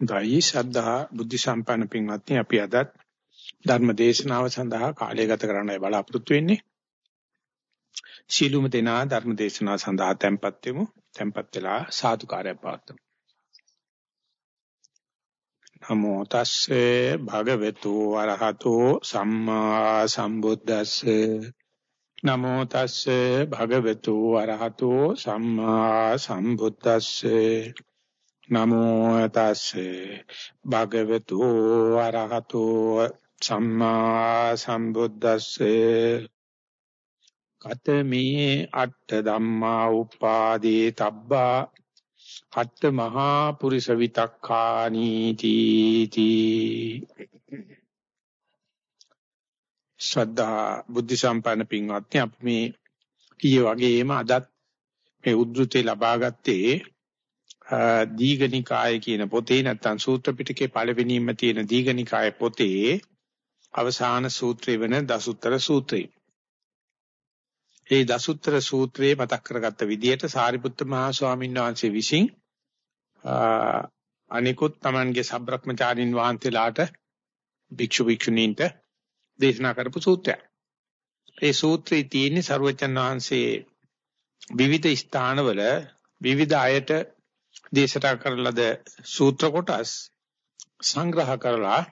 දෛ ශ්‍රද්ධා බුද්ධ සම්පන්න පින්වත්නි අපි අද ධර්ම දේශනාව සඳහා කාලය ගත කරන්නයි බලාපොරොත්තු වෙන්නේ. ශීලුම දෙනා ධර්ම දේශනාව සඳහා tempත් වෙමු. tempත් වෙලා සාදුකාරය පවත්වමු. නමෝ තස්සේ භගවතු වරහතෝ සම්මා සම්බුද්දස්සේ නමෝ තස්සේ භගවතු වරහතෝ සම්මා සම්බුද්දස්සේ නමෝ තස්සේ භගවතු ආරහතෝ සම්මා සම්බුද්දස්සේ. කතමේ අට්ඨ ධම්මා උපාදී තබ්බා අට්ඨ මහා පුරිස විතක්ඛානි තීති. ශ්‍රද්ධා බුද්ධ සම්පන්න පින්වත්නි අපි මේ ඊයේ වගේම අදත් මේ උද්ෘතේ ලබා ගත්තේ දීඝනිකාය කියන පොතේ නැත්නම් සූත්‍ර පිටකේ පළවෙනිම තියෙන දීඝනිකාය පොතේ අවසාන සූත්‍රය වෙන දසුත්තර සූත්‍රය. මේ දසුත්තර සූත්‍රයේ මතක් කරගත්ත විදිහට සාරිපුත්ත මහා ස්වාමීන් වහන්සේ විසින් අනිකුත් Tamanගේ සබ්‍රක්‍මචාරින් වහන්සේලාට භික්ෂු භික්ෂුණීන්ට දේශනා කරපු සූත්‍රයක්. ඒ සූත්‍රයේ තියෙන ਸਰවචන් වහන්සේ විවිධ ස්ථානවල විවිධ අයට දේශනා කරලද සූත්‍ර කොටස් සංග්‍රහ කරලා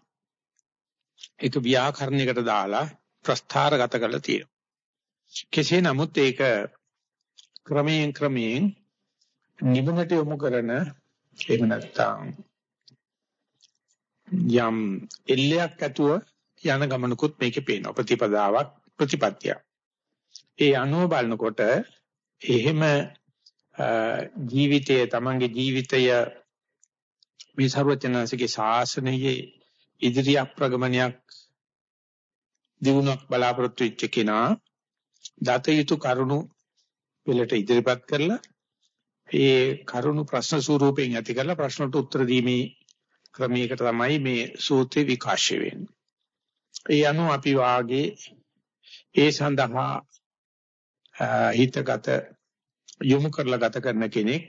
ඒක ව්‍යාකරණයකට දාලා ප්‍රස්ථාරගත කරලා තියෙනවා. කෙසේ නමුත් ඒක ක්‍රමයෙන් ක්‍රමයෙන් නිවනට යොමු කරන එහෙම නැත්නම් යම් එල්ලයක් ඇතුව යන ගමනකුත් මේකේ පේනවා ප්‍රතිපදාවක් ප්‍රතිපත්තියක්. ඒ අනුව බලනකොට එහෙම ජීවිතය තමන්ගේ ජීවිතය මේ ਸਰවඥාන්සේගේ ශාසනයේ ඉදිරියක් ප්‍රගමනයක් දිනුවක් බලාපොරොත්තු වෙච්ච කෙනා දත යුතු කරුණු පිළට ඉදිරිපත් කරලා ඒ කරුණු ප්‍රශ්න ස්වරූපයෙන් ඇති කරලා ප්‍රශ්නට උත්තර දීමේ ක්‍රමයකට තමයි මේ සූත්‍රේ විකාශය වෙන්නේ. ඒ අනුව අපි වාගේ ඒ සඳහා හිතගත යොමු කරලා ගත කරන කෙනෙක්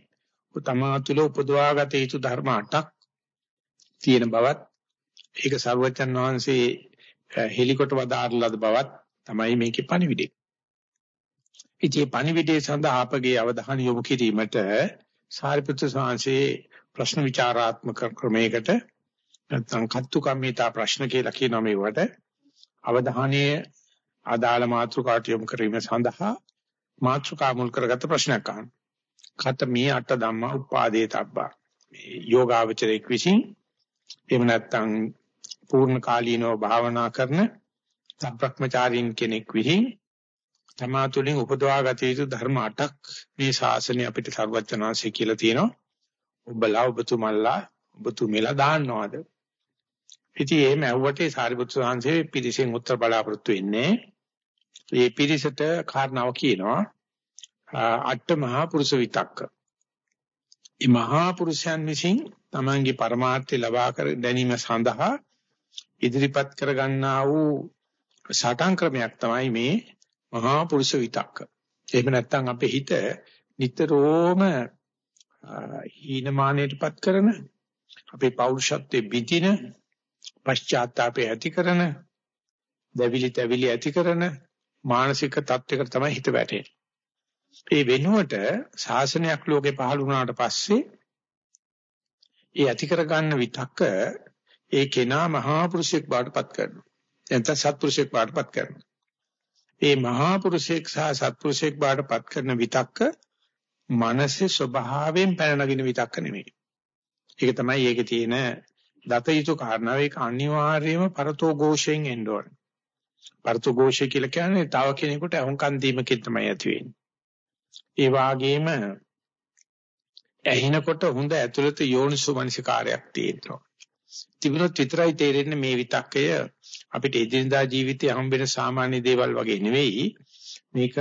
තමා තුළ උපදවාගත යුතු ධර්ම අටක් තියෙන බවත් ඒක සර්වචන් වහන්සේ හෙලිකොට වදාarලද බවත් තමයි මේකේ පණිවිඩය. ඉතින් පණිවිඩය සඳහා අපගේ අවධානය යොමු කිරීමට සාරිපුත්‍ර ස්වාමීන් ප්‍රශ්න විචාරාත්මක ක්‍රමයකට නැත්නම් කත්තු කම්මිතා ප්‍රශ්න කියලා කියන මේවට අවධානය අදාළ මාතෘකාට යොමු කිරීම සඳහා මාත්‍රිකා මුල් කරගත්ත ප්‍රශ්නයක් අහන්න. කත මේ අට ධම්මා උපාදේ තබ්බා. මේ යෝගාවචරයක් විසින් එහෙම නැත්නම් පූර්ණ කාලීනව භාවනා කරන සම්ප්‍රක්‍මචාරින් කෙනෙක් විසින් තමා තුළින් උපදවා ගත යුතු ධර්ම අටක් මේ ශාසනය අපිට සර්වඥාන්සේ කියලා තියෙනවා. ඔබලා ඔබතුමල්ලා ඔබතුමෙලා දාන්නවද? ඉතින් එහෙම ඇහුවට සාරිපුත්‍ර සාංශේ පිළිසෙන් උත්තර බලාපොරොත්තු වෙන්නේ මේ පිරිසට කාරණාව කියනවා අට මහා පුරුෂ විතක්ක. මේ මහා පුරුෂයන් විසින් තමන්ගේ પરමාර්ථය ලබා කර ගැනීම සඳහා ඉදිරිපත් කර ගන්නා වූ සටන් ක්‍රමයක් තමයි මේ මහා පුරුෂ විතක්ක. එහෙම නැත්නම් අපේ හිත නිතරම හීනමානයටපත් කරන අපේ පෞරුෂත්වයේ බිඳින පශ්චාත්තාපය ඇති කරන දැවිලි තැවිලි ඇති කරන මානසික තත්වයකට තමයි හිත වැටෙන්නේ. ඒ වෙනුවට ශාසනයක් ලෝකේ පහළ වුණාට පස්සේ ඒ ඇති කරගන්න විතක්ක ඒ කෙනා මහා පුරුෂයෙක් බාටපත් කරනවා. එතන සත්පුරුෂයෙක් බාටපත් කරනවා. ඒ මහා පුරුෂයෙක් සහ සත්පුරුෂයෙක් බාටපත් කරන විතක්ක මනසේ ස්වභාවයෙන් පැනනගින විතක්ක නෙමෙයි. ඒක තමයි ඒකේ තියෙන දත යුතු කාරණාව ඒක අනිවාර්යයෙන්ම පරතෝ ഘോഷයෙන් එන්න ඕනේ. පරතු ഘോഷය කියලා කියන්නේ තව කෙනෙකුට අහුම්කන් දීමකින් තමයි ඇති වෙන්නේ. ඒ වාගේම ඇහිනකොට හොඳ ඇතුළත යෝනිසු මනසිකාරයක් තියෙනවා. තිබුණොත් විතරයි තේරෙන්නේ මේ විතක්කය අපිට එදිනදා ජීවිතේ හම්බෙන සාමාන්‍ය දේවල් වගේ නෙවෙයි. මේක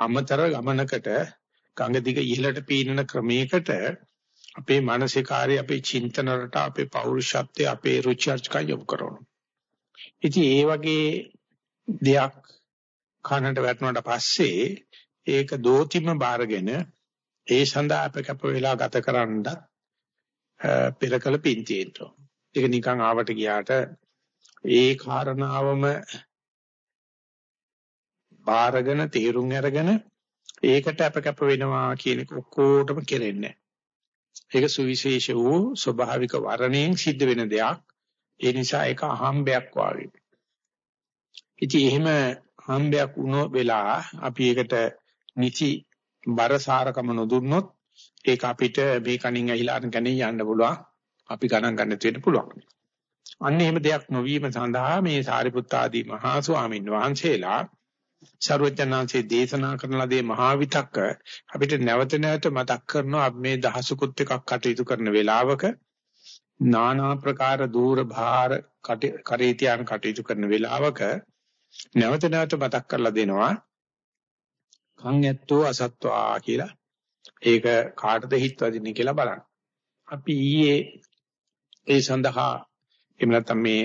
අමතර ගමනකට ගඟ දිග ඉහළට පීනන ක්‍රමයකට අපේ මානසිකාරය අපේ චින්තනරට අපේ පෞරුෂත්වය අපේ රුචි අරුචිකම් යොමු කරනවා. ඉතින් ඒ වගේ දෙයක් කනට වැටුණාට පස්සේ ඒක දෝතිම බාරගෙන ඒ සඳහා අප කැප වෙලා ගත කරන්නත් පෙරකල පින්තියෙන්න. ඒක නිකන් ආවට ගියාට ඒ කාරණාවම බාරගෙන තීරුම් අරගෙන ඒකට අපකප වෙනවා කියන එක ඔක්කොටම කෙරෙන්නේ ඒක සුවිශේෂ වූ ස්වභාවික වර්ණයෙන් සිද්ධ වෙන දෙයක්. ඒ නිසා ඒක අහම්බයක් වාගේ. ඉතින් එහෙම හම්බයක් වුණ වෙලා අපි ඒකට නිසි බරසාරකම නොදුන්නොත් ඒක අපිට මේ කණින් ඇහිලා අරගෙන යන්න පුළුවන්. අපි ගණන් ගන්න දෙන්න පුළුවන්. අන්න එහෙම දෙයක් නොවීම සඳහා මේ සාරිපුත් ආදී මහා ස්වාමීන් වහන්සේලා ਸਰවඥාන්සේ දේශනා කරන ලදී මහා විතක්ක අපිට නැවත නැවත මතක් කරනවා අපි මේ දහසකුත් එකක් කටයුතු කරන වේලාවක নানা ප්‍රකාර দূර භාර කරේ තියාන කටයුතු කරන වේලාවක නැවත නැවත මතක් කරලා දෙනවා කන් ඇත්තෝ අසත්වා කියලා ඒක කාටද හිත වදින්නේ කියලා බලන්න. අපි ඊයේ ඒ සඳහා එහෙම නැත්නම් මේ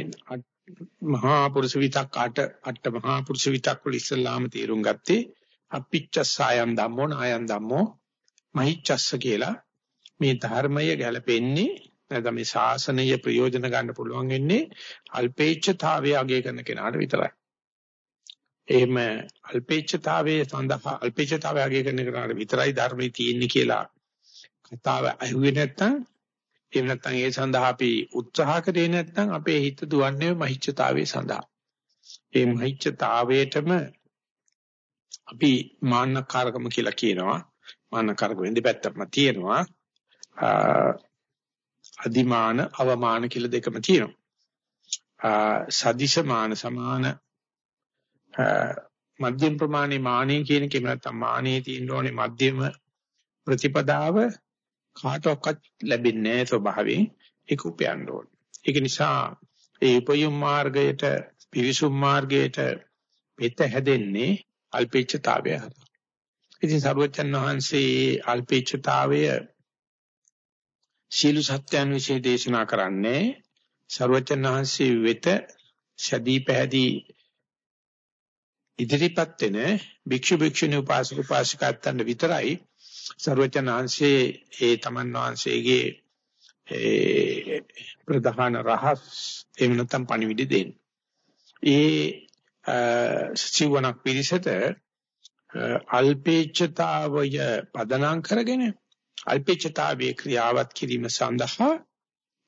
මහා පුරුෂ විතක් අට අට මහා පුරුෂ විතක් වල ඉස්සල්ලාම තීරුම් ගත්තේ අපිච්චසයන් ධම්මෝ නායන් ධම්මෝ මහිච්ඡස්ස කියලා මේ ධර්මය ගැලපෙන්නේ නැත්නම් මේ ශාසනය ප්‍රයෝජන ගන්න පුළුවන් වෙන්නේ අල්පේච්ඡතාවය අගය කරන කෙනාට විතරයි. එහෙම අල්පේච්ඡතාවයේ සඳහා අල්පේච්ඡතාවය අගය කරන කෙනාට විතරයි ධර්මයේ තියෙන්නේ කියලා කතාව අහුවේ නැත්නම් එහෙම නැත්නම් ඒ සඳහා අපි උත්සාහ කරේ නැත්නම් අපේ හිත දුවන්නේ මහිච්ඡතාවයේ සඳහා. ඒ මහිච්ඡතාවයටම අපි මාන්නකාරකම කියලා කියනවා. මාන්නකාරක වෙන්නේ පැත්තක්ම තියෙනවා. අදිමාන අවමාන කියලා දෙකම තියෙනවා. සදිශමාන සමාන මධ්‍යම ප්‍රමාණේ මානෙ කියන කෙම නැත්නම් මානෙ තියෙන්න ඕනේ මධ්‍යම ප්‍රතිපදාව කාටවත් ලැබෙන්නේ නැහැ ස්වභාවයෙන් ඒක උපයන්න ඕන. ඒක නිසා ඒ උපයුම් මාර්ගයට පිවිසුම් මාර්ගයට පිට හැදෙන්නේ අල්පේච්ඡතාවය හරහා. ඉතින් සරුවචන් වහන්සේ අල්පේච්ඡතාවය සීල සත්‍යයන් વિશે දේශනා කරන්නේ සරුවචන් වහන්සේ වෙත සදී පැහැදී ඉදිරිපත් වෙන භික්ෂු භික්ෂුණී උපාසක උපාසිකායන් විතරයි සර්වචනාංශයේ ඒ තමන් වහන්සේගේ ඒ ප්‍රධාන රහස් එහෙම නැත්නම් පණිවිඩ දෙන්නේ. ඒ සිවණක් පිළිසෙත අල්පේච්ඡතාවය පදනම් කරගෙන අල්පේච්ඡතාවයේ ක්‍රියාවත් කිරීම සඳහා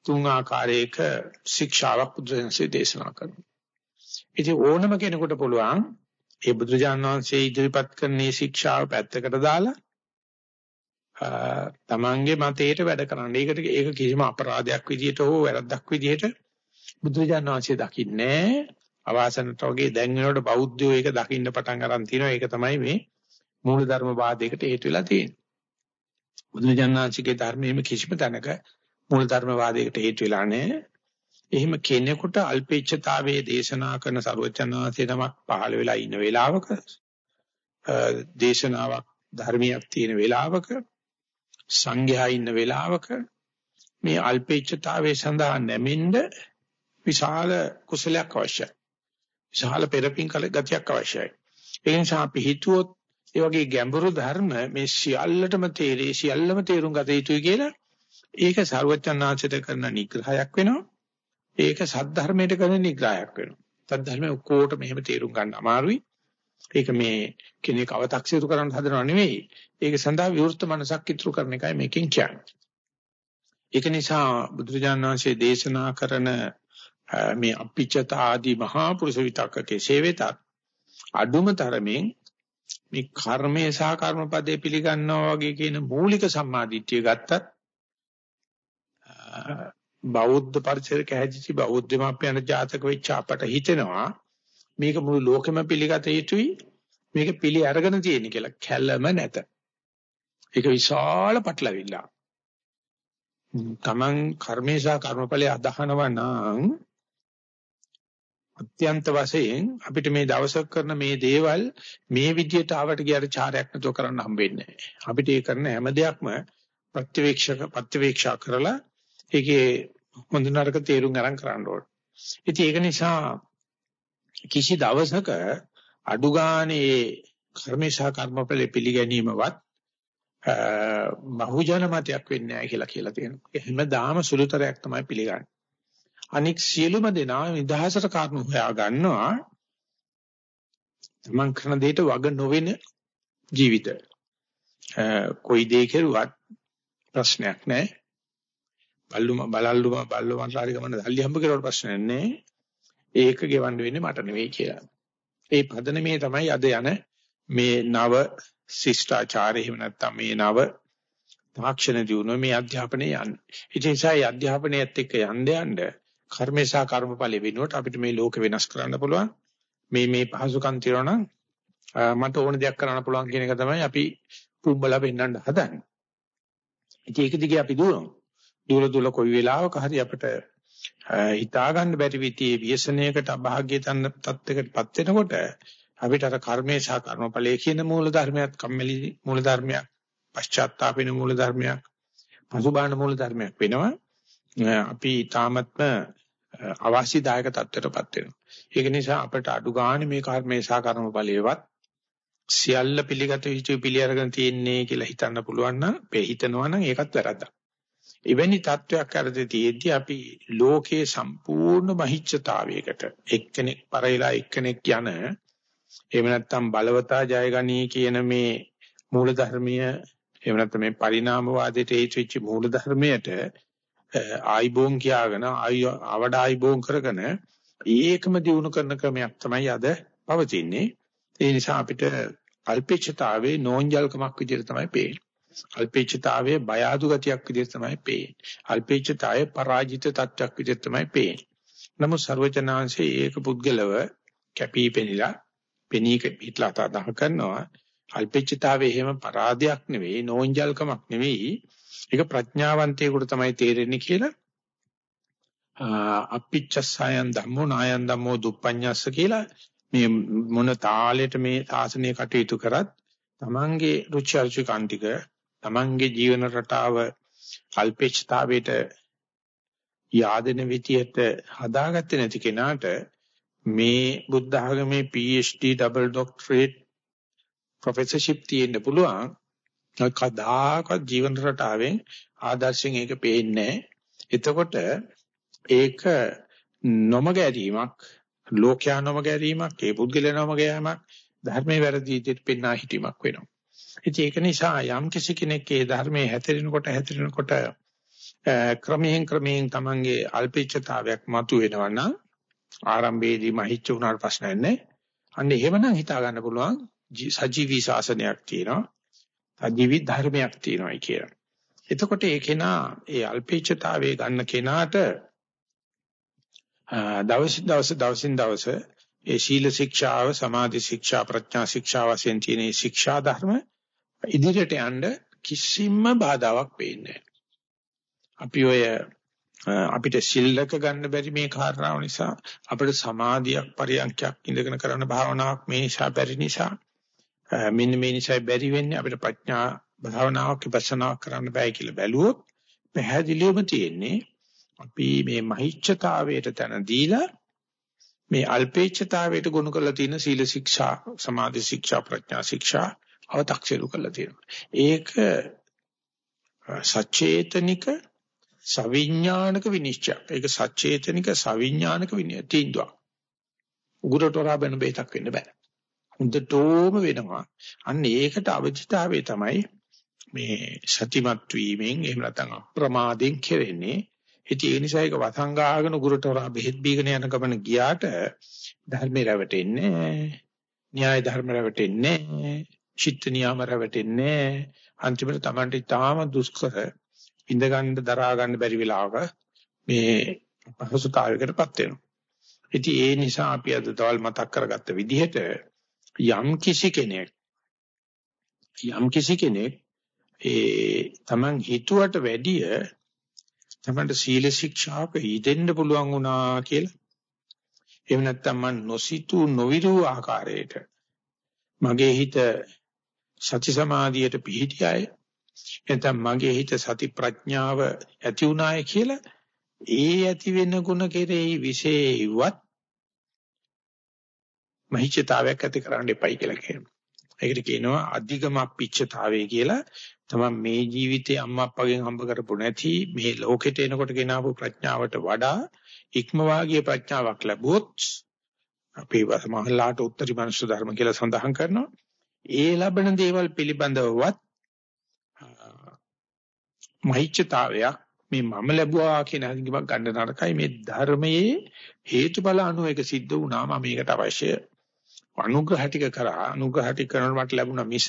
තුන් ආකාරයක ශික්ෂාවක් බුදුරජාණන්සේ දේශනා කරනවා. ඉතින් ඕනම කෙනෙකුට පුළුවන් ඒ බුදුරජාණන් වහන්සේ ඉදිරිපත් කරන මේ ශික්ෂාව පැත්තකට දාලා තමන්ගේ මතයට වැඩ කරන්න. ඒකට ඒක කිසිම අපරාධයක් විදිහට හෝ වැරද්දක් විදිහට බුදුරජාණන් වහන්සේ දකින්නේ අවාසනට වගේ දැන් වෙනකොට බෞද්ධයෝ ඒක දකින්න පටන් ගන්න තියෙනවා. ඒක තමයි මේ මූලධර්ම වාදයකට හේතු වෙලා තියෙන්නේ. බුදුරජාණන් වහන්සේගේ ධර්මයේම කිසිම තැනක මූලධර්ම වාදයකට හේතු වෙලා නැහැ. එහෙම කෙනෙකුට අල්පේච්ඡතාවයේ දේශනා කරන සරුවචනාංශේ නමක් පහළ වෙලා ඉන්න වෙලාවක දේශනාවක් ධර්මියක් තියෙන වෙලාවක සංඝයා ඉන්න වෙලාවක මේ අල්පේච්ඡතාවයේ සඳහා නැමෙන්න විශාල කුසලයක් අවශ්‍යයි. විශාල පෙරපින් කල ගතියක් අවශ්‍යයි. ඒ නිසා අපි හිතුවොත් ඒ වගේ ගැඹුරු ධර්ම මේ සියල්ලටම තේරේ සියල්ලම තේරුම් ගත යුතුයි කියලා ඒක ਸਰවඥාන්සිත කරන නිග්‍රහයක් වෙනවා. ඒක සද්ධර්මයට කරන නිග්‍රහයක් වෙනවා. සද්ධර්මයේ ඔක්කොටම එහෙම තේරුම් ගන්න අමාරුයි. ඒක මේ කෙනෙක් අව탁සිරු කරන්න හදනව නෙවෙයි. ඒක සඳහා විවෘත මනසක් ඉතුරු කරන එකයි මේකෙන් කියන්නේ. ඒක නිසා බුදුරජාණන් වහන්සේ දේශනා කරන මේ අපිච්චත ආදී මහා පුරුෂ විතක්කකේ සේවෙතත් අඩුම තරමින් මේ කර්මයේ සහ කර්මපදේ පිළිගන්නවා වගේ කියන මූලික සම්මාදිට්ඨිය ගත්තත් බෞද්ධ පරිසරයක හැදිච්ච බෞද්ධ මාපියන ජාතක වෙච්ච අපට හිතෙනවා මේක මුළු ලෝකෙම පිළිගත යුතුයි මේක පිළි අරගෙන තියෙන කියලා කැළම නැත. ඒක විශාල පටලවිල්ල. තමන් කර්මේශා කර්මඵලයේ අදහනවා නම් අත්‍යන්ත වශයෙන් අපිට මේ දවසක් කරන මේ දේවල් මේ විදියට ආවට ගියට චාරයක් නැතුව කරන්න හම්බෙන්නේ නැහැ. අපිට ඒ කරන හැම දෙයක්ම ප්‍රතිවේක්ෂක ප්‍රතිවේක්ෂා කරලා ඒකේ හොඳ නරක තේරුම් අරන් කරන්න ඕනේ. ඉතින් ඒක නිසා කිසි දවසක අඩු ගානේ කර්මේශා කර්මඵල පිළිගැනීමවත් බහුජන මතයක් වෙන්නේ නැහැ කියලා කියලා තියෙනවා. ඒ හැමදාම සුළුතරයක් තමයි පිළිගන්නේ. අනික් සියලුම දෙනා නිදහසට කාරණු හොයා ගන්නවා. මං කරන දෙයට වග නොවෙන ජීවිත. කොයි දේ කෙරුවත් ප්‍රශ්නයක් නැහැ. බල්ලුම බලල්ලුම බල්ලෝ මන්ලාරි ගමන සල්ලි හම්බ කරවට ප්‍රශ්නයක් නැහැ. ඒක ගෙවන්න වෙන්නේ මට නෙවෙයි කියලා. ඒ පදනමේ තමයි අද යන මේ නව ශිෂ්ටාචාරය එහෙම නැත්නම් මේ නව තාක්ෂණ දියුණුව මේ අධ්‍යාපනයේ යන්නේ. ඒ නිසා මේ අධ්‍යාපනයේත් එක්ක යන්න යන්න කර්මේශා කර්මඵල වෙනුවට අපිට මේ ලෝක වෙනස් කරන්න පුළුවන්. මේ මේ පහසුකම් තියනවා මට ඕන දෙයක් කරන්න පුළුවන් කියන එක තමයි අපි පුම්බලා පෙන්වන්න හදන්නේ. ඉතින් ඒක දිගේ අපි දුවනවා. දුර දුර කොයි වෙලාවක හරි අපිට හිතා ගන්න බැරි විදිහේ ව්‍යසනයකට අභාග්‍ය තන තත්යකටපත් වෙනකොට අපිට අර කර්මයේ සහ කර්මඵලයේ කියන මූල ධර්මයක් කම්මැලි මූල ධර්මයක් පශ්චාත්තාපින මූල ධර්මයක් පසුබාහන මූල ධර්මයක් වෙනවා අපි ඊ타මත්ම අවාසිදායක තත්ත්වයටපත් වෙනවා. ඒක නිසා අපිට අඩු ගන්න මේ කර්මයේ සහ කර්මඵලයේවත් සියල්ල පිළිගත යුතු පිළිඅරගෙන තියෙන්නේ කියලා හිතන්න පුළුවන් නම් මේ හිතනවා නම් ඒකත් වැරද්දක්. එවැනි තත්වයක් අරදීදී අපි ලෝකයේ සම්පූර්ණ මහිච්ඡතාවයකට එක්කෙනෙක් පරයිලා එක්කෙනෙක් යන එහෙම නැත්නම් බලවතා ජයගනී කියන මේ මූල ධර්මීය එහෙම නැත්නම් මේ පරිණාමවාදයට හේතු වෙච්ච මූල ධර්මයට ආයිබෝන් කියාගෙන ආවඩ ආයිබෝන් කරගෙන ඒකම දිනු කරන ක්‍රමයක් තමයි අද පවතින්නේ. ඒ නිසා අපිට අල්පේක්ෂතාවේ නෝන්ජල්කමක් විදිහට තමයි පේන්නේ. අල්පේච්ඡතාවයේ බය අඩු ගතියක් විදිහට තමයි පේන්නේ. අල්පේච්ඡතාවයේ පරාජිත තත්ත්වයක් විදිහට තමයි පේන්නේ. නමුත් ਸਰවචනාංශයේ ඒක පුද්ගලව කැපී පෙනිලා පෙනී හිටලා තදහ කරනවා. අල්පේච්ඡතාවයේ එහෙම පරාදයක් නෙවෙයි, නෝන්ජල්කමක් නෙවෙයි. ඒක ප්‍රඥාවන්තයෙකුට තමයි තේරෙන්නේ කියලා අපිච්චසයන් ධම්මෝ නායන් ධම්මෝ දුප්පඤ්ඤස්ස කියලා මේ මොන තාලෙට මේ සාසනය කටයුතු කරත් තමන්ගේ රුචි අරුචිකන් ටික තමන්ගේ ජීවන රටාව අල්පේච්ඡතාවයට yaadෙන විදියට හදාගත්තේ නැති කෙනාට මේ බුද්ධ ආගමේ PhD double doctorate professorship තියෙන්න පුළුවන්. කදාකත් ජීවන රටාවෙන් ආදර්ශයෙන් ඒක පේන්නේ එතකොට ඒක නොමග ඇරීමක් ලෝකයා නොමග ඇරීමක් ඒ පුද්ගලයා නොමග යෑමක් ධර්මයේ වැරදි විදිහට පෙන්වා හිටීමක් වෙනවා. ඉතින් ඒක නිසා යම් කිසි කෙනෙක් ඒ ධර්මයේ හැතෙනකොට හැතෙනකොට ක්‍රමයෙන් ක්‍රමයෙන් තමන්ගේ අල්පේච්ඡතාවයක් මතු වෙනවා නම් ආරම්භයේදී මහිච්ච උනාට ප්‍රශ්නයක් නැහැ. අන්න එහෙමනම් හිතා ගන්න පුළුවන් සජීවී ශාසනයක් තියෙනවා. සජීවී ධර්මයක් තියෙනවායි කියලා. එතකොට ඒ කෙනා ඒ අල්පේච්ඡතාවයේ ගන්න කෙනාට දවස් දවස් දවසින් දවස ඒ ශීල ශික්ෂාව සමාධි ශික්ෂා ප්‍රඥා ශික්ෂා වශයෙන් තියෙන ශික්ෂා ධර්ම ඉදිරියට යන්න කිසිම බාධාවක් වෙන්නේ අපි ඔය අපිට සිල්ලක ගන්න බැරි මේ කාරණාව නිසා අපිට සමාධියක් පරියන්ඛයක් ඉඳගෙන කරන භාවනාවක් මේ නිසා බැරි නිසා මෙන්න මේ නිසා බැරි වෙන්නේ. අපිට ප්‍රඥා භාවනාවක් විපස්සනාවක් කරන්න බෑ කියලා බැලුවොත් පැහැදිලිවම තියෙන්නේ අපි මේ මහිච්ඡතාවයට තන දීලා මේ අල්පේච්ඡතාවයට ගොනු කරලා තියෙන සීල ශික්ෂා සමාධි ශික්ෂා ප්‍රඥා ශික්ෂා අව탁සිරු කරලා තියෙනවා. ඒක සචේතනික සවිඥානික විනිශ්චය. ඒක සචේතනික සවිඥානික විනිශ්චය තීන්දුවක්. උගුරට වරා බෙන බේතක් වෙන්න බෑ. හොඳටම වෙනවා. අන්න ඒකට අවචිතාවේ තමයි මේ සතිමත් වීමෙන් එහෙම නැත්නම් අප්‍රමාදයෙන් කෙරෙන්නේ. ඉතින් ඒ නිසා ඒක වසංගාගෙන උගුරට වරා බෙහෙත් බීගෙන යන ගමන ගියාට ධර්මේ රැවටෙන්නේ නැහැ. න්‍යාය ධර්ම රැවටෙන්නේ නැහැ. චිත්ත නියාම රැවටෙන්නේ අන්තිමට Tamanට තාම දුෂ්කර ඉඳ ගන්න දරා ගන්න බැරි වෙලාවක මේ පහසුතාවයකටපත් වෙනවා. ඉතින් ඒ නිසා අපි අද දවල් මතක් කරගත්ත විදිහට යම් කිසි කෙනෙක් යම් කිසි කෙනෙක් ඒ Taman හිතුවට වැඩිය Tamanට සීල ශික්ෂාවක ඊදෙන්න පුළුවන් වුණා කියලා එහෙම නැත්නම් මන් නොසිතූ නොවිරු ආකාරයට මගේ හිත සති සමාධියට පිහිටියය එතන මගේ හිත සති ප්‍රඥාව ඇති උනාය කියලා ඒ ඇති වෙන ගුණ කෙරෙහි විශේෂවත් මහිච්ඡතාවයක් ඇති කරන්න එපයි කියලා කියනවා. ඒකට කියනවා අධිගම අපිච්චතාවය කියලා. තමයි මේ ජීවිතේ අම්මා අප්පගෙන් හම්බ කරපු නැති මේ ලෝකෙට එනකොට ගෙනාවු ප්‍රඥාවට වඩා ඉක්මවාගිය ප්‍රඥාවක් ලැබුවොත් අපේ සමහරලාට උත්තරී මනුෂ්‍ය ධර්ම කියලා සඳහන් කරනවා. ඒ ලබන දේවල් පිළිබඳවවත් මහිච්ඡතාවයක් මේ මම ලැබුවා කියන හැඟීමක් ගන්න නරකයි. මේ ධර්මයේ හේතුඵල අනුව එක සිද්ධ වුණාම මේකට අවශ්‍ය අනුග්‍රහ ටික කරා. අනුග්‍රහ ටික කරනකොට මට ලැබුණා මිස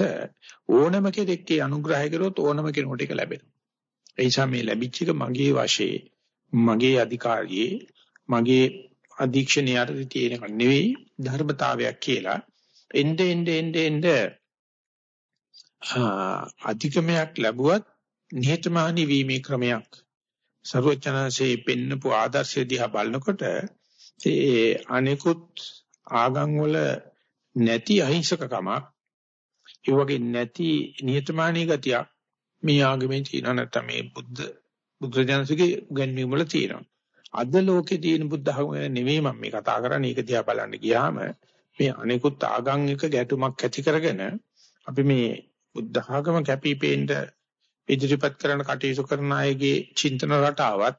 ඕනම කෙනෙක්ගේ අනුග්‍රහය කරොත් ඕනම කෙනෙකුට ඒක ලැබෙනවා. ඒ නිසා මේ ලැබිච්ච එක මගේ වශයේ මගේ අධිකාරියේ මගේ අධීක්ෂණය යටතේ තියෙනක නෙවෙයි ධර්මතාවයක් කියලා එnde ende ende ende අධිකමයක් ලැබුවත් නිහතමානී වීමේ ක්‍රමයක් සර්වචනසේ පෙන්නපු ආදර්ශය දිහා බලනකොට ඒ අනිකුත් ආගම් වල නැති අහිංසකකමක් ඒ වගේ නැති නිහතමානී ගතියක් මේ ආගමේ තියෙනවා නැත්නම් මේ බුද්ධ බුදුරජාණන්සේගේ උගන්වීම් වල තියෙනවා. අද ලෝකේ තියෙන බුද්ධ ධර්ම නෙවෙයි මම මේ කතා කරන්නේ. ඒක දිහා බලන්න ගියාම මේ අනිකුත් ආගම් එක ගැටුමක් ඇති කරගෙන අපි මේ බුද්ධ ආගම කැපිපේන්න ඉදිරිපත් කරන කටයුතු කරන අයගේ චින්තන රටාවත්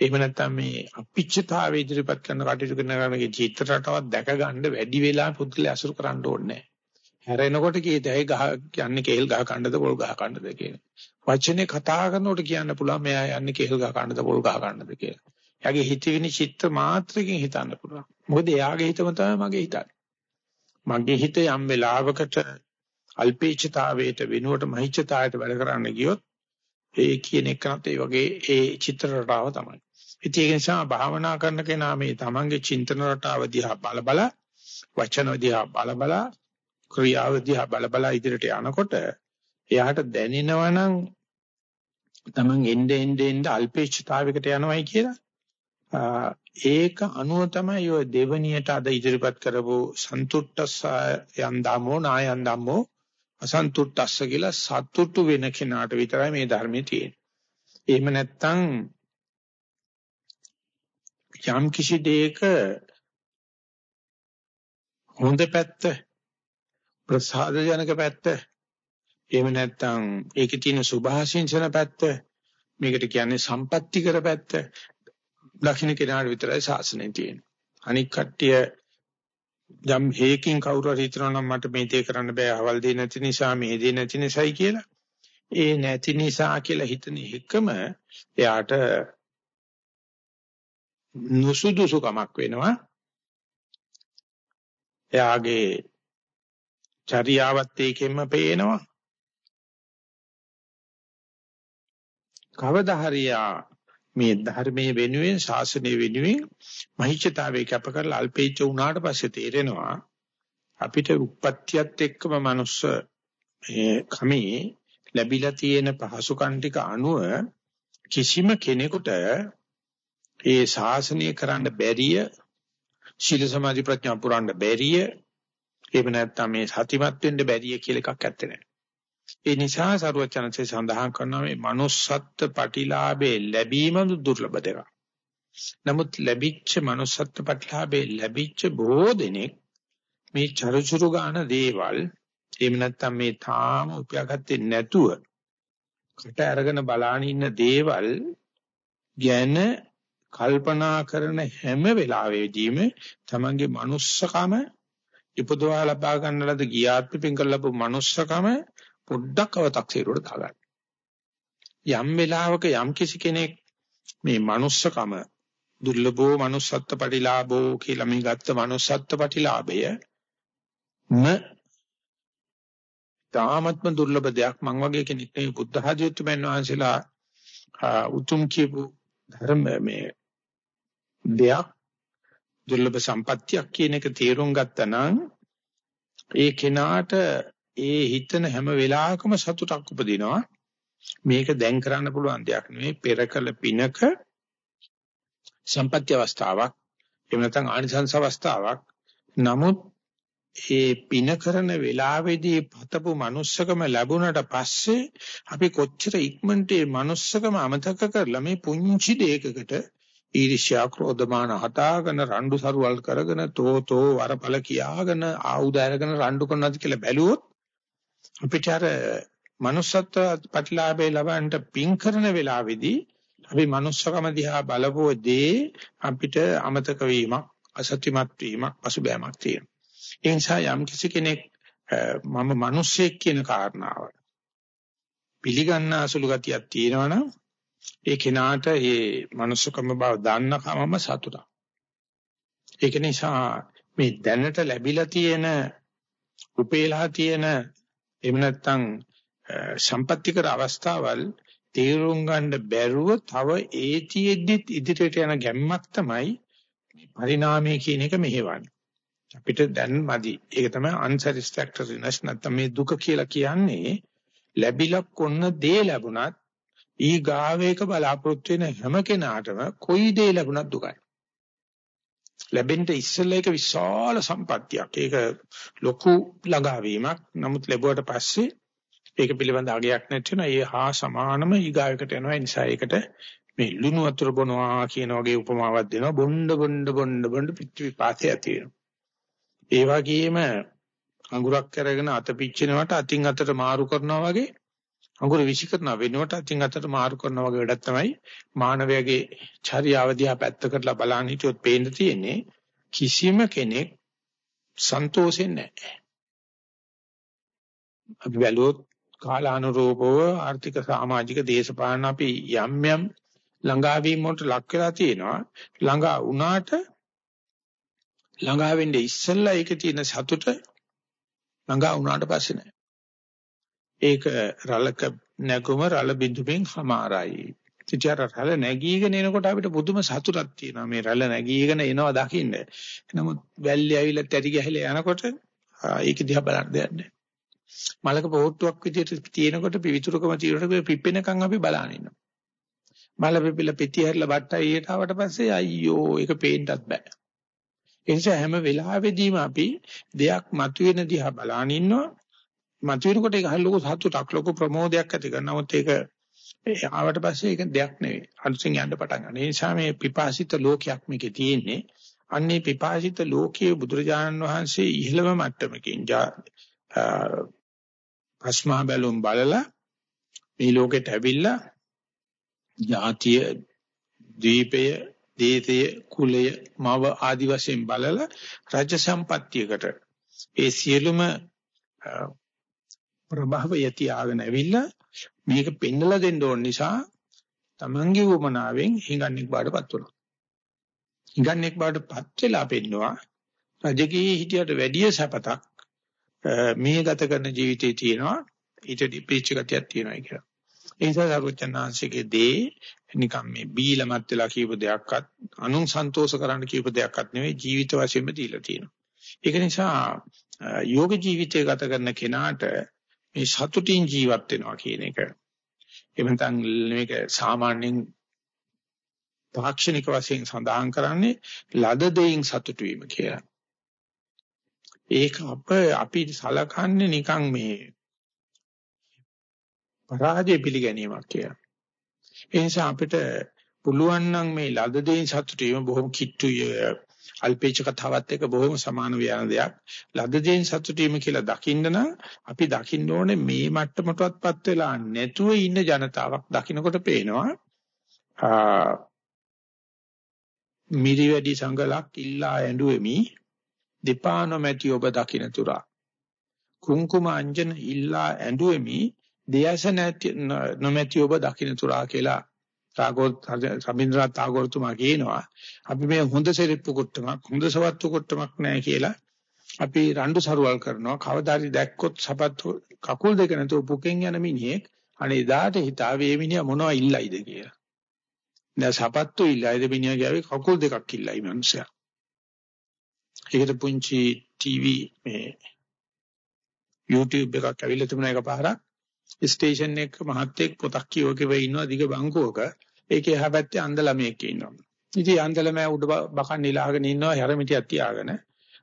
එහෙම නැත්නම් මේ අපිච්චතාවය ඉදිරිපත් කරන කටයුතු කරන කෙනාගේ චිත්‍ර රටාවක් දැක ගන්න වැඩි වෙලා පුදුලේ අසුර කරන්න ඕනේ හැරෙනකොට කීතයි ගහ යන්නේ කේල් ගහ කන්නද පොල් ගහ කන්නද කියන. වචනේ කතා කරනකොට කියන්න පුළුවන් මෙයා යන්නේ කේල් ගහ කන්නද පොල් ගහ කන්නද කියලා. එයාගේ හිතවිනි චිත්ත මාත්‍රකින් හිතන්න පුළුවන්. මොකද එයාගේ හිතම තමයි මගේ හිතන්නේ. මගේ හිත යම් වෙලාවකට අල්පේච්ඡතාවයට වෙනුවට මහිච්ඡතාවයට වැඩ කරන්න ගියොත් ඒ කියන එකනත් ඒ වගේ ඒ චිත්‍ර රටාව තමයි. ඉතින් ඒ නිසා භාවනා කරන කෙනා මේ තමන්ගේ චින්තන රටාව දිහා බල බල වචන දිහා බල බල ක්‍රියාව දිහා බල බල ඉදිරියට යනකොට එයාට දැනෙනවනම් තමන් එnde ende ende අල්පේච්ඡතාවයකට යනවයි කියලා ඒක අනුව තමයි ඔය දෙවණියට අද ඉදිරිපත් කරපු සන්තුට්ඨස්ස යන්දමෝ නායන්දමෝ අසන්තුට්ඨස්ස කියලා සතුටු වෙන කෙනාට විතරයි මේ ධර්මයේ තියෙන්නේ. එහෙම නැත්නම් යම් කිසි දෙයක හොඳ පැත්ත ප්‍රසාදජනක පැත්ත එහෙම නැත්නම් ඒකේ තියෙන සුභාශිංසන පැත්ත මේකට කියන්නේ සම්පත්‍ති කර පැත්ත දකින්න කෙනාට විතරයි ශාසනය තියෙන්නේ. අනික් කට්ටිය යම් හේකින් කවුරු හරි හිතනවා නම් මට මේ දේ කරන්න බෑ අවල් දෙන්නේ නැති නිසා මේ දේ නැති නිසායි කියලා. ඒ නැති නිසා කියලා හිතන එකම එයාට නුසුදුසුකමක් වෙනවා. එයාගේ චර්යාවත් ඒකෙන්ම පේනවා. කවදා හරියා මේ ධර්මයේ වෙනුවෙන් ශාසනය වෙනුවෙන් මහිෂ්ඨතාවයේ කැප කරලා අල්පේච්ච වුණාට පස්සේ තේරෙනවා අපිට උප්පත්තියත් එක්කම මනුස්ස මේ කමේ ලැබිලා තියෙන පහසුකම් ටික අනුව කිසිම කෙනෙකුට ඒ ශාසනය කරන්න බැරිය ශීල සමාධි ප්‍රඥා පුරන්න බැරිය එහෙම නැත්නම් මේ සතිමත් වෙන්න බැරිය කියලා එකක් ඇත්තේ නැහැ. ඒ නිසා සරුවචනසේ සඳහන් කරනවා මේ manussත්ත්ව ප්‍රතිලාභේ ලැබීම දුර්ලභ දෙයක්. නමුත් ලැබිච්ච manussත්ත්ව ප්‍රතිලාභේ ලැබිච්ච බොහෝ දෙනෙක් මේ චරුචුරු ගාන දේවල් එහෙම නැත්නම් මේ තාම උපයාගත්තේ නැතුව කට අරගෙන බලාන ඉන්න දේවල් ගැන කල්පනා කරන හැම වෙලාවෙදීම තමන්ගේ manussකම ඉපදවා ලබා ගන්න ලද ගියාත්ම පින් කළ ලැබු manussකම පොඩ්ඩක් අව탁සීරුවට දාගන්න. යම් වෙලාවක යම් කිසි කෙනෙක් මේ manussකම දුර්ලභෝ manussත්ත්ව පටිලාභෝ කියලා මේ ගත්ත manussත්ත්ව පටිලාභය ම තාමත්ම දුර්ලභ දෙයක් මං වගේ කෙනෙක් නෙවෙයි බුද්ධ ආධිත්‍යමයන් වහන්සේලා උතුම් කියපු ධර්ම මේ දෙයක් දුර්ලභ සම්පත්තියක් කියන එක තේරුම් ගත්තා නම් ඒ කෙනාට ඒ හිතන හැම වෙලාවකම සතුටක් උපදිනවා. මේක දැන් කරන්න පුළුවන් දෙයක් නෙවෙයි. පෙරකල පිනක සම්පත්‍ය අවස්ථාවක් එහෙම නැත්නම් ආනිසංස අවස්ථාවක්. නමුත් ඒ පින කරන වෙලාවේදී පතපු manussකම ලැබුණට පස්සේ අපි කොච්චර ඉක්මනට මේ manussකම අමතක කරලා මේ පුංචි දෙයකකට ඊර්ෂ්‍යා ක්‍රෝධමාන හතාගෙන රණ්ඩු සරුවල් කරගෙන තෝතෝ වරපල කියාගෙන ආයුධ අරගෙන රණ්ඩු කරනවාද කියලා බැලුවොත් අපිට අර manussත්ව ප්‍රතිලාභේ ලබන්න පින් කරන වෙලාවේදී අපි manussකම දිහා බලපුවදී අපිට අමතක වීමක් අසත්‍යමත් වීමක් පසුබෑමක් තියෙනවා. ඒ නිසා යම් කිසි කෙනෙක් මම මිනිස්සෙක් කියන කාරණාව පිළිගන්න අසුළු ගතියක් තියෙනවනම් ඒ කෙනාට ඒ manussකම බව දන්නකමම සතුටක්. ඒක නිසා මේ දැනට ලැබිලා තියෙන උපේලා තියෙන එහෙම නැත්නම් සම්පත්‍තිකර අවස්ථාවල් තීරුම් ගන්න බැරුව තව ඒතිෙද්දිත් ඉදිරියට යන ගැම්මක් තමයි පරිණාමය කියන එක මෙහෙවන්නේ. අපිට දැන් මදි. ඒක තමයි unsatisfactoriness නැත්නම් මේ දුක කියලා කියන්නේ ලැබිලා කොන්න දේ ලැබුණත් ඊ ගාවේක බලාපොරොත්තු වෙන හැම කෙනාටම කොයි දේ ලැබුණත් දුකයි. ලැබෙන්න ඉස්සෙල්ලා ඒක විශාල සම්පත්තියක්. ඒක ලොකු ළඟාවීමක්. නමුත් ලැබුවට පස්සේ ඒක පිළිබඳ අගයක් නැති වෙනවා. ඒ හා සමානම ඊගායකට යනවා. ඒ නිසා ඒකට මේ ලුණු වතුර බොනවා කියන වගේ උපමාවක් දෙනවා. බොණ්ඩ බොණ්ඩ බොණ්ඩ බොණ්ඩ පිච්චි විපාතය ඇති වෙනවා. ඒ වගේම අඟුරක් කරගෙන අත පිච්චෙනවට අතින් අතට මාරු කරනවා වගේ අඟුර විශ් කරනවා වෙනකොට අතින් අතට මාරු කරනවා වගේ වැඩක් තමයි මානවයාගේ චර්යාව දිහා පැත්තකටලා බලන් හිටියොත් පේන්න තියෙන්නේ කිසිම කෙනෙක් සන්තෝෂෙන් නැහැ. අපි බැලුවොත් කාලානුරූපව ආර්ථික සමාජික දේශපාලන අපි යම් යම් ළඟාවීම් වලට ලක් වෙලා තියෙනවා ළඟා වුණාට ළඟා වෙන්නේ ඉස්සෙල්ලා ඒකේ තියෙන සතුට ළඟා වුණාට පස්සේ නෑ ඒක රලක නැගුම රල බිඳුමින් හමාරයි ඉතින් රල නැගීගෙන එනකොට අපිට පුදුම සතුටක් තියෙනවා මේ රල නැගීගෙන එනවා දකින්න නමුත් වැල්ලේ ඇවිල්ලා තැටි ගහලා යනකොට ඒක දිහා බලන්න දෙයක් නෑ මලක පොහොට්ටුවක් විදිහට තියෙනකොට පිවිතුරුකම තියෙනකොට පිපෙනකන් අපි බලන ඉන්නවා. මල පිපිලා පෙති හැරලා බට්ටා ඊට ආවට පස්සේ අයියෝ ඒක පේන්නත් බෑ. ඒ නිසා හැම වෙලාවෙදීම අපි දෙයක් මතුවෙන දිහා බලන ඉන්නවා. මතුවෙනකොට ඒක හරිය ලොකු සතුටක් ලොකු ප්‍රමෝදයක් ඇති කරනවා. නමුත් ඒක ආවට පස්සේ ඒක දෙයක් නෙවෙයි. අලුතෙන් යන්න පටන් ගන්න. ඒ නිසා මේ පිපාසිත ලෝකයක් මේකේ තියෙන්නේ. අන්නේ පිපාසිත ලෝකයේ බුදුරජාණන් වහන්සේ ඉහළම මට්ටමකින් පස්මා බැලුම් බලලා මේ ලෝකෙට ඇවිල්ලා ජාතිය දීපය දේතය කුලය මව ආදි වශයෙන් බලලා රාජ්‍ය සම්පත්තියකට ඒ සියලුම ප්‍රභවය තියාගෙන ඇවිල්ලා මේක පෙන්නලා දෙන්න ඕන නිසා Tamange වමනාවෙන් හිඟන්නෙක් බාටපත් වුණා. හිඟන්නෙක් බාටපත් වෙලා පෙන්නවා රජකී හිටියට වැඩිය සැපතක් මේ ගත කරන ජීවිතේ තියෙනවා ඊට පිච්ච ගතියක් තියෙනවා කියලා. ඒ නිසා සරුවචනාංශිකේ දේ නිකම් මේ බීලමත් වෙලා කියපු දෙයක්වත් අනුන් සන්තෝෂ කරන්න කියපු දෙයක්වත් නෙවෙයි ජීවිත වශයෙන්ම දීලා තියෙනවා. ඒක නිසා යෝග ජීවිතය ගත කරන කෙනාට මේ සතුටින් ජීවත් වෙනවා කියන එක. එහෙම නැත්නම් මේක සාමාන්‍යයෙන් තාක්ෂණික වශයෙන් සඳහන් කරන්නේ ලද දෙයින් සතුටු වීම කියලා. ඒක අප අපි සලකන්නේ නිකන් මේ පරාජය පිළිගැනීමක් කියලා. ඒ නිසා අපිට පුළුවන් නම් මේ ලද දෙයින් සතුටු වීම බොහොම කිට්ටුයි අල්පේච කතාවත් එක්ක බොහොම සමාන ව්‍යාන දෙයක්. ලද දෙයින් සතුටු වීම කියලා දකින්න නම් අපි දකින්න ඕනේ මේ මට්ටමටවත් වෙලා නැතුව ඉන්න ජනතාවක් දකින්නකොට පේනවා මිරි වැඩි සංගලක් ඉල්ලා ඇඬුවෙමි. දෙපා නොමැති ඔබ දකින්න තුරා. කුංකුම අංජන ඉල්ලා ඇඬුවෙමි. දෙයස නැති නොමැති ඔබ දකින්න තුරා කියලා ටාගෝර් රබින්ද්‍රනාත් ටාගෝර් තුමා කියනවා අපි මේ හොඳ සෙරිප්පු කොට්ටමක් හොඳ සවත්තු කොට්ටමක් නැහැ කියලා අපි රණ්ඩු සරුවල් කරනවා. කවදාරි දැක්කොත් සපත්තු කකුල් දෙක නැතුව පුකෙන් යන මිනිහෙක් අනේ එදාට හිතාවේ මිනිහා මොනවයි ඉල්ලයිද කියලා. දැන් සපත්තු ඉල්ලයිද මිනිහා ගාවේ කකුල් දෙකක් ඉල්ලයි මිනිස්සයා ඒකට පුංචි ටීවී මේ YouTube එකක් ඇවිල්ලා තිබුණා. එකපාරක් ස්ටේෂන් එක මහත්තයෙක් පොතක් කියවකව ඉන්නවා දිග බංකුවක. ඒකේ එහා පැත්තේ අන්ධ ළමයෙක් ඉන්නවා ඉතින් අන්ධ ළමයා උඩ බකන් නිලාගෙන ඉන්නවා හැරමිටියක් තියාගෙන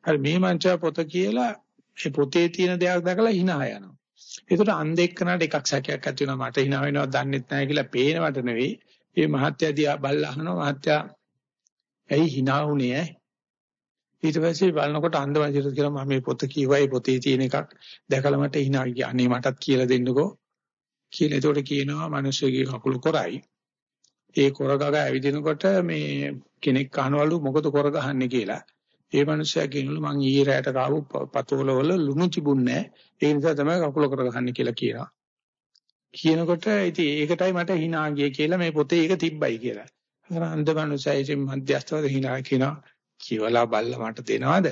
හරි මේ මංචා පොත කියලා ඒ පොතේ තියෙන දේක් දැකලා hina යනවා ඒකට අන්ධ එක්කනට එකක් සැකයක් ඇති වෙනවා මට hina වෙනවද දන්නෙත් නැහැ කියලා පේනවට නෙවෙයි මේ මහත්තයා දිහා බල්ලා අහනවා මහත්තයා ඇයි hina වුනේ ඈ? ඊට පස්සේ බලනකොට අන්දවජිරත් කියලා මම මේ පොත කියවයි පොතේ තියෙන එකක් දැකලා මට hina ගියා. අනේ මටත් කියලා දෙන්නකෝ. කියලා ඒකට කියනවා මිනිස්සුගේ කකුල කොරයි. ඒ කොර ගග ඇවිදිනකොට මේ කෙනෙක් අහනවලු මොකද කොර ගහන්නේ කියලා. ඒ මිනිස්සයා කියනවලු මං ඊයේ රැට කාපු පතෝල වල ලුණු තිබුණේ ඒ නිසා තමයි කකුල කොර ගහන්නේ කියලා කියනවා. කියනකොට ඉතින් ඒකටයි මට hina ගියේ කියලා මේ පොතේ ඒක තිබ්බයි කියලා. අර අන්ධ මිනිස්සයා ඉතින් මධ්‍යස්ථවල hina කියනවා කියවලා බල්ලා මට දෙනවද?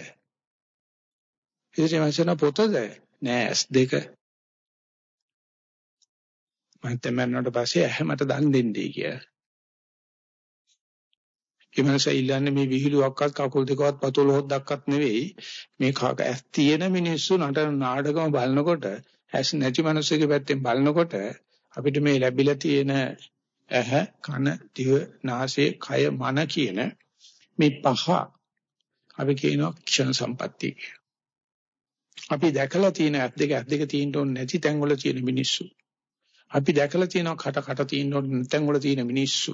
ඊට පස්සේ පොතද? නෑ S2 මම තැමන්නට පස්සේ ඇහැ මට දන් දෙන්නේ කියලා. ඊමණස ඉල්ලන්නේ මේ විහිළුවක්වත් කකුල් දෙකවත් පතුල හොද්දක්වත් නෙවෙයි. මේ ඇස් තියෙන මිනිස්සු නටන නාටකම බලනකොට ඇස් නැති මිනිස්සුගේ පැත්තෙන් බලනකොට අපිට මේ ලැබිලා තියෙන ඇහැ කන දිව නාසය කය මන කියන මේ පහ අපි කියනවා ක්ෂණ සම්පatti අපි දැකලා තියෙන ඇස් දෙක ඇස් දෙක තියෙන්න ඕනේ නැති තැන්වල තියෙන මිනිස්සු. අපි දැකලා තියෙනවා කට කට තියෙන තැන්වල තියෙන මිනිස්සු.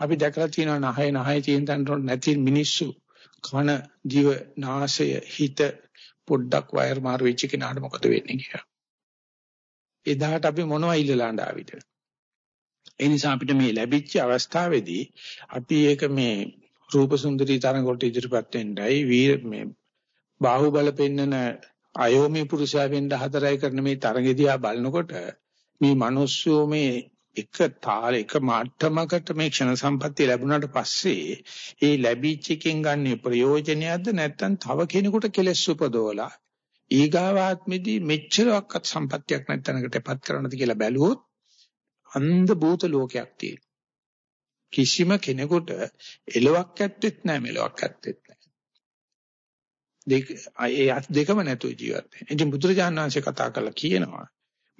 අපි දැකලා තියෙනවා නහය නහය තියෙන තැන්වල නැති මිනිස්සු. කන, දිව, නාසය, හිත පොඩ්ඩක් වයර් මාරු වෙච්ච කෙනාට මොකද වෙන්නේ කියලා. එදාට අපි මොනවයි ඉල්ලලා ආවිද? ඒ නිසා අපිට මේ ලැබිච්ච අවස්ථාවේදී අපි ඒක මේ රූප සුන්දරී තරඟ වලට ඉදිරිපත් වෙන්නයි වීර මේ බාහුවල පෙන්නන අයෝමී පුරුෂයා වෙන්න හතරයි කරන මේ තරඟෙදියා බලනකොට මේ මිනිස්සු මේ එක තාල එක මාට්ටමකට මේ ක්ෂණ සම්පත්තිය ලැබුණාට පස්සේ ඒ ලැබිච්ච එකෙන් ගන්න ප්‍රයෝජනයක්ද නැත්නම් තව කෙනෙකුට කෙලෙස් උපදවලා ඊගාවාත්මෙදී මෙච්චරක්වත් සම්පත්තියක් නැත්නම්කටපත් කරන්නද කියලා බැලුවොත් අන්ධ භූත ලෝකයක් තියෙනවා. කිසිම කෙනෙකුට එලොවක් ඇත්තෙත් නැහැ මෙලොවක් ඇත්තෙත් නැහැ. දෙක ඒ දෙකම නැතුව ජීවත් වෙන. ඉතින් බුදුරජාණන් වහන්සේ කතා කරලා කියනවා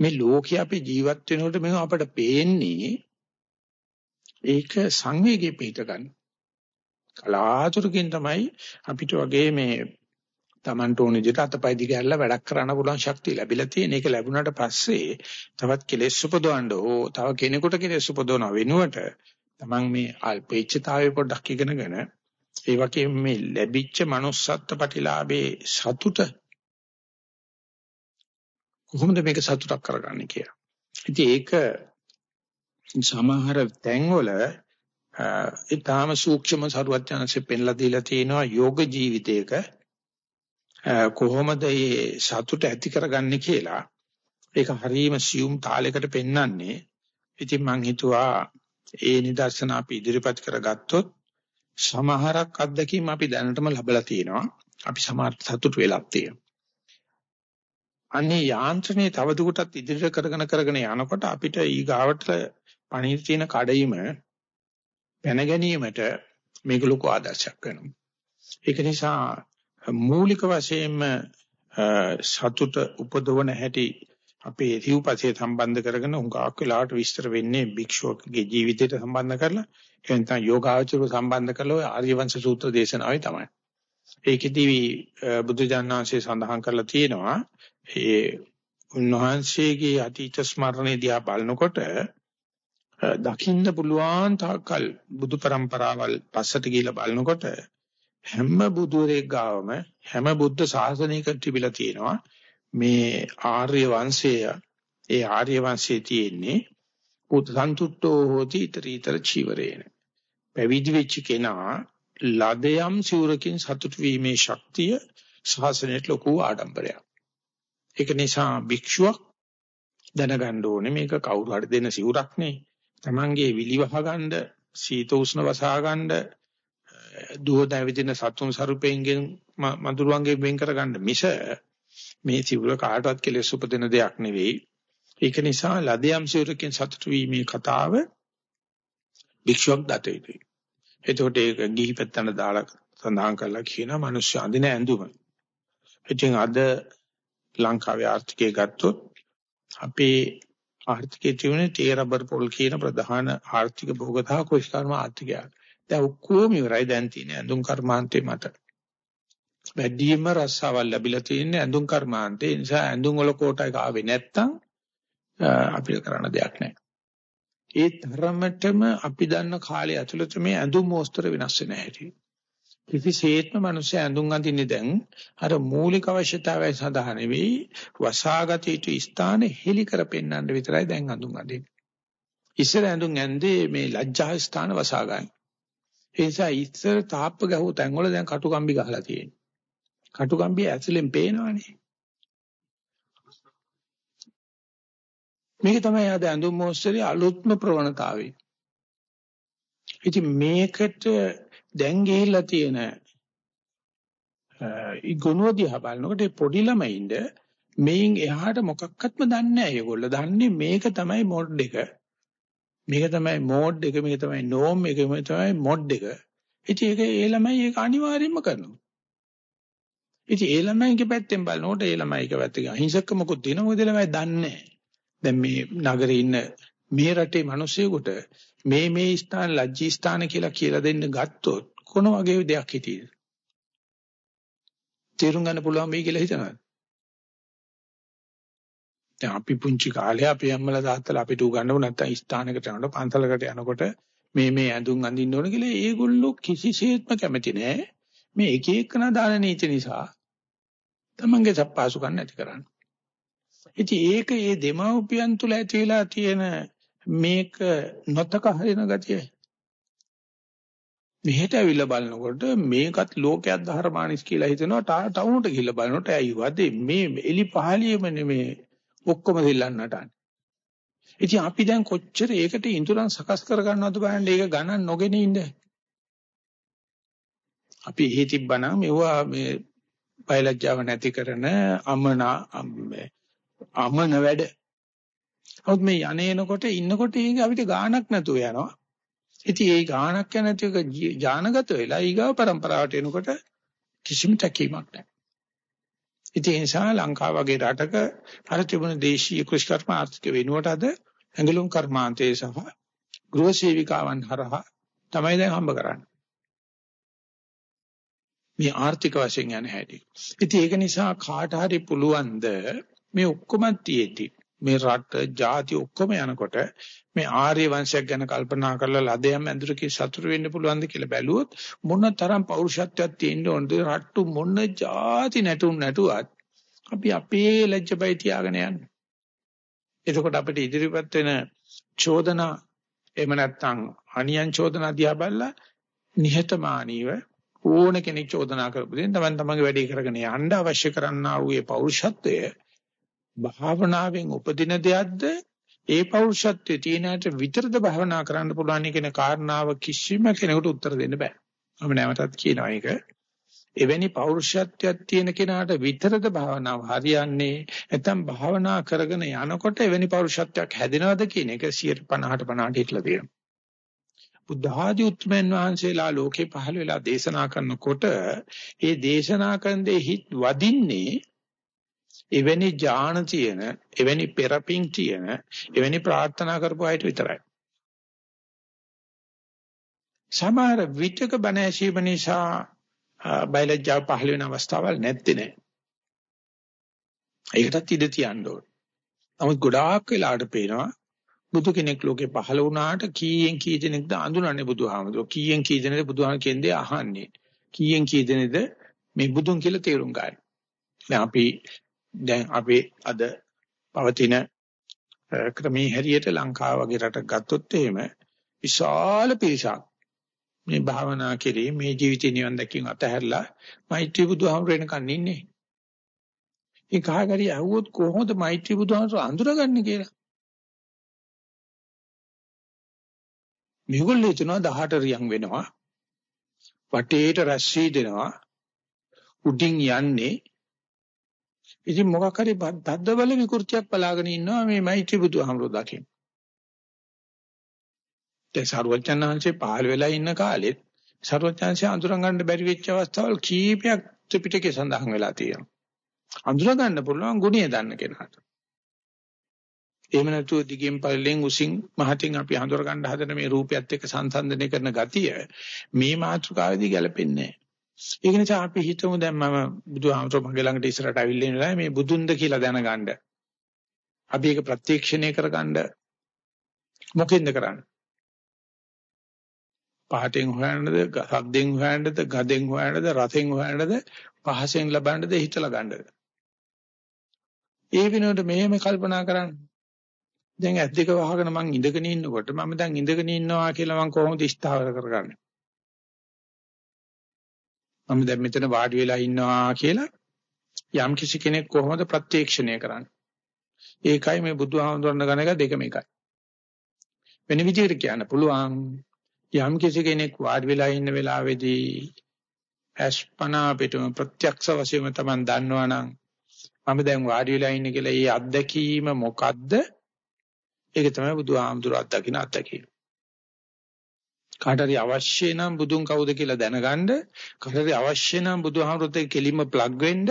මේ ලෝකේ අපි ජීවත් වෙනකොට මේව අපට පේන්නේ ඒක සංවේගයේ පිට ගන්න. කලාතුරකින් තමයි අපිට වගේ මේ Tamanට ඕන විදිහට අතපය දිග ඇරලා වැඩක් කරන්න පුළුවන් ශක්තිය ලැබිලා තියෙන. ඒක ලැබුණාට පස්සේ තවත් කෙලෙස් උපදවන්න ඕ තව කෙනෙකුට කෙලෙස් උපදවන වෙනුවට Taman මේ අල්පේච්ඡතාවය පොඩ්ඩක් ඉගෙනගෙන ඒ වගේ මේ ලැබිච්ච manussත්ත්ව ප්‍රතිලාභේ සතුට කොහොමද මේක සතුටක් කරගන්නේ කියලා. ඉතින් ඒක සමහර තැන්වල ඊටාම සූක්ෂම සරුවචනanse පෙන්ලා දීලා තියෙනවා යෝග ජීවිතයක කොහොමද මේ සතුට ඇති කරගන්නේ කියලා. ඒක හරීම සියුම් තාලයකට පෙන්වන්නේ. ඉතින් මං හිතුවා ඒ නිදර්ශන අපි ඉදිරිපත් කරගත්තොත් සමහරක් අත්දැකීම් අපි දැනටම ලැබලා තියෙනවා. අපි සමහර සතුට වෙලක් තියෙනවා. අන්නේ යාන්ත්‍රණය තවදුරටත් ඉදිරියට කරගෙන කරගෙන යනකොට අපිට ඊගාවට පණිවිඩ තියෙන කඩයිම පැන ගැනීමට මේක ලොකු ආදර්ශයක් වෙනවා. ඒක නිසා මූලික වශයෙන්ම සතුට උපදවන හැටි අපේ සිව්පසේ සම්බන්ධ කරගෙන උඟාක් වෙලාවට විස්තර වෙන්නේ භික්ෂුවකගේ ජීවිතයට සම්බන්ධ කරලා එතන යෝගාචරව සම්බන්ධ කරලා ඔය ආර්යවංශ සූත්‍ර දේශනාවේ තමයි. ඒකෙදී බුදුජානනාංශය සඳහන් කරලා තියෙනවා ඒ උන්වහන්සේගේ අතීත ස්මරණේ දිහා බලනකොට දකින්න පුළුවන් තාකල් බුදු પરම්පරාවල් පස්සට ගිහිලා බලනකොට හැම බුදුරෙක් ගාවම හැම බුද්ධ ශාසනයක තිබිලා තියෙනවා මේ ආර්ය වංශය. ඒ ආර්ය වංශයේ තියෙන්නේ පුත් සන්තුට්ඨෝ හෝති ඊතරීතර චීවරේන. පැවිදි වෙච්ච කෙනා ලදයම් සිවුරකින් සතුට වීමේ ශක්තිය ශාසනයට ලොකු ආඩම්බරයක්. ඒක නිසා භික්ෂුවක් දැනගන්න ඕනේ මේක කවුරු හරි දෙන සිවුරක් නේ. Tamange විලිවහ ගන්න, සීත උෂ්ණ වසා ගන්න, දුව දැවිදින සතුන් සරුපෙන්ගෙන් මధుරවන්ගේ වෙන් කරගන්න මිස මේ සිවුර කාටවත් කෙලෙස් උපදින දෙයක් නෙවෙයි. ඒක නිසා ලදයම් සිවුරකින් සතුටු වීමේ කතාව භික්ෂුවක් දත යුතුයි. එතකොට ඒක ගිහි පැත්තට දාලා සඳහන් කරලා කියනවා මිනිස්සු අඳින ඇඳුම. ඉතින් අද ලංකාවේ ආර්ථිකය ගත්තොත් අපේ ආර්ථිකයේ තියෙන තේ රබර් පොල් කියන ප්‍රධාන ආර්ථික භෝගතා කුෂ්කර්ම ආර්ථිකය. දැන් ඔක්කොම ඉවරයි දැන් තියෙන ඇඳුම් කර්මාන්තේ මත. වැඩිම රස්සාවල් ලැබිලා තියෙන ඇඳුම් කර්මාන්තේ නිසා ඇඳුම් වල කෝටා එක ආවේ නැත්තම් අපිට කරන්න දෙයක් නැහැ. ඒ තරමටම අපි දන්න කාලය ඇතුළත මේ ඇඳුම් මෝස්තර වෙනස් වෙන්නේ නැහැ. කිසිසේත්ම මිනිස්සු ඇඳුම් අඳින්නේ දැන් අර මූලික අවශ්‍යතාවය සඳහා නෙවෙයි වසාගත යුතු ස්ථාන හෙලි කර පෙන්වන්න විතරයි දැන් අඳුම් අඳින්නේ. ඉස්සර ඇඳුම් ඇඳේ මේ ලැජ්ජා ස්ථාන වසා ගන්න. ඒ නිසා ඉස්සර තාප්ප ගහුව තැන් වල දැන් කටුකම්බි ගහලා තියෙනවා. කටුකම්බි ඇතුලෙන් පේනවනේ. මේක තමයි ආද ඇඳුම් මොස්තරේ අලුත්ම ප්‍රවණතාවය. ඉතින් මේකට දැන් ගිහිල්ලා තියෙන ඒ ගුණෝ දිහා බලනකොට පොඩි ළමයින්ද මේන් එහාට මොකක්වත්ම දන්නේ නැහැ. ඒගොල්ලෝ දන්නේ මේක තමයි මොඩ් එක. මේක තමයි මෝඩ් එක මේක තමයි නෝම් එක මේක තමයි මොඩ් එක. ඉතින් ඒක ඒ ළමයි ඒක අනිවාර්යයෙන්ම කරනවා. ඉතින් ඒ ළමයිගේ පැත්තෙන් බලනකොට ඒ ළමයිගේ පැත්තේ අහිංසක මොකොත් දින මොකද ළමයි දන්නේ දැන් මේ නගරේ ඉන්න මේ රටේ මිනිස්සුෙකුට මේ මේ ස්ථාන ලජ්ජී ස්ථාන කියලා කියලා දෙන්න ගත්තොත් කොන වගේ දෙයක් හිතේද? තේරුම් ගන්න පුළුවන් වෙයි කියලා හිතනවා. දැන් අපි පුංචි කාලේ අපේ අම්මලා තාත්තලා අපිට උගන්වු නැත්තම් ස්ථානයකට යනකොට පන්සලකට යනකොට මේ මේ ඇඳුම් අඳින්න ඕන කියලා ඒගොල්ලෝ කිසිසේත්ම කැමති නෑ. මේ එක එකන දාන නීති නිසා තමන්ගේ සප්පාසුකම් නැති කරන්නේ. ඉතින් ඒක ඒ දෙමව්පියන් තුල ඇති වෙලා තියෙන මේක නොතක හරින ගතිය. මෙහෙට ඇවිල්ලා බලනකොට මේකත් ලෝකයක් ධර්මානිස් කියලා හිතනවා ටවුනට ගිහිල්ලා බලනකොට ඇයි වදේ මේ එලි පහලියම නෙමේ ඔක්කොම දෙල්ලන්නට. ඉතින් අපි දැන් කොච්චර ඒකට ඉඳුරන් සකස් කර ගන්නවද බලන්න ඒක ගණන් නොගෙන ඉන්න. අපි එහෙ තිබ්බනම් මෙවුවා මේ බයලජ්ජාව නැති කරන අමන අමන වැඩ. නමුත් මේ යන්නේනකොට ඉන්නකොට ඒක අපිට ගාණක් නැතුව යනවා. ඉතින් ඒ ගාණක් නැතිව ඥානගත වෙලා ඊගාව પરම්පරාවට එනකොට කිසිම තැකීමක් නැහැ. ඉතින් ඒ නිසා ලංකාව වගේ රටක අර තිබුණ දේශීය කෘෂිකර්ම ආර්ථික වෙනුවට අද ඇඟලුම් කර්මාන්තයේ සහ ගෘහ සේවිකාවන් හරහා තමයි දැන් හම්බ කරන්නේ. මේ ආර්ථික වශයෙන් යන හැටි. ඉතින් ඒක නිසා කාට හරි පුළුවන්ද මේ ඔක්කොම තියෙති. මේ රට, ජාති ඔක්කොම යනකොට මේ ආර්ය වංශයක් ගැන කල්පනා කරලා ලදයන් ඇඳුරකේ සතුරු වෙන්න පුළුවන්ද කියලා බැලුවොත් මොන තරම් පෞරුෂත්වයක් තියෙන්න ඕනද රට්ටු මොන જાති නැටුම් නැටුවත් අපි අපේ ලැජ්ජබයි තියාගෙන යන්නේ. එතකොට අපිට ඉදිරිපත් වෙන චෝදනා එහෙම නැත්නම් අනියන් චෝදනා දිහා බලලා නිහතමානීව ඕන කෙනෙක් චෝදනා කරපු දෙයින් තමයි තමන්ගේ වැඩේ කරගෙන යන්න අවශ්‍ය කරන්නා වූ ඒ පෞරුෂත්වය භාවනාවෙන් උපදින දෙයක්ද ඒ පෞරුෂත්වයේ තියෙනට විතරද භවනා කරන්න පුළුවන් කියන කාරණාව කිසිම කෙනෙකුට උත්තර දෙන්න බෑ. මම නැවතත් කියනවා ඒක. එවැනි පෞරුෂත්වයක් තියෙන කෙනාට විතරද භාවනාව හරියන්නේ නැත්නම් භාවනා කරගෙන යනකොට එවැනි පෞරුෂත්වයක් හැදෙනවද කියන එක 50ට 50ට හිටලා තියෙනවා. බුද්ධ ආදී උත්මයන් වහන්සේලා ලෝකේ පහළ වෙලා දේශනා කරනකොට ඒ දේශනා කරන දේ හිත් වදින්නේ එවැනි ඥාන තියෙන, එවැනි පෙරපින් තියෙන, එවැනි ප්‍රාර්ථනා කරපු අයට විතරයි. සමහර විචක බණ ඇසීම නිසා බයලජ්ජාව පහළ වෙන අවස්ථාවල් නැත්තේ නෑ. ඒකටත් ඉඩ තියන්න ඕන. නමුත් ගොඩාක් වෙලාවට පේනවා බුදු කෙනෙක් ලෝකේ පහළ වුණාට කීයෙන් කී දෙනෙක්ද අඳුනන්නේ බුදුහාමුදුරුවෝ කීයෙන් කී දෙනෙක්ද බුදුහාම කියන්නේ අහන්නේ කීයෙන් කී දෙනෙක්ද මේ බුදුන් කියලා තේරුම් ගන්න. දැන් අපි දැන් අපේ අද පවතින ක්‍රමී හැරියට ලංකාව වගේ රටක් ගත්තොත් එහෙම විශාල පිරිසක් මේ භාවනා කෙරේ මේ ජීවිතේ නිවන් දැකීම අතහැරලා මෛත්‍රී බුදුහාමුදුර වෙනකන් ඉන්නේ. ඒ කාගරි ඇහුවොත් කොහොමද මෛත්‍රී බුදුහාමුදුර අඳුරගන්නේ කියලා. මේගොල්ලෝ හිතනවා 18 රියන් වෙනවා. වටේට රැස්සී දෙනවා. උඩින් යන්නේ ඉතින් මොකක් හරි තද්ද බල විකෘතියක් බලාගෙන ඉන්නවා මේ මෛත්‍රී බුදුහාමුදුරුවෝ දකින්න. ඒ සරුවචනාංශේ පහළ වෙලා ඉන්න කාලෙත් සරුවචනාංශය අඳුර ගන්න බැරි වෙච්ච අවස්ථාවල් කීපයක් ත්‍රිපිටකේ සඳහන් වෙලා තියෙනවා. අඳුර ගන්න පුළුවන් ගුණය දන්න කෙනාට. එහෙම නැතුව දිගින් පල්ලෙන් උසින් මහතින් අපි හඳුර ගන්න හදන මේ රූපයත් එක්ක සංසන්දනය කරන ගතිය මේ මාතෘකාවේදී ගැලපෙන්නේ නැහැ. ඒක නිසා අපි හිතමු දැන් මම බුදුහාමතුරු මගේ ළඟට ඉස්සරහට අවිල්ල ඉන්නලා මේ බුදුන්ද කියලා දැනගන්න. අපි ඒක ප්‍රත්‍යක්ෂණය කරගන්න මොකෙන්ද කරන්නේ? පහටෙන් හොයන්නද, සද්දෙන් හොයන්නද, ගදෙන් හොයන්නද, රසෙන් හොයන්නද, පහසෙන් ලබන්නද, හිතලා ගන්නද? ඒ වෙනුවට මෙහෙම කල්පනා කරන්න. දැන් ඇස් දෙක වහගෙන මං ඉඳගෙන ඉන්නකොට මම දැන් ඉඳගෙන ඉන්නවා කියලා මං කොහොමද ස්ථාවර කරගන්නේ? මම දැන් මෙතන වාඩි වෙලා ඉන්නවා කියලා යම් කිසි කෙනෙක් කොහොමද ප්‍රත්‍යක්ෂණය කරන්නේ? ඒකයි මේ බුදුහාමුදුරන් ගණ එක දෙකම එකයි. වෙන විදිහට කියන්න පුළුවන් යම් කිසි කෙනෙක් වාඩි වෙලා ඉන්න වෙලාවේදී අස්පනා පිටම ප්‍රත්‍යක්ෂ වශයෙන්ම Taman දන්නවනම් මම දැන් වාඩි වෙලා ඉන්නේ කියලා ඒ අත්දැකීම මොකද්ද? ඒක තමයි බුදුහාමුදුර අත්දකින්න අත්දැකීම. කාට හරි අවශ්‍ය නම් බුදුන් කවුද කියලා දැනගන්න කාට හරි අවශ්‍ය නම් බුදුහාමුදුරත් එක්ක කෙලින්ම ප්ලග් වෙන්න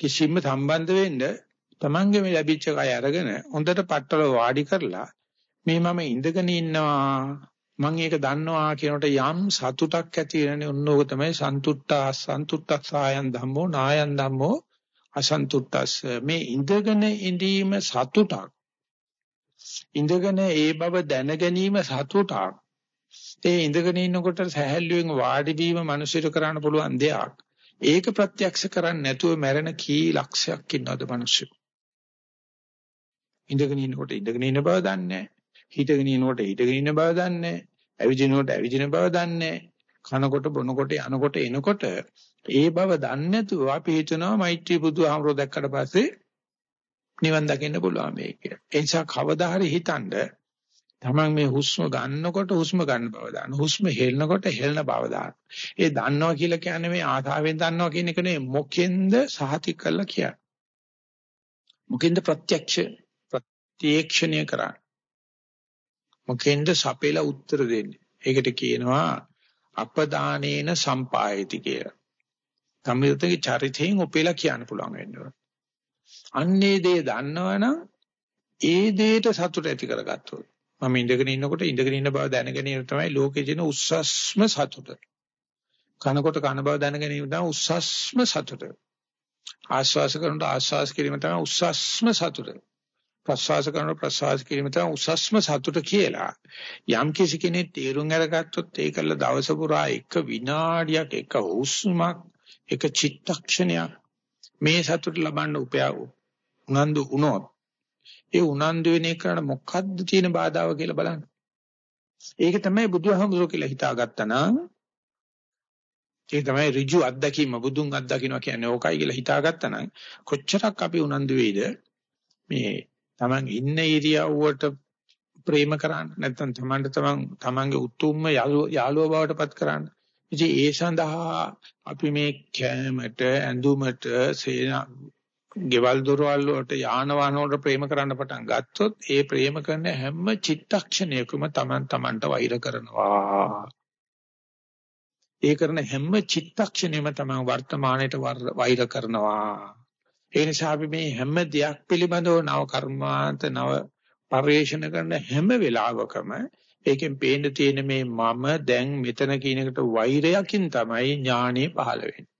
කිසිම සම්බන්ධ වෙන්න Tamange මේ ලැබිච්ච කය අරගෙන හොඳට පట్టල වාඩි කරලා මේ මම ඉඳගෙන ඉන්නවා මම ඒක දන්නවා කියනකොට යම් සතුටක් ඇති වෙනනේ ඔන්නෝක තමයි සන්තුට්ඨා සන්තුට්ඨසායන් ධම්මෝ නායන් ධම්මෝ අසන්තුට්ඨස් මේ ඉඳගෙන ඉඳීම සතුටක්. ඉඳගෙන ඒ බව දැන ගැනීම සතුටක්. ඒ ඉඳගෙන ඉන්නකොට සැහැල්ලුවෙන් වාඩි වීම මිනිසිර කරන්න පුළුවන් දෙයක්. ඒක ප්‍රත්‍යක්ෂ කරන්නේ නැතුව මැරෙන කී ලක්ෂයක් ඉන්නවද මිනිස්සු? ඉඳගෙන ඉන්නකොට ඉඳගෙන ඉන්න බව දන්නේ හිටගෙන ඉන්නකොට හිටගෙන ඉන්න බව දන්නේ ඇවිදිනකොට ඇවිදින බව දන්නේ කනකොට බොනකොට යනකොට එනකොට ඒ බව දන්නේ නැතුව අපි හිතනවා මෛත්‍රී බුදුහාමරෝ දැක්කට පස්සේ නිවන් දකින්න පුළුවන් මේක කියලා. ඒ නිසා කවදා හරි හිතනද තමන් මේ හුස්ම ගන්නකොට හුස්ම ගන්න බව දාන්න. හුස්ම හෙලනකොට හෙලන බව දාන්න. ඒ දන්නවා කියලා කියන්නේ මේ ආතාවෙන් දන්නවා කියන එක නෙවෙයි මොකෙන්ද සහතික කරලා කියන්නේ. මොකෙන්ද ප්‍රත්‍යක්ෂ ප්‍රත්‍යක්ෂණය කරන්නේ. මොකෙන්ද සපේලා උත්තර දෙන්නේ. ඒකට කියනවා අපදානේන සම්පායති කියලා. සම්මිතගේ චරිතයෙන් ඔපෙලා කියන්න පුළුවන් වෙනවා. අන්නේ දේ දන්නවනම් ඒ දේට සතුට ඇති කරගත්තොත් මම ඉඳගෙන ඉන්නකොට ඉඳගෙන ඉන්න බව දැන ගැනීම තමයි ලෝකේ ජීන උස්සස්ම සතුට. කනකොට කන බව දැන ගැනීම තමයි උස්සස්ම සතුට. ආශ්වාස කරනකොට ආශ්වාස කිරීම තමයි උස්සස්ම සතුට. ප්‍රශ්වාස කරනකොට ප්‍රශ්වාස කිරීම තමයි උස්සස්ම සතුට කියලා. යම් කිසි කෙනෙක් තීරුම් අරගත්තොත් ඒකල දවස පුරා එක විනාඩියක් එක හුස්මක් එක චිත්තක්ෂණයක් මේ සතුට ලබන්න උපයාව උනන්දු වුණොත් ඒ උනන්දු වෙන එකට මොකද්ද තියෙන බාධාව කියලා බලන්න. ඒක තමයි බුදුහාමුදුරුවෝ කියලා හිතාගත්තා නම් ඒ තමයි ඍජු අත්දැකීම බුදුන් අත්දකින්නවා කියන්නේ ඕකයි කියලා හිතාගත්තා නම් කොච්චරක් අපි උනන්දු වෙයිද මේ Taman ඉන්න ඉරියව්වට ප්‍රේම කරන්න නැත්නම් Tamanට Taman Tamanගේ උතුම්ම යාළුවා බවට පත් කරන්න ඉතින් ඒ සඳහා අපි මේ කැමට ඇඳුමට සේනා ගෙවල් දොරවල් වලට යාන වාහන වලට ප්‍රේම කරන්න පටන් ගත්තොත් ඒ ප්‍රේම කරන හැම චිත්තක්ෂණයකම Taman Tamanට වෛර කරනවා. ඒ කරන හැම චිත්තක්ෂණයම Taman වර්තමානයේ වෛර කරනවා. ඒ නිසා අපි මේ හැම දෙයක් පිළිබඳව නව කර්මාන්ත නව පරිශන කරන හැම වෙලාවකම ඒකෙන් පේන්න තියෙන මේ මම දැන් මෙතන කියන එකට වෛරයකින් තමයි ඥානෙ පහළ වෙන්නේ.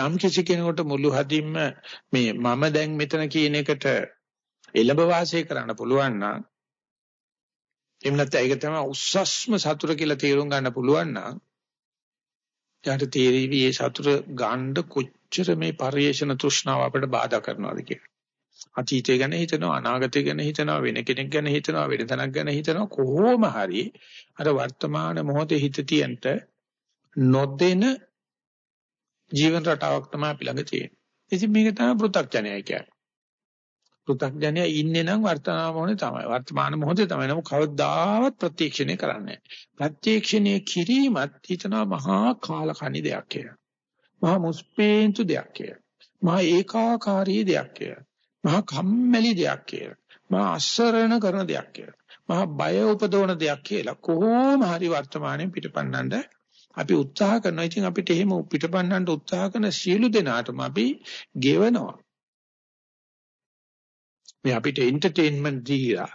යම් කිසි කෙනෙකුට මුළු හදින්ම මේ මම දැන් මෙතන කියන එකට එළඹ වාසය කරන්න පුළුවන් නම් එහෙම නැත්නම් ඒක තමයි උස්සස්ම සතුට කියලා තේරුම් ගන්න පුළුවන් නම් යාට තේරෙවි මේ සතුට ගන්න කොච්චර මේ පරිේශන තෘෂ්ණාව අපිට බාධා කරනවද කියලා. අතීතය ගැන හිතනවා අනාගතය ගැන හිතනවා වෙන කෙනෙක් ගැන හිතනවා වෙන තැනක් ගැන හිතනවා කොහොම හරි අර වර්තමාන මොහොතේ හිත තියන්ට නොදෙන ජීවන රටාවක් තමයි අපි ළඟ තියෙන්නේ. ඉතින් මේක තමයි පෘථග්ජනයයි කියන්නේ. පෘථග්ජනය ඉන්නේ නම් වර්තමාන මොහොතේ තමයි. වර්තමාන මොහොතේ තමයි. නමුත් කවදාවත් ප්‍රත්‍යක්ෂණය කරන්නේ නැහැ. ප්‍රත්‍යක්ෂණය කිරීමත් හිතනවා මහා කාලකණි දෙයක් කියලා. මහා මුස්පේන්තු දෙයක් කියලා. මහා ඒකාකාරී දෙයක් කියලා. මහා කම්මැලි දෙයක් කියලා. මහා අසරණ කරන දෙයක් කියලා. මහා බය උපදවන දෙයක් කියලා. කොහොම හරි වර්තමානයේ පිටපන්නඳ අපි උත්සාහ කරනවා. ඉතින් අපිට එහෙම පිටපන්නන්න උත්සාහ කරන සියලු දෙනාටම අපි ගෙවනවා. මේ අපිට එන්ටර්ටේන්මන්ට් දීලා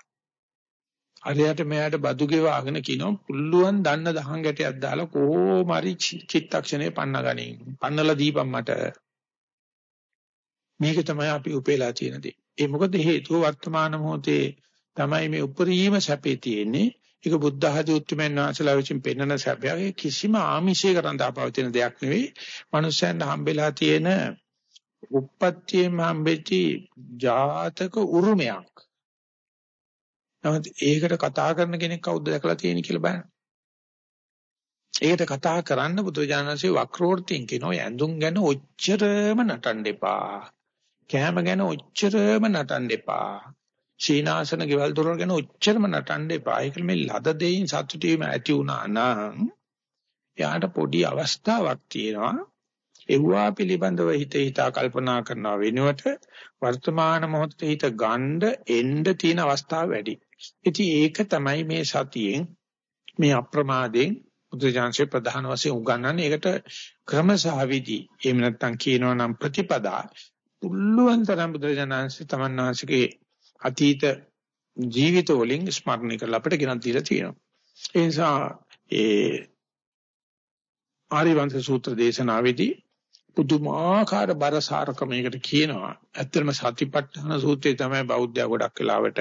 හරියට මෙයාට බදු ගෙවාගෙන කියනවා පුළුවන් දන්න දහං ගැටයක් දාලා කොහොම හරි චිත්තක්ෂණේ පන්න ගනින්. පන්නලා දීපන් මට. මේක තමයි අපි උපේලා තියෙන දේ. ඒ මොකද හේතුව වර්තමාන මොහොතේ තමයි මේ උපරිම සැපේ තියෙන්නේ. ඒක බුද්ධ ආදී උත්තරමයන් වහන්සේලා විසින් පෙන්වන සැපයගේ කිසිම ආමිෂයක රඳාපවතින දෙයක් නෙවෙයි. මනුස්සයන්ට හම්බෙලා තියෙන උප්පත්තියෙන් හම්බෙච්ච ජාතක උරුමයක්. නමුත් ඒකට කතා කරන කෙනෙක් කවුද දැකලා තියෙන්නේ කියලා බලන්න. ඒකට කතා කරන්න බුදුජානනාංශයේ වක්‍රෝර්තියෙන් කියනවා ඇඳුම් ගැන ඔච්චරම නටන්න එපා. කෑම ගැන ඔච්චරම නටන්න එපා. සීනාසන ගෙවල් දොරවල් ගැන ඔච්චරම නටන්න එපා. ඒක මේ ලද දෙයින් සතුටු වීම ඇති වුණා නම් යාට පොඩි අවස්ථාවක් තියෙනවා. එව්වා පිළිබඳව හිත හිතා කල්පනා කරනවා වෙනුවට වර්තමාන මොහොතේ හිත ගන්න එන්න තියෙන අවස්ථාව වැඩි. ඉතින් ඒක තමයි මේ සතියෙන් මේ අප්‍රමාදයෙන් බුදුජානකේ ප්‍රධාන වශයෙන් උගන්වන්නේ. ඒකට ක්‍රමසහ විදි. එහෙම නැත්නම් කියනවා නම් ප්‍රතිපදා පුළුවන් තරම් බුදුජානකේ තමන්නාසිකේ අතීත ජීවිත වලින් ස්මරණය කරලා අපිට ගෙනත් දීලා තියෙනවා. ඒ නිසා ඒ ආරිවංශ සූත්‍ර දේශනාවේදී පුදුමාකාර බරසාරකමයකට කියනවා. ඇත්තටම සතිපට්ඨාන සූත්‍රය තමයි බෞද්ධය ගොඩක් වෙලාවට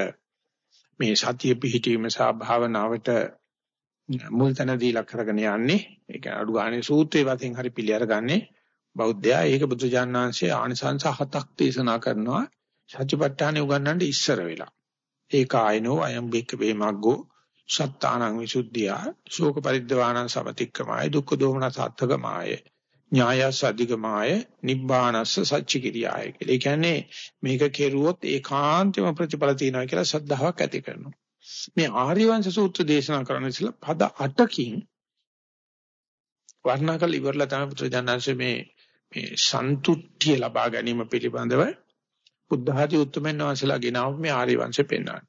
මේ සතිය පිහිටීම සහ භාවනාවට මුල් තැන දීලා කරගෙන යන්නේ. ඒක අඩු ගානේ සූත්‍රයේ වශයෙන් හරි පිළි අරගන්නේ බෞද්ධයා. ඒක බුදුජානනාංශයේ ආනිසංස හතක් දේශනා කරනවා. සතිපට්ඨානෙ උගන්වන්න ඉස්සර වෙලා. ඒකායනෝ අයම් බික්ක වේමග්ගෝ සත්තානං විසුද්ධිය ශෝක පරිද්දවානං සමතික්කමාය දුක්ඛ දෝමන සාත්තකමාය ඥායස් අධිගමාය නිබ්බානස්ස සච්චි කිරියාය කියලා. ඒ කියන්නේ මේක කෙරුවොත් ඒකාන්තම ප්‍රතිඵල තියෙනවා කියලා ශ්‍රද්ධාවක් ඇති කරනවා. මේ ආර්යවංශ සූත්‍ර දේශනා කරන ඉස්සලා පද 8කින් වර්ණනා කළ ඉවරලා තමයි පුත්‍රයන්ාංශ මේ මේ සන්තුට්ඨිය ලබා ගැනීම පිළිබඳව බුද්ධ ආදී උතුම්යන් වහන්සේලා ගෙනාව මේ ආර්යවංශය පෙන්වන්නේ.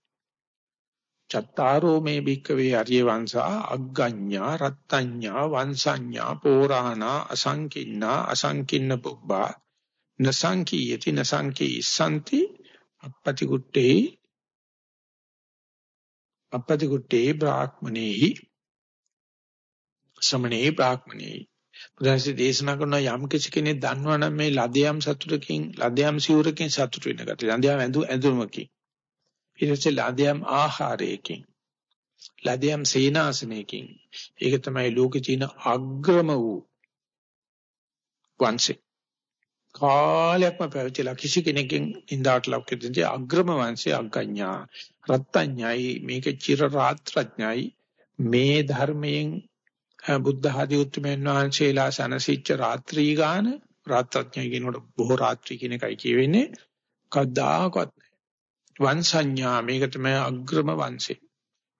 චත්තාරෝ මේ භික්කවේ ආර්ය වංශා අග්ගඤ්ඤා රත්ත්‍ඤ්ඤා වංශඤ්ඤා පෝරාණා අසංකින්නා අසංකින්න පුබ්බා නසංකීයති නසංකී සම්ති අපපති කුට්ටේ අපපති කුට්ටේ බ්‍රාහ්මණේහි සමනේ බ්‍රාහ්මණේහි බුදුන්සේ දේශනා කරන යම් කිසි කෙනෙක් දන්නවනම් මේ ලදයම් සතුටකින් ලදයම් සිවුරකින් සතුට වෙන ගැටි ලදයම් ඇඳු ඇඳුමකින්. ඊට පස්සේ ලදයම් ආහාරයකින් ලදයම් සීනාසනයකින්. ඒක තමයි ලෝකේ තියෙන අග්‍රම වූ වංශේ කාලයක්ම පැවතිලා කිසි කෙනෙක්ගෙන් ඉඳාට ලෞකිකදී අග්‍රම වංශය අග්ගඤ්ඤා රත්ත්‍ඤ්ඤයි මේක චිර රාත්‍රඥයි. මේ ධර්මයෙන් බුද්ධ ආදී උතුම්යන් වහන්සේලා සනසිච්ච රාත්‍රී ගාන රාත්‍රඥය කියනකොට බොහෝ රාත්‍රී කියන එකයි කියවෙන්නේ කද්දාකවත් වංශඤ්ඤා මේක තමයි අග්‍රම වංශේ.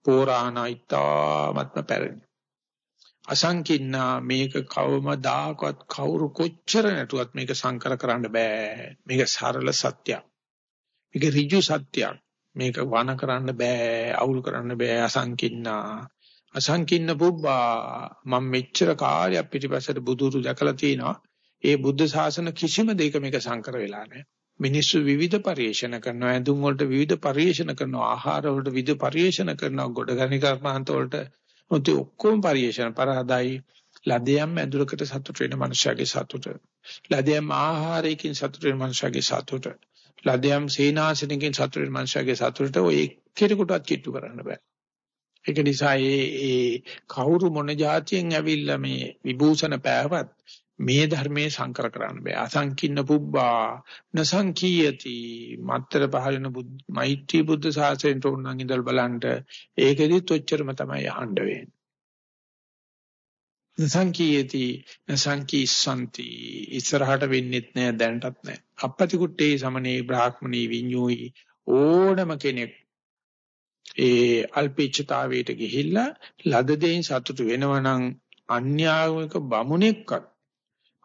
පෝරාණයිතාමත්ම පැරණි. අසංකින්නා මේක කවමදාකවත් කවුරු කොච්චර නැතුවත් මේක සංකර කරන්න බෑ. මේක සරල සත්‍යයක්. මේක ඍජු සත්‍යයක්. මේක වන කරන්න බෑ, අවුල් කරන්න බෑ අසංකින්නා. අසංකින්න පුබ්බා මම මෙච්චර කාලයක් පිටිපස්සට බුදුරු දැකලා තිනවා. ඒ බුද්ධ ශාසන කිසිම දෙයක මේක සංකර වෙලා නැහැ. මිනිස්සු විවිධ පරිේෂණ කරනවා ඇඳුම් වලට විවිධ පරිේෂණ කරනවා ආහාර වලට විවිධ පරිේෂණ කරනවා ගොඩගණි කර්මාන්ත වලට මොකද ඔක්කොම පරිේෂණ පරහදයි ලදයම් ඇඳුරකට සතුට වෙන මනුෂයාගේ සතුට. ලදයම් ආහාරයකින් සතුට වෙන මනුෂයාගේ සතුට. ලදයම් සීනාසනකින් සතුට වෙන මනුෂයාගේ සතුටට ඔය එක්කෙනෙකුටවත් කිට්ටු කරන්න බෑ. ඒක නිසා ඒ කවුරු මොන જાතියෙන් ඇවිල්ලා මේ විභූෂණ පෑවත් මේ ධර්මයේ සංකර කරන්න බෑ. අසංකින්න පුබ්බා නසංකීයති. මත්තර පහළන මෛත්‍රී බුද්ධ ශාසනයට උනන් ඉඳල් බලන්න. ඒකෙදිත් ඔච්චරම තමයි අහන්න වෙන්නේ. නසංකීයති නසංකීසanti ඉස්සරහට වෙන්නෙත් නෑ දැනටත් නෑ. අපපති කුට්ටේ සමනේ බ්‍රාහ්මණී විඤ්ඤෝයි. ඕනම කෙනෙක් ඒ අල්පීච්ඡතාවයට ගිහිල්ලා ලද දෙයින් සතුටු වෙනවනම් අන්‍යාගමික බමුණෙක්වත්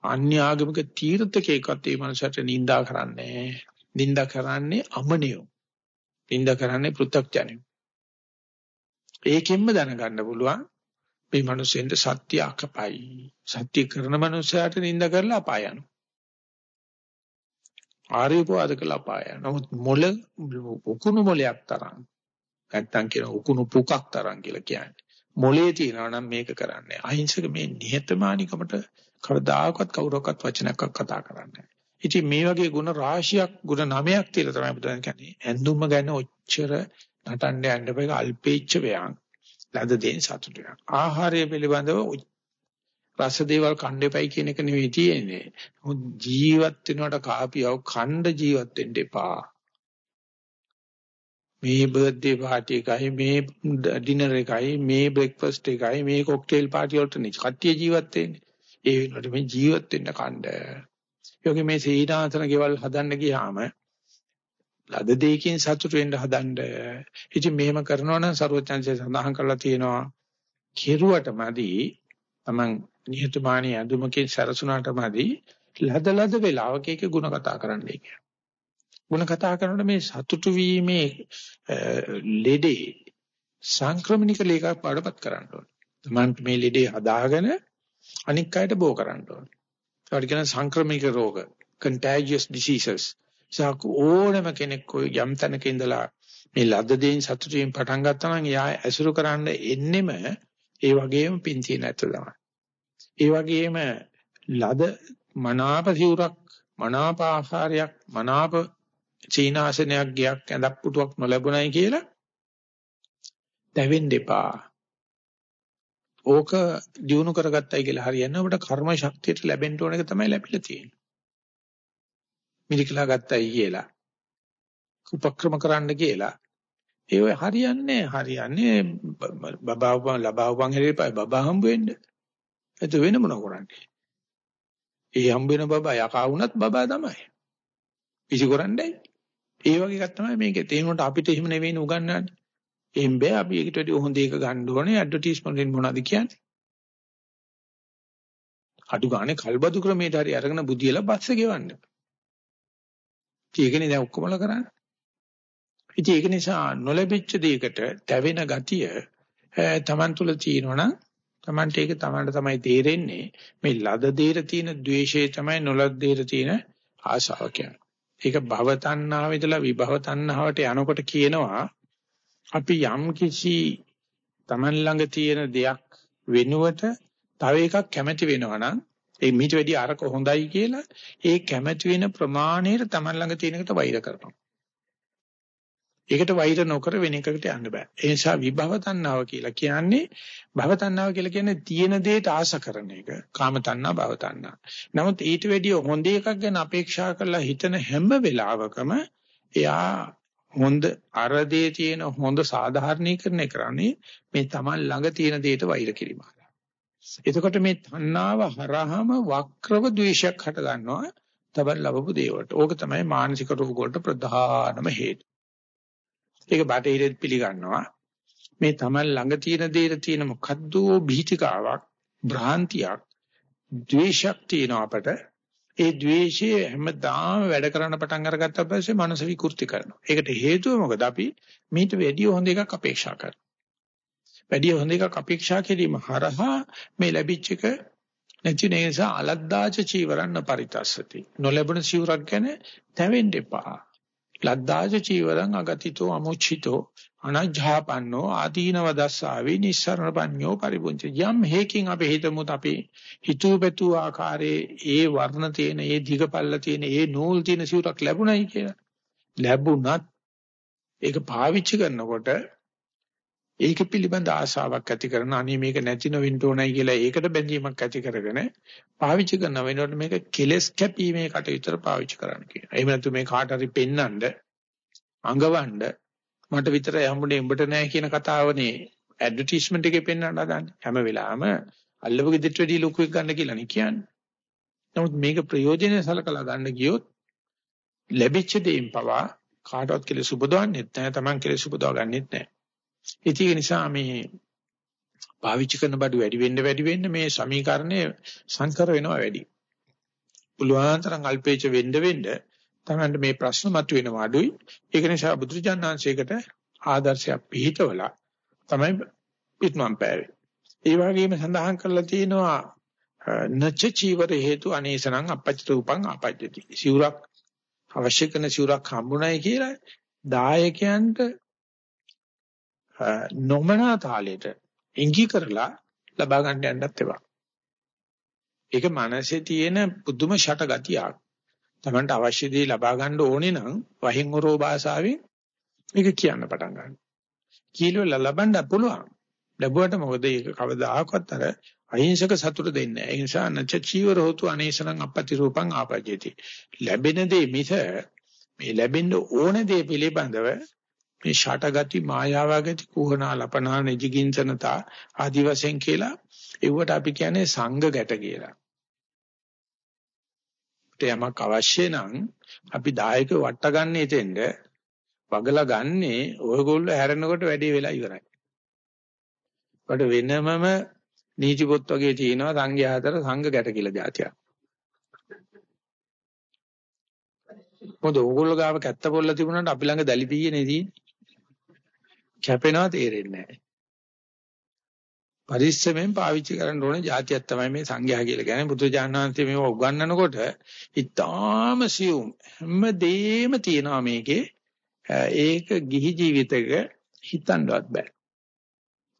අන්‍ය ආගමික තීර්ථකේකත් මේ මනසට නිඳා කරන්නේ නිඳා කරන්නේ අමනියෝ. නිඳා කරන්නේ පෘථග්ජනයෝ. ඒකෙන්ම දැනගන්න පුළුවන් මේ මිනිස්සුන්ට සත්‍ය අකපයි. සත්‍ය කරන මනුස්සයාට නිඳා කරලා අපාය යනවා. ආර්යපවාද කළා අපාය නමුත් මොළ උකුණු මොලයක් තරම් නැත්තම් කියන උකුණු පුකක් තරම් කියලා කියන්නේ මොලේ තියනවා නම් මේක කරන්නේ අහිංසක මේ නිහතමානිකමට කවදාකවත් කවුරක්වත් වචනයක් කතා කරන්නේ ඉතින් මේ වගේ ಗುಣ රාශියක් ಗುಣ නවයක් තියලා තමයි බුදුන් කියන්නේ ඇඳුම ගැන ඔච්චර නටන්න යන්න බෑ අල්පේච්ච වයන් ලද දෙයින් සතුටු වෙනවා. ආහාරය පිළිබඳව රස දේවල් කන්න එපයි කියන එක නෙවෙයි තියෙන්නේ. ජීවත් වෙනවට කාපියව කණ්ඩ ජීවත් වෙන්න එපා. මේ බර්ත්ඩේ පාටි එකයි මේ ඩිනර් එකයි මේ බ්‍රෙක්ෆාස්ට් එකයි මේ කොක්ටේල් පාටි වලට නේ කට්ටිය ජීවත් වෙන්නේ. ඒ වෙනකොට මේ ජීවත් වෙන්න කණ්ඩ. යෝගේ මේ සීනාසන ගෙවල් හදන්න ගියාම ලද දෙයකින් සතුට වෙන්න හදන්න. ඉතින් මෙහෙම කරනවා නම් ਸਰවඥාන්සේ සඳහන් කරලා තියෙනවා කෙරුවටමදි තමන් නිහතමානී අඳුමකින් සැරසුණාටමදි ලද ලද වේලාවක ඒක ಗುಣ කතා කරන්නයි කියන්නේ. ಗುಣ කතා කරනකොට මේ සතුටු වීමේ ලෙඩේ සංක්‍රමණික ලේකක් පාඩපත් කරන්න ඕනේ. තමන් මේ ලෙඩේ හදාගෙන අනික් අයට බෝ කරන්න ඕනේ. ඒකට කියන සංක්‍රමණික රෝග, contagious diseases. සාක ඕනම කෙනෙක් යම් තැනක ඉඳලා මේ ලද්ද දෙයින් සතුටින් පටන් ගත්තා නම් එයා ඇසුරු කරන්න එන්නෙම ඒ වගේම පින් තියෙන ඇත්ත තමයි. ඒ වගේම ලද මනාප සිවුරක් මනාප ආහාරයක් මනාප චීනාසනයක් ගියක් ඇඳක් පුටුවක් නොලැබුණයි කියලා දැවෙන්න එපා. ඕක දිනු කරගත්තයි කියලා හරියන්නේ ඔබට කර්ම ශක්තියට ලැබෙන්න ඕන එක තමයි ලැබිලා තියෙන්නේ. මිලිකලා ගත්තයි කියලා. උපක්‍රම කරන්න කියලා. ඒ ඔය හරියන්නේ හරියන්නේ බබාවපන් ලබාවපන් හැරෙපයි බබා හම්බ වෙන්න. එත වෙන මොන කරන්නේ? ඒ හම්බ වෙන බබා යකා වුණත් බබා තමයි. පිසි කරන්නේ. ඒ වගේ එකක් තමයි මේකේ. තේරුණාට අපිට එහෙම නෙවෙයි උගන්වන්නේ. එහෙන් බෑ අපි ඒකට වැඩි හොඳ එක ගන්න ඕනේ ඇඩ්වර්ටයිස්මන්ට් එකෙන් මොනවද කියන්නේ? අඩු ගානේ කල්බදු ක්‍රමයට හරි අරගෙන බුදියලා බස්ස ගෙවන්න. ඒකනේ දැන් ඔක්කොමල කරන්නේ. ඉතින් ඒක නිසා නොලැබිච්ච දෙයකට තැවෙන ගතිය තමන් තුළ තියෙනවනම් තමන්ට ඒක තමන්ට තමයි තේරෙන්නේ මේ ලද දෙයට තියෙන द्वේෂය තමයි නොලද දෙයට තියෙන ආශාව කියන්නේ. ඒක භව තණ්හාව ඉදලා විභව තණ්හාවට යනකොට කියනවා අපි යම් කිසි Taman ළඟ තියෙන දෙයක් වෙනුවට තව එකක් කැමති වෙනවා නම් ඒ මීට වැඩිය අරක හොඳයි කියලා ඒ කැමති වෙන ප්‍රමාණයට Taman ළඟ තියෙන එකට වෛර කරනවා. ඒකට වෛර නොකර වෙන එකකට යන්න බෑ. ඒ නිසා විභව තණ්හාව කියලා කියන්නේ භව තණ්හාව කියලා කියන්නේ තියෙන දෙයට ආශ කරන එක. කාම තණ්හා භව තණ්හා. නමුත් ඊට වැඩිය හොඳ එකක් ගැන අපේක්ෂා කරලා හිතන හැම වෙලාවකම එයා හොඳ අරදී තියෙන හොඳ සාධාරණීකරණය කරන්නේ මේ Taman ළඟ තියෙන දෙයට වෛර කිරීම. එතකොට මේ තණ්හාව හරහාම වක්‍රව ද්වේෂයක් හට ගන්නවා. තබන් ලැබපු දේවල්ට. ඕක තමයි මානසික රෝග වලට ප්‍රධානම හේතුව. ඒක බටහිරෙත් පිළිගන්නවා. මේ Taman ළඟ තියෙන දේට තියෙන මොකද්ද බීතිකාවක්, භ්‍රාන්තියක්, ද්වේෂයක් තියෙන අපට ඒ ද්වේෂය හැමදාම වැඩ කරන්න පටන් අරගත්ත පස්සේ මනස විකෘති කරනවා. ඒකට හේතුව මොකද? අපි මීට වැඩිය හොඳ එකක් අපේක්ෂා කරනවා. වැඩිය හොඳ එකක් අපේක්ෂා කිරීම හරහා මේ ලැබිච්ච එක නැති නිසා අලද්දාච චීවරන්න පරිතස්සති. නොලැබුණ සිවුරක් ගැන තැවෙන්න එපා. ලද්දාච චීවරං අගතිතෝ අමුචිතෝ අනජ්ජාපන්නෝ ආදීනව දස්සාවේ නිස්සරණ පඤ්ඤෝ පරිපුංච. යම් හේකින් අපි හිතමුත් අපි හිතුවපෙතු ආකාරයේ ඒ වර්ණ තියෙන ඒ දිගපල්ල තියෙන ඒ නූල් තියෙන සිවුරක් ලැබුණයි කියලා. ලැබුණත් ඒක පාවිච්චි කරනකොට ඒක පිළිබඳ ආශාවක් ඇති කරන අනේ මේක නැති නොවෙන්න ඕනයි කියලා ඒකට බැඳීමක් ඇති කරගෙන පාවිච්චි කරන වෙනකොට මේක කෙලස් කැපීමේ කටයුතට පාවිච්චි කරන්න කියනවා. එහෙම නැතු මේ කාට හරි පෙන්නඳ අඟවන්න මට විතරයි හම්බුනේ උඹට නෑ කියන කතාවනේ ඇඩ්වර්ටයිස්මන්ට් එකේ පෙන්වන්න හදන්නේ. හැම වෙලාවෙම අල්ලපු ගෙදරට වැඩි ලොකු එකක් ගන්න කියලා නේ කියන්නේ. නමුත් මේක ප්‍රයෝජනෙ සලකලා ගන්න ගියොත් ලැබිච්ච දේෙන් පවා කාටවත් කියලා සුබදවන්නෙත් නැහැ. Taman කියලා සුබදව ගන්නෙත් නැහැ. ඒක නිසා මේ පාවිච්චි කරන බඩු වැඩි වෙන්න වැඩි වෙන්න මේ සමීකරණය සංකර වෙනවා වැඩි. පුළුවන් තරම් අල්පේච වෙන්න වෙන්න තමයි මේ ප්‍රශ්න මතුවෙනවා අඩුයි. ඒක නිසා බුදුරජාණන්සේකට ආදර්ශයක් පිළිහිටවලා තමයි පිටමන් පෑවේ. ඒ වගේම සඳහන් කරලා තියෙනවා නච චීවර හේතු අනේසනං අපච්ච රූපං අපච්චති. සිවුරක් අවශ්‍ය කරන සිවුරක් හම්බුනායි කියලා දායකයන්ට නොමනා තාලෙට ඉඟි කරලා ලබා ගන්න යන්නත් එපා. ඒක මනසේ තියෙන පුදුම ෂට ගතියක්. Tamanට අවශ්‍ය දේ ලබා ගන්න ඕනේ නම් වහින් ඔරෝ භාෂාවෙන් මේක කියන්න පටන් ගන්න. කීලෝ ලබන්න පුළුවන්. ලැබුවට මොකද ඒක කවදාකවත් අර අහිංසක සතුට දෙන්නේ නැහැ. ඒ නිසා නච චීවර හොතු අනේසනං අපපති රූපං ආපජ්ජති. ලැබෙන දේ මිස මේ ලැබෙන්න ඕන දේ පිළිබඳව මේ ෂටගති මායාවගති කුහනා ලපනා නිජිගින්සනතා ආදි වශයෙන් කියලා ඒවට අපි කියන්නේ සංඝ ගැට කියලා. යමක් අවශ්‍ය නම් අපි දායක වට ගන්න එතෙන්ද වගලා ගන්නේ ඔයගොල්ලෝ හැරෙනකොට වැඩේ වෙලා ඉවරයි. වට වෙනමම නීති පොත් වගේ තියෙනවා සංඝයා අතර සංඝ ගැට කියලා જાතියක්. මොකද ඕගොල්ලෝ ගාව කැත්ත පොල්ල තිබුණාට අපි ළඟ දැලි පීයේ තියෙන්නේ. කැපෙනවා තේරෙන්නේ නැහැ. පරිස්සමෙන් පාවිච්චි කරන්න ඕනේ જાතියක් තමයි මේ සංඝයා කියලා කියන්නේ. බුදුජානනාංශයේ මේව උගන්වනකොට ඉතාම සියුම් හැමදේම තියෙනවා මේකේ. ඒක ගිහි ජීවිතයක හිතන්නවත් බෑ.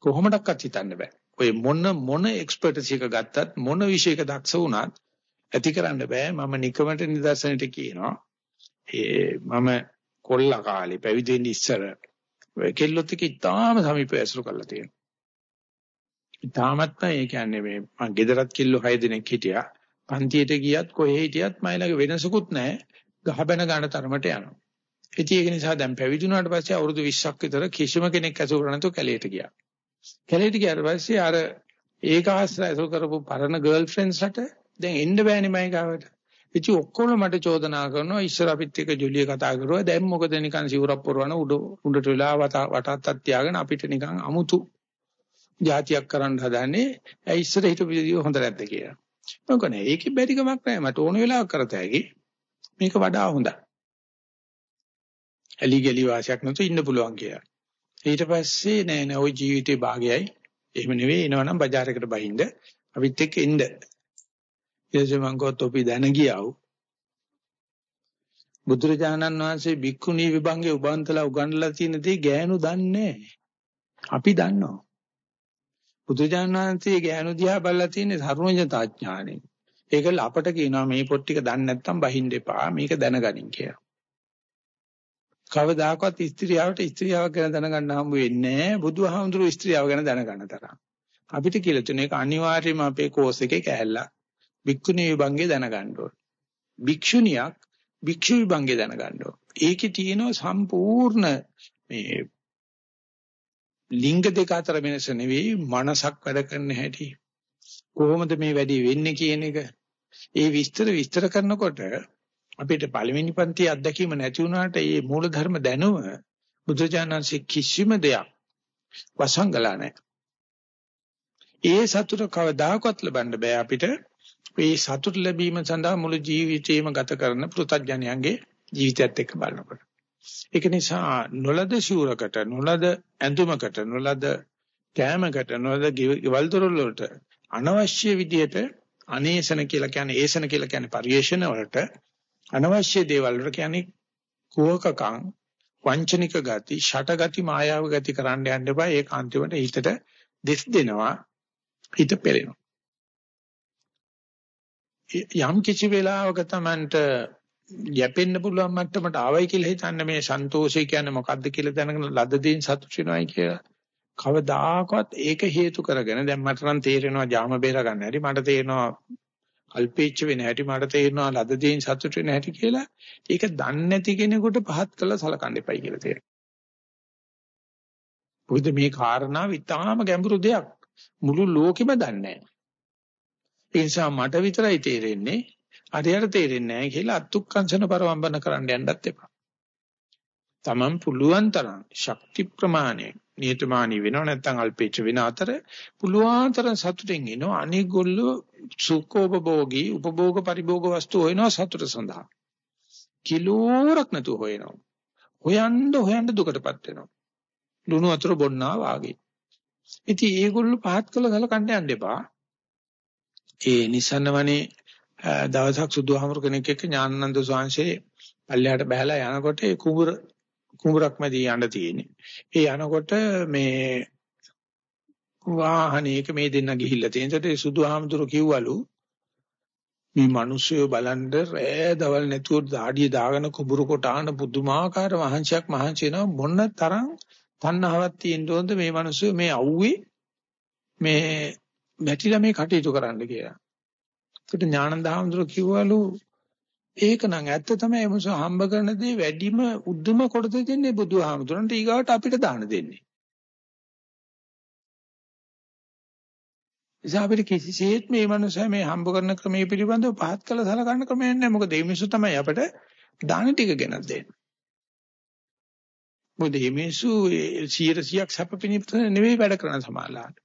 කොහොමඩක්වත් හිතන්න බෑ. ඔය මොන මොන එක්ස්පර්ට්ස් එක ගත්තත් මොන විෂයක දක්ෂ වුණත් ඇති කරන්න බෑ. මම නිකමට නිදර්ශනෙට කියනවා. ඒ මම කොල්ල කාලේ පැවිදි වෙන්න ඉස්සර කෙල්ලොත් එක්ක ඉතාම සමීපව ඇසුරු කරලා තියෙනවා. ඉතාමත්ම ඒ කියන්නේ මේ මං ගෙදරත් කිල්ලෝ 6 දෙනෙක් හිටියා. පන්තියට ගියත් කොහේ හිටියත් මයිලගේ වෙනසකුත් නැහැ. ගහබැන ගන්න තරමට යනවා. ඉතින් ඒක නිසා දැන් පැවිදුණාට පස්සේ අවුරුදු 20ක් විතර කිසිම කෙනෙක් ඇසුරු කරන්නේ නැතුව කැලේට ගියා. කැලේට ගියාට පස්සේ අර ඒක ආශ්‍රය ඇසුරු කරපු පරණ ගර්ල් ෆ්‍රෙන්ඩ්ස්ට දැන් එන්න බෑනේ මයි ගාවට. ඉතින් ඔක්කොම මට චෝදනා කරනවා ඉස්සර අපිත් එක්ක ජුලිය කතා කරුවා. දැන් මොකද නිකන් සිවුරක් පොරවන උඩ උඩට වෙලා වටත්තක් තියාගෙන අපිට නිකන් අමුතු જાතියක් කරන්න හදනේ ඇයි ඉස්සර හිටපු විදිය හොඳ නැද්ද? කියලා. මොකද නෑ ඒකේ බැරිකමක් නෑ මට ඕන වෙලාවක කරත හැකි. මේක වඩා හොඳයි. ඇලි ගලි වාසියක් නැතුව ඉන්න පුළුවන් කියලා. ඊට පස්සේ නෑ නෑ ওই ජීවිතේ භාගයයි. එහෙම නෙවෙයි. එනවනම් බજાරයකට බහින්ද? අපිත් එක්ක එන්න. ඊටසේ මං ගොත් ඔපි දැන ගියව. බුදුරජාණන් වහන්සේ භික්ඛුණී විභංගේ උබන්තලා උගන්වලා තියෙන දේ ගෑනු දන්නේ අපි දන්නවා. බුදුරජාණන් වහන්සේ ගෑනු දිහා බලලා තියෙන සර්වඥතා ඥානෙ. ඒකල අපට කියනවා මේ පොත් ටික දන්නේ නැත්නම් බහින්න එපා මේක දැනගනින් කියලා. කවදාකවත් ස්ත්‍රියවට ස්ත්‍රියව ගැන දැනගන්න හම්බ වෙන්නේ නැහැ. බුදුහාමුදුරුවෝ ස්ත්‍රියව ගැන දැනගන්න තරම්. අපිට කියලා තුන ඒක අනිවාර්යයෙන්ම අපේ කෝස් එකේ කැහැල්ලා. භික්ෂුණී විභංගේ දැනගන්න ඕන. භික්ෂුණියක් භික්ෂු විභංගේ දැනගන්න ඕන. ඒකේ තියෙන සම්පූර්ණ මේ ලිංග දෙක අතර වෙනස නෙවෙයි මනසක් වැඩ කරන හැටි. කොහොමද මේ වැඩි වෙන්නේ කියන එක. ඒ විස්තර විස්තර කරනකොට අපිට පළවෙනි පන්ති අත්දැකීම නැති වුණාට මේ මූලධර්ම දැනුම බුදුජානන්සේ කිසිම දෙයක් වසංගලා නැහැ. ඒ සතුට කවදාකවත් ලබන්න බෑ අපිට. මේ සතුට ලැබීම සඳහා මුළු ජීවිතේම ගත කරන පෘථග්ජනයන්ගේ ජීවිතයත් එක්ක බලනකොට. ඒක නිසා නොලද ශූරකට නොලද ඇඳුමකට නොලද කෑමකට නොලද ගෙවල් දොරවල් වලට අනවශ්‍ය විදියට අනේසන කියලා කියන්නේ ඒසන කියලා කියන්නේ පරිේශන වලට අනවශ්‍ය දේවල් වල කියන්නේ කුහකකම් වංචනික ගති ෂටගති මායාව ගති කරන්න යන්න එපා ඒක අන්තිමට හිතට දෙස් දෙනවා හිත පෙරෙනවා යම් කිසි වෙලාවක Tamanට යැපෙන්න පුළුවන් මට්ටමට ආවයි කියලා හිතන්න මේ සන්තෝෂය කියන්නේ මොකද්ද කියලා දැනගෙන ලද දෙයින් සතුට වෙනවයි කියලා කවදාකවත් ඒක හේතු කරගෙන දැන් මට නම් තේරෙනවා ජාම බේර ගන්න හැටි මට තේරෙනවා අල්පේච්ච වෙන හැටි මට තේරෙනවා ලද දෙයින් සතුට වෙන හැටි කියලා ඒක දන්නේ නැති කෙනෙකුට පහත් කළා සලකන්න එපයි කියලා තේරෙනවා. මොකද මේ කාරණාව ඉතාම ගැඹුරු දෙයක්. මුළු ලෝකෙම දන්නේ නැහැ. ඒ නිසා මට විතරයි තේරෙන්නේ අරයට තේරෙන්නේ නැහැ කියලා අත්ුක්කංශන පරවම්බන කරන්න යන්නත් එපා. Taman පුළුවන් තරම් ශක්ති ප්‍රමාණය නියතමානී වෙනව නැත්නම් අල්පේච්ච වෙන අතර පුළුවන් තරම් සතුටින් ඉනෝ අනිගොල්ලෝ සුඛෝපභෝගී උපභෝග පරිභෝග වස්තු හොයනවා සතුට සඳහා. කිලෝරක් නැතුව හොයනවා. හොයන්න හොයන්න දුකටපත් වෙනවා. ලුණු වතුර බොන්නා වාගේ. ඉතින් ඒගොල්ලෝ පහත් කළ සලකන්න යන්න එපා. ඒ නිසන්නවනේ දවසක් සුදුහාමුදුර කෙනෙක් එක්ක ඥානানন্দ සෝංශේ පල්ලෙහාට බහැලා යනකොට ඒ කුඹුර කුඹුරක් මැදි යන්න තියෙන්නේ. ඒ යනකොට මේ වාහනයක මේ දෙන්න ගිහිල්ලා තියෙන. නිසා ඒ සුදුහාමුදුර කිව්වලු මේ මිනිස්සුය බලන්න රෑ දවල් නැතුව දාඩිය දාගෙන කුඹුර කොට ආන පුදුමාකාර මහන්සියක් මහන්සි වෙනවා. මොන තරම් තණ්හාවක් තියෙන්න ඕනද මේ මිනිස්සු? මේ අවුවේ මේ වැටිලා මේ කටයුතු කරන්න කියලා. ඒකට ඥානන්ද හාමුදුරුවෝ කිව්වලු ඒක නම් ඇත්ත තමයි මොස හම්බ කරන දේ වැඩිම උද්දම කොටද දෙන්නේ බුදුහාමුදුරන්ට ඊගාවට අපිට දාන දෙන්නේ. නිසා අපිට කිසිසේත් මේ මනුස්සයා මේ හම්බ කරන ක්‍රමයේ පිළිබඳව පහත් කළ සලකන්න ක්‍රමයක් නැහැ. මොකද මේ මිනිස්සු තමයි අපිට දාන ටික ගෙනත් දෙන්නේ. මොකද මේ මිනිස්සු 100ක් සැපපිනිපත නෙවෙයි වැඩ කරන සමාලාට.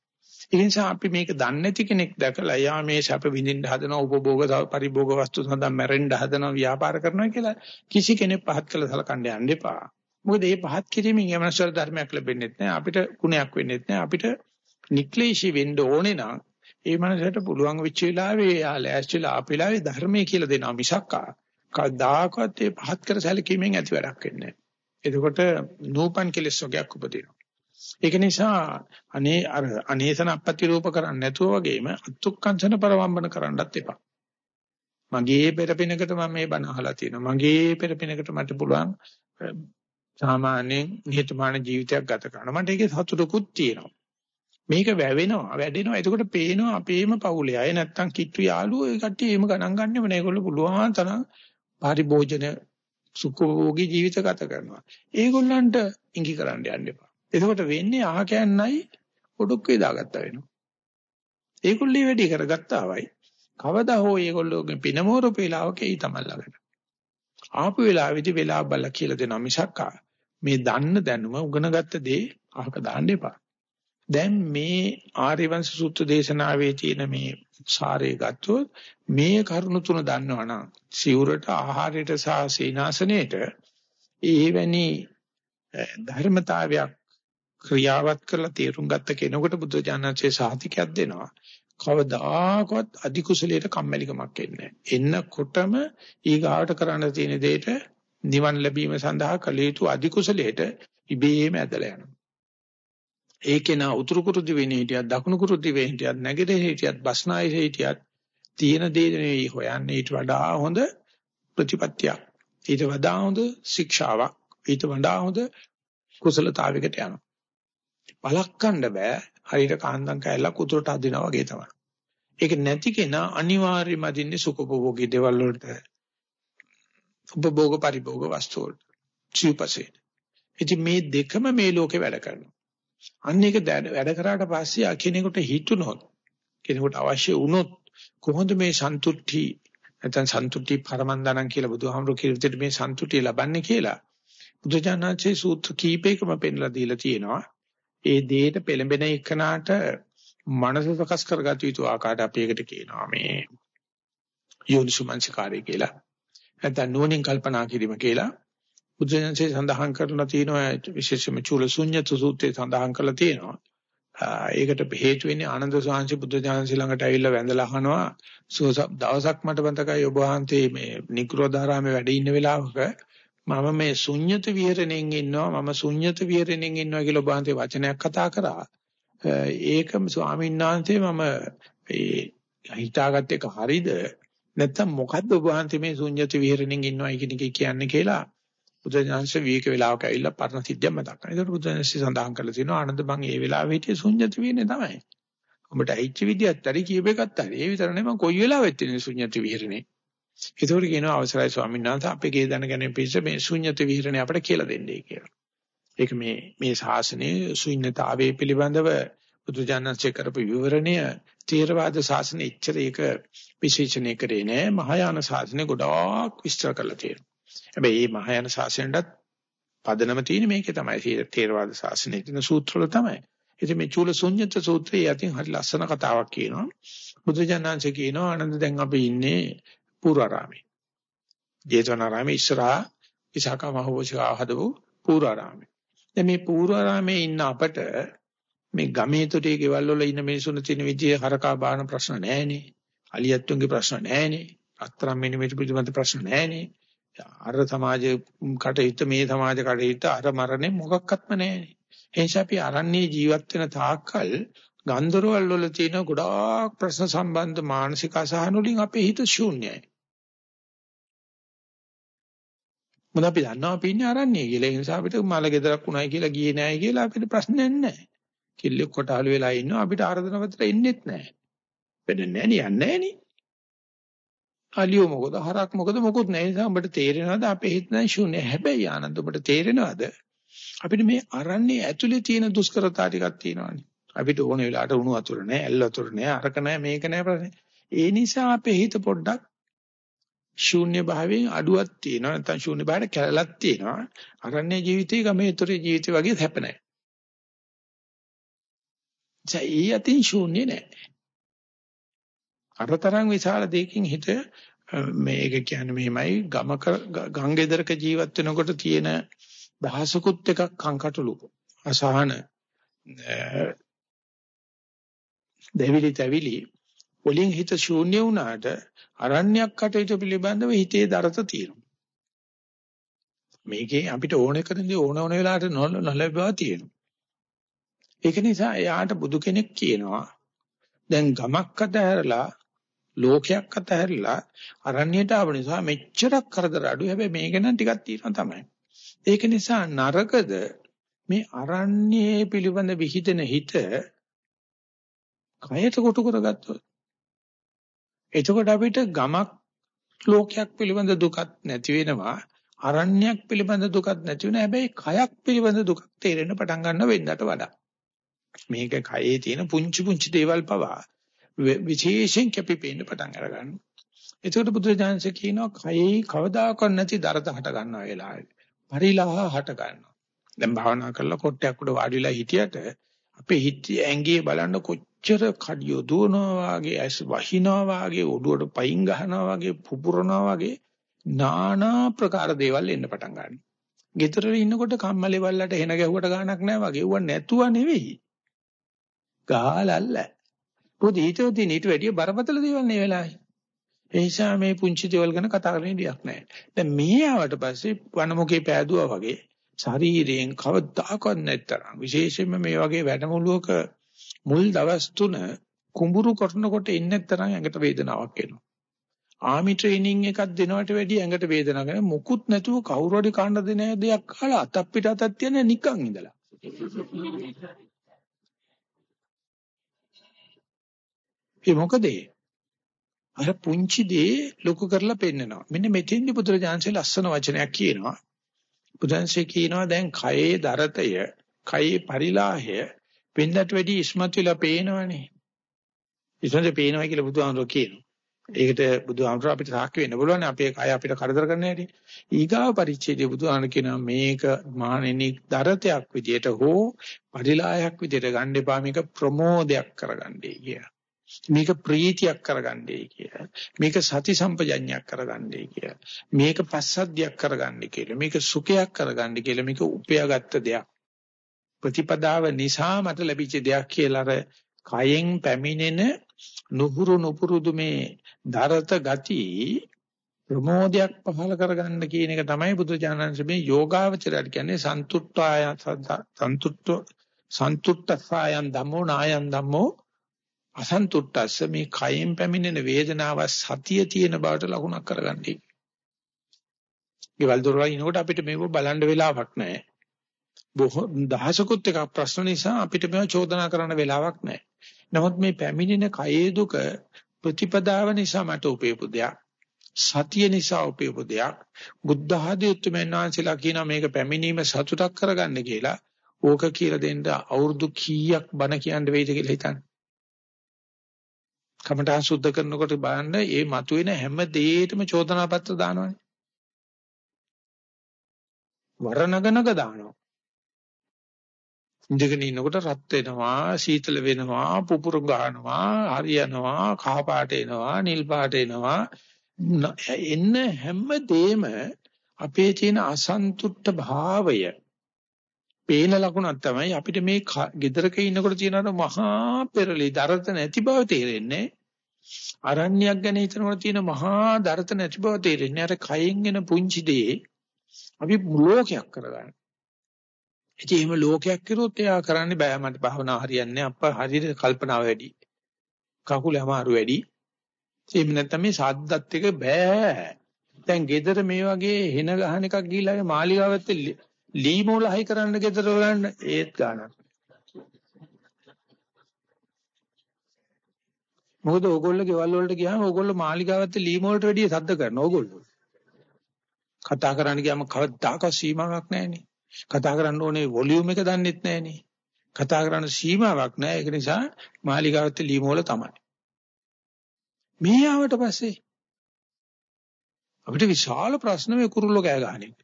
ඒ නිසා අපි මේක දන්නේ නැති කෙනෙක් දැකලා යා මේ සැප විඳින්න හදන උපභෝග පරිභෝග වස්තු සඳහා මැරෙන්න හදන ව්‍යාපාර කරනවා කියලා කිසි කෙනෙක් පහත් කළ සලකන්න යන්න එපා. මොකද මේ පහත් කිරීමෙන් යමනසර ධර්මයක් ලැබෙන්නේ නැහැ. අපිට ගුණයක් වෙන්නේ නැහැ. අපිට නික්ලේශී වෙන්න ඕනේ නම් ඒ මනසට පුළුවන් වෙච්ච වෙලාවේ යා ලෑස්තිලා ආපු වෙලාවේ ධර්මයේ කියලා දෙනවා මිසක් කවදාකවත් ඒ පහත් කර සැලකීමෙන් ඇති වැඩක් වෙන්නේ නැහැ. එතකොට නූපන් කෙලස් වර්ගයක් උපදිනවා. ඒක නිසා අනේ අර අනේසන අපත්‍ය රූප කරන්නේ නැතුව වගේම අත්ුක්කංශන පරවම්බන කරන්නත් එපා. මගේ පෙරපිනකට මම මේ බණ අහලා තියෙනවා. මගේ පෙරපිනකට මට පුළුවන් සාමාන්‍යයෙන් නිහතමානී ජීවිතයක් ගත කරන්න. මට ඒකේ සතුටකුත් තියෙනවා. මේක වැවෙනවා වැඩෙනවා එතකොට පේනවා අපේම පවුලේ අය නැත්තම් කිට්ටු යාළුවෝ ඒ කට්ටිය එහෙම ගණන් ගන්නෙම නෑ ඒගොල්ලෝ පුළුවන් තරම් පරිභෝජන සුඛෝගී ජීවිත ගත කරනවා ඒගොල්ලන්ට ඉඟි කරන්න යන්න එපා එතකොට වෙන්නේ අහ කෑන්නයි ඔඩොක් වේදාගත්තා වෙනවා. ඒගොල්ලෝ වැඩි කරගත්තා වයි. කවදා හෝ ඒගොල්ලෝගේ පිනමෝරු වේලාවක ඒ තමයි ළඟට. ආපු වෙලාවේදී වෙලාව බල කියලා දෙනවා මිසක් මේ දන්න දැනුම උගනගත්ත දේ අහක දාන්න එපා. දැන් මේ ආර්යවංශ සූත්‍ර දේශනාවේ තියෙන මේ සාරය ගත්තොත් මේ කරුණු තුන දන්නවනම් සිවුරට ආහාරයට සහ සීනාසනයේට එවැනි ධර්මතාවයක් ක්‍රියාවත් කරලා තේරුම් ගත්ත කෙනෙකුට බුද්ධ ඥානසේ සාහිතිකයක් දෙනවා. කවදාකවත් අධි කුසලයට කම්මැලිකමක් එන්නේ එන්නකොටම ඊගාවට කරන්න තියෙන දෙයට නිවන් ලැබීම සඳහා කළ යුතු අධි කුසලයට ඉබේම ඇදලා යනවා. ඒකේ නා උතුරු කුරු දිවෙන්නේ හිටියත් දකුණු කුරු දිවෙන්නේ හිටියත් නැගෙනහිර හිටියත් බස්නාහිර හිටියත් තියෙන දේ නෙවෙයි හොයන්නේ. ඊට වඩා හොඳ ප්‍රතිපත්තියක්. ඊට වඩා හොඳ ශික්ෂාවක්. ඊට වඩා හොඳ කුසලතාවයකට යනවා. බලක්කන්න බෑ. හරියට කාන්දම් කැලලක් උතුරට අදිනවා වගේ තමයි. ඒක නැති කෙනා අනිවාර්යයෙන්ම අදින්නේ සුඛභෝගී දේවල් වලට. උපභෝග පරිභෝග වස්තු වලට. චීපසේ ඉතින් මේ දෙකම මේ ලෝකේ වැඩ කරනවා. අන්න ඒක වැඩ කරාට පස්සේ කෙනෙකුට හිතුනොත් කෙනෙකුට අවශ්‍ය වුණොත් කොහොමද මේ සන්තුට්ටි නැත්නම් සන්තුට්ටි පරමන්දනන් කියලා බුදුහාමුදුරු කියන විදිහට මේ සන්තුට්ටිය ලබන්නේ කියලා බුදුජානනාංශයේ සූත්‍ර කීපයකම පෙන්ලා දීලා තියෙනවා. ඒ දෙයට පෙළඹෙන එකනට මනස සකස් කරගත යුතු ආකාරයට අපි ඒකට කියනවා මේ යෝනිසුමංසකාරය කියලා. නැත්නම් නුවණින් කල්පනා කිරීම කියලා. බුදුසෙන්සේ සඳහන් කරලා තියෙනවා විශේෂයෙන්ම චූලසුඤ්ඤත සූත්‍රයේ සඳහන් කරලා තියෙනවා. ඒකට හේතු වෙන්නේ ආනන්ද සාංශි බුද්ධ ඥානසී ළඟට ඇවිල්ලා වැඳලා අහනවා දවසක් මට මතකයි ඔබ වහන්සේ මේ නිකුරෝධාරාමේ වැඩ ඉන්න වෙලාවක මම මේ ශුන්්‍යත විහරණයෙන් ඉන්නවා මම ශුන්්‍යත විහරණයෙන් ඉන්නවා කියලා ඔබ වහන්සේ වචනයක් කතා කරා ඒකම ස්වාමීන් වහන්සේ මම ඒ හිතාගත්ත එක හරිද නැත්නම් මොකද්ද ඔබ වහන්සේ මේ ශුන්්‍යත විහරණයෙන් ඉන්නවා කියන එක කියන්නේ කියලා බුදුජානක විවේක වේලාවක ඇවිල්ලා පරණ සිද්ධිය මතක් කරනවා. ඒකට බුදුජානක සඳහන් කරලා තියෙනවා ආනන්ද මං ඒ වෙලාවෙ හිටියේ ශුන්්‍යත විහරණේ තමයි. උඹට ඇහිච්ච විදියත් හරි කියප එකත් හරි. ඒ විතර නෙමෙයි කොයි වෙලාවෙත් තියෙන ශුන්්‍යත විහරණේ. ඒතකොට කියනවා අවසරයි ස්වාමීන් වහන්සේ අපේ ගේ දැනගෙන පිස්ස මේ ශුන්්‍යත විහරණේ අපිට කියලා දෙන්නයි කියලා. ඒක මේ මේ ශාසනයේ ශුන්්‍යතාවයේ පිළිබඳව බුදුජානකසේ කරපු විවරණය තේරවාද ශාසනයේ ඉච්ඡර ඒක විශේෂණය කරේ නෑ මහායාන ශාසනය ගොඩාක් විස්තර කරලා තියෙනවා. හැබැයි මේ මහායාන ශාසනයටත් පදනම තියෙන්නේ මේකේ තමයි. තේරවාද ශාසනයේ තියෙන සූත්‍රවල තමයි. ඉතින් මේ චූල ශුන්්‍යත සූත්‍රයේ යටින් හරි ලස්සන කතාවක් කියනවා. බුදුජානනාංශ කියනවා ආනන්ද දැන් අපි ඉන්නේ පූර්වාරාමේ. ජේතවනාරාමේ ඉස්සරහා විසාකා මහෝෂා හදපු පූර්වාරාමේ. දැන් මේ පූර්වාරාමේ ඉන්න අපට මේ ගමේ තොටේ ගෙවල් වල ඉන්න මිනිසුන් තියෙන විදිහේ හරකා බාන ප්‍රශ්න නැහැනේ. අලියත්තුන්ගේ ප්‍රශ්න නැහැනේ. අත්තරම් මිනිමිට පිළිබඳ ප්‍රශ්න නැහැනේ. අර සමාජ කටයුත්ත මේ සමාජ කටයුත්ත අර මරණය මොකක්වත්ම නැහැ. ඒ නිසා අපි අරන්නේ ජීවත් වෙන තාක්කල් ගන්ධරවල වල තියෙන ගොඩාක් ප්‍රශ්න සම්බන්ධ මානසික අසහන වලින් අපේ හිත ශූන්‍යයි. මොකද අපි දන්නවා අපි ඉන්නේ අරන්නේ කියලා. ඒ නිසා අපිට මල ගෙදරක් උණයි කියලා ගියේ නැහැ කියලා අපිට ප්‍රශ්නයක් නැහැ. කිල්ල කොටහළු වෙලා ඉන්නවා අපිට ආර්ධන පත්‍ර එන්නෙත් නැහැ. වෙන්නේ නැහැ නෑ නේ. අලියෝ මොකද හරක් මොකද මොකුත් නැහැ. ඒ නිසා උඹට තේරෙනවද අපේ හිත දැන් ශූන්‍ය. හැබැයි ආනන්ද උඹට තේරෙනවද අපිට මේ අරන්නේ ඇතුලේ තියෙන දුෂ්කරතා ටිකක් තියෙනවානේ. අපිට ඕන වෙලාවට උණු වතුර නැහැ, ඇල් වතුර නැහැ, අරක නැහැ, මේක නැහැ ප්‍රශ්නේ. ඒ නිසා අපේ හිත පොඩ්ඩක් ශූන්‍ය භාවයෙන් අඩුවක් තියෙනවා. නැත්නම් ශූන්‍ය භාවයට කැලලක් තියෙනවා. අරන්නේ ජීවිතේ ගමේ උතරේ ජීවිතේ වගේ හැප නැහැ. ඒ අතින් ශූන්‍ය නැහැ. අරතරන් විශාල දෙයකින් හිත මේක කියන්නේ මෙහෙමයි ගමක ගංගෙදරක ජීවත් වෙනකොට තියෙන දහසකුත් එකක් කංකටොළු අසහන දෙවිලි තැවිලි වලින් හිත ශූන්‍ය වුණාට අරණ්‍යයක් කටයුතු පිළිබඳව හිතේ දරත තියෙනවා. මේකේ අපිට ඕන කරන්නේ ඕන ඕන වෙලාවට නොලැබවා තියෙනවා. ඒක නිසා එයාට බුදු කෙනෙක් කියනවා දැන් ගමක් අතහැරලා ලෝකයක් අතහැරලා අරණ්‍යයට ආව නිසා මෙච්චරක් කරදර අඩු හැබැයි මේක නම් ටිකක් තියෙනවා තමයි. ඒක නිසා නරකද මේ අරණ්‍යයේ පිළිබඳ විහිදෙන හිත කයට කොටු කරගත්තොත් එතකොට අපිට ගමක් ලෝකයක් පිළිබඳ දුකක් නැති වෙනවා අරණ්‍යයක් පිළිබඳ දුකක් නැති වෙනවා. හැබැයි කයක් පිළිබඳ දුකක් තේරෙන්න පටන් ගන්න වෙන්නට වඩා. මේක කයේ තියෙන පුංචි පුංචි දේවල් පවා විශේෂයෙන් කැපිපෙන්න පටන් අර ගන්නවා එතකොට බුදුරජාණන්සේ කියනවා කයේ කවදාකවත් නැති දරත හට ගන්නවා වෙලාවේ. පරිලාහ හට ගන්නවා. දැන් භාවනා කරලා කොට්ටයක් උඩ වාඩි වෙලා හිටියට අපේ හිත ඇඟේ බලන්න කොච්චර කඩියෝ දුවනවා වගේ ඇස් වහිනවා වගේ ඔඩුවට පයින් ගහනවා වගේ පුපුරනවා වගේ নানা ප්‍රකාර දේවල් එන්න පටන් ගන්නවා. ගෙදර ඉන්නකොට කම්මලේ වල්ලට හෙන ගැහුවට ගාණක් නැහැ වගේ. ඌව නැතුව නෙවෙයි. ගාලල්ල. පොඩි හිතෝදී ඊට වැඩිය බරපතල දේවල් නේ වෙලාවේ. ඒ නිසා මේ පුංචි දේවල් ගැන කතා කරන්න දෙයක් නැහැ. දැන් මේ ආවට පස්සේ වනමුකේ පෑදුවා වගේ ශරීරයෙන් කවදාකවත් නැතරම් විශේෂයෙන්ම මේ වගේ වැඩමුළුවක මුල් දවස් තුන කුඹුරු කරනකොට ඉන්නේ නැතරම් ඇඟට වේදනාවක් එනවා. ආමි ට්‍රේනින් එකක් දෙනවට වැඩිය ඇඟට වේදනාවක් එනවා. මුකුත් නැතුව කවුරු හරි කාණ්ඩ දෙන දෙයක් කාලා අතක් පිට අතක් තියන නිකන් ඉඳලා. ඒ මොකද ඒ අර පුංචි දේ ලොකු කරලා පෙන්නනවා. මෙන්න මෙතෙන්දි බුදුරජාන්සේ ලස්සන වචනයක් කියනවා. බුදුන්සේ කියනවා දැන් කයේ දරතය, කයේ පරිලාහය වෙනදට වැඩි ඉස්මතු වෙලා පේනවනේ. ඉස්මතු පේනවා කියලා බුදුහාමුදුරුවෝ කියනවා. ඒකට බුදුහාමුදුරුවෝ අපිට සාක්ෂි වෙන්න බලවන්නේ අපේ කය අපිට කරදර කරන්න හැටි. ඊගාව පරිච්ඡේදයේ බුදුහාමුදුරුවෝ කියනවා මේක මහණෙනි දරතයක් විදියට හෝ පරිලාහයක් විදියට ගන්න එපා මේක ප්‍රමෝදයක් කරගන්නයි කියලා. මේක ප්‍රීතියක් කරගන්නයි කියලා. මේක සති සම්පජඤ්ඤයක් කරගන්නයි කියලා. මේක පස්සද්ධියක් කරගන්නයි කියලා. මේක සුඛයක් කරගන්නයි කියලා. මේක උපයාගත්ත දෙයක්. ප්‍රතිපදාව නිසා මට ලැබිච්ච දෙයක් කියලා අර කයෙන් පැමිණෙන නුහුරු නුපුරුදු මේ දරත ගති ප්‍රමෝදයක් පහල කරගන්න කියන එක තමයි බුදුචානන්ස මේ යෝගාවචරයට කියන්නේ සන්තුට්ඨාය සන්තුට්ඨ සන්තුට්ඨසායන් ධම්මෝ නායන් ධම්මෝ අසන්තුට්ටස්ස මේ කයෙන් පැමිණෙන වේදනාව සතිය තියෙන බවට ලකුණක් කරගන්නයි. ගෙවල් දොරවල් ඉනකොට අපිට මේක බලන්න වෙලාවක් නැහැ. බොහෝ දහසකුත් එක ප්‍රශ්න නිසා අපිට මේව චෝදනා කරන්න වෙලාවක් නැහැ. නමුත් මේ පැමිණෙන කයේ දුක ප්‍රතිපදාව නිසා මට උපයපු දෙයක්. සතිය නිසා උපයපු දෙයක්. බුද්ධ ආදී උතුම්යන් වහන්සේලා කියනවා මේක පැමිණීම සතුටක් කරගන්න කියලා. ඕක කියලා දෙන්න අවුරුදු කීයක් බණ කියන්න වෙයිද කියලා හිතන්න. කමඨා සුද්ධ කරනකොට බලන්න මේ මතුවෙන හැම දෙයකටම චෝදනා පත්‍ර දානවනේ. වරණගනක දානවා. ඉඳගෙන ඉන්නකොට රත් වෙනවා, සීතල වෙනවා, පුපුරු ගන්නවා, හරියනවා, කහ පාට එනවා, නිල් පාට එනවා. එන්න හැම දෙෙම අපේ තියෙන අසන්තුෂ්ඨ භාවය පේන ලකුණක් තමයි අපිට මේ ගෙදරක ඉන්නකොට තියෙන මහා පෙරලි දරත නැති බව තේරෙන්නේ අරණ්‍යයක් ගැන හිතනකොට තියෙන මහා දරත නැති බව තේරෙන්නේ අර කයෙන් එන පුංචි දේ අපි ලෝකයක් කරගන්න. ඉතින් එහෙම ලෝකයක් කිරුවොත් එයා කරන්නේ බෑ මට භවනා හරියන්නේ අප්පා හරියට කල්පනාව වැඩි. කකුල අමාරු වැඩි. එහෙම නැත්නම් මේ සාද්දත් එක බෑ. දැන් ගෙදර මේ වගේ හෙන ගහන එකක් ගිහිල්ලා මාලිගාවත් ලී මූල හයි කරන්න ගෙදර වලන්න ඒත් ගානක්. මොකද ඕගොල්ලෝ ගෙවල් වලට ගියාම ඕගොල්ලෝ මාලිගාවත් ලී මූලට වැඩිය සද්ද කරන ඕගොල්ලෝ. කතා කරන්න ගියාම කවදාක සීමාවක් නැහැ නේ. කතා කරන්න ඕනේ වොලියුම් එක දන්නෙත් නැහැනේ. කතා කරන්න සීමාවක් නැහැ. ඒක නිසා මාලිගාවත් ලීම වල තමයි. මේ ආවට පස්සේ අපිට විශාල ප්‍රශ්න මේ කුරුල්ලෝ කෑ ගහන එක.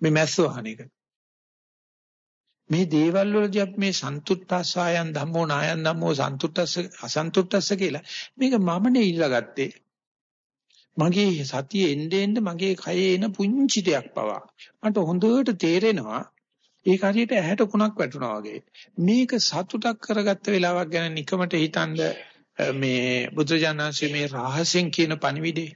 මේ මැස්සෝ අහන එක. මේ දේවල් වලදී අපි මේ සන්තුට්ඨස්සයන් ධම්මෝ නායන් ධම්මෝ සන්තුට්ඨස්ස අසන්තුට්ඨස්ස කියලා මේක මමනේ ඉල්ලගත්තේ. මගේ සතිය එන්නේ එන්නේ මගේ කයේ එන පුංචි දෙයක් පවා. මට හොඳට තේරෙනවා ඒක හරියට ඇහැට කුණක් වැටුණා වගේ. මේක සතුටක් කරගත්ත වෙලාවක් ගැන නිකමට හිතනද මේ බුදුජානන්සේ මේ රහසෙන් කියන පණිවිඩේ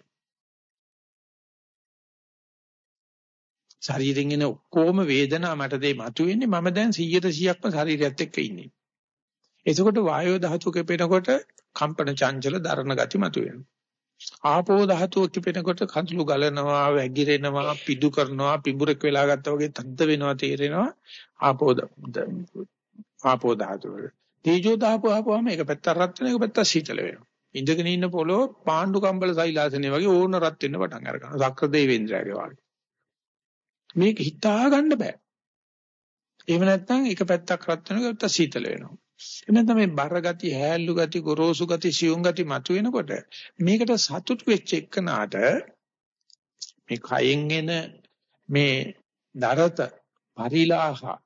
ශරීරයෙන් එන ඔක්කොම වේදනා මට දෙයි මතුවෙන්නේ මම දැන් 100%ක්ම ශරීරයත් එක්ක ඉන්නේ. එතකොට වායෝ ධාතුව කෙපෙනකොට කම්පන චංචල දරණ ගති මතුවෙනවා. ආපෝ ධාතුව කෙපෙනකොට කඳුළු ගලනවා, වැగిරෙනවා, පිඩු කරනවා, පිඹුරක් වෙලා ගත්තා වගේ තද්ද වෙනවා තේරෙනවා. ආපෝ ආපෝ ධාතුව. තේජෝ ධාතුව ආපුවාම ඒක පැත්ත රත් වෙන එක පැත්ත සීතල වෙනවා. ඉඳගෙන ඉන්න පොළොව පාණ්ඩු කම්බල සෛලාසනේ වගේ ඕන රත් වෙන්න පටන් අර ගන්නවා. සක්‍ර දෙවේන්ද්‍රයාගේ වගේ. මේක හිතා ගන්න බෑ. එහෙම නැත්නම් එක පැත්තක් රත් වෙනවා එක පැත්තක් සීතල වෙනවා. එහෙම නැත්නම් මේ බර ගති, හැල්ලු ගති, ගොරෝසු ගති, සියුම් ගති මතුවෙනකොට මේකට සතුටු වෙච්ච එකනට මේ කයෙන් එන මේ දරත පරිලාහ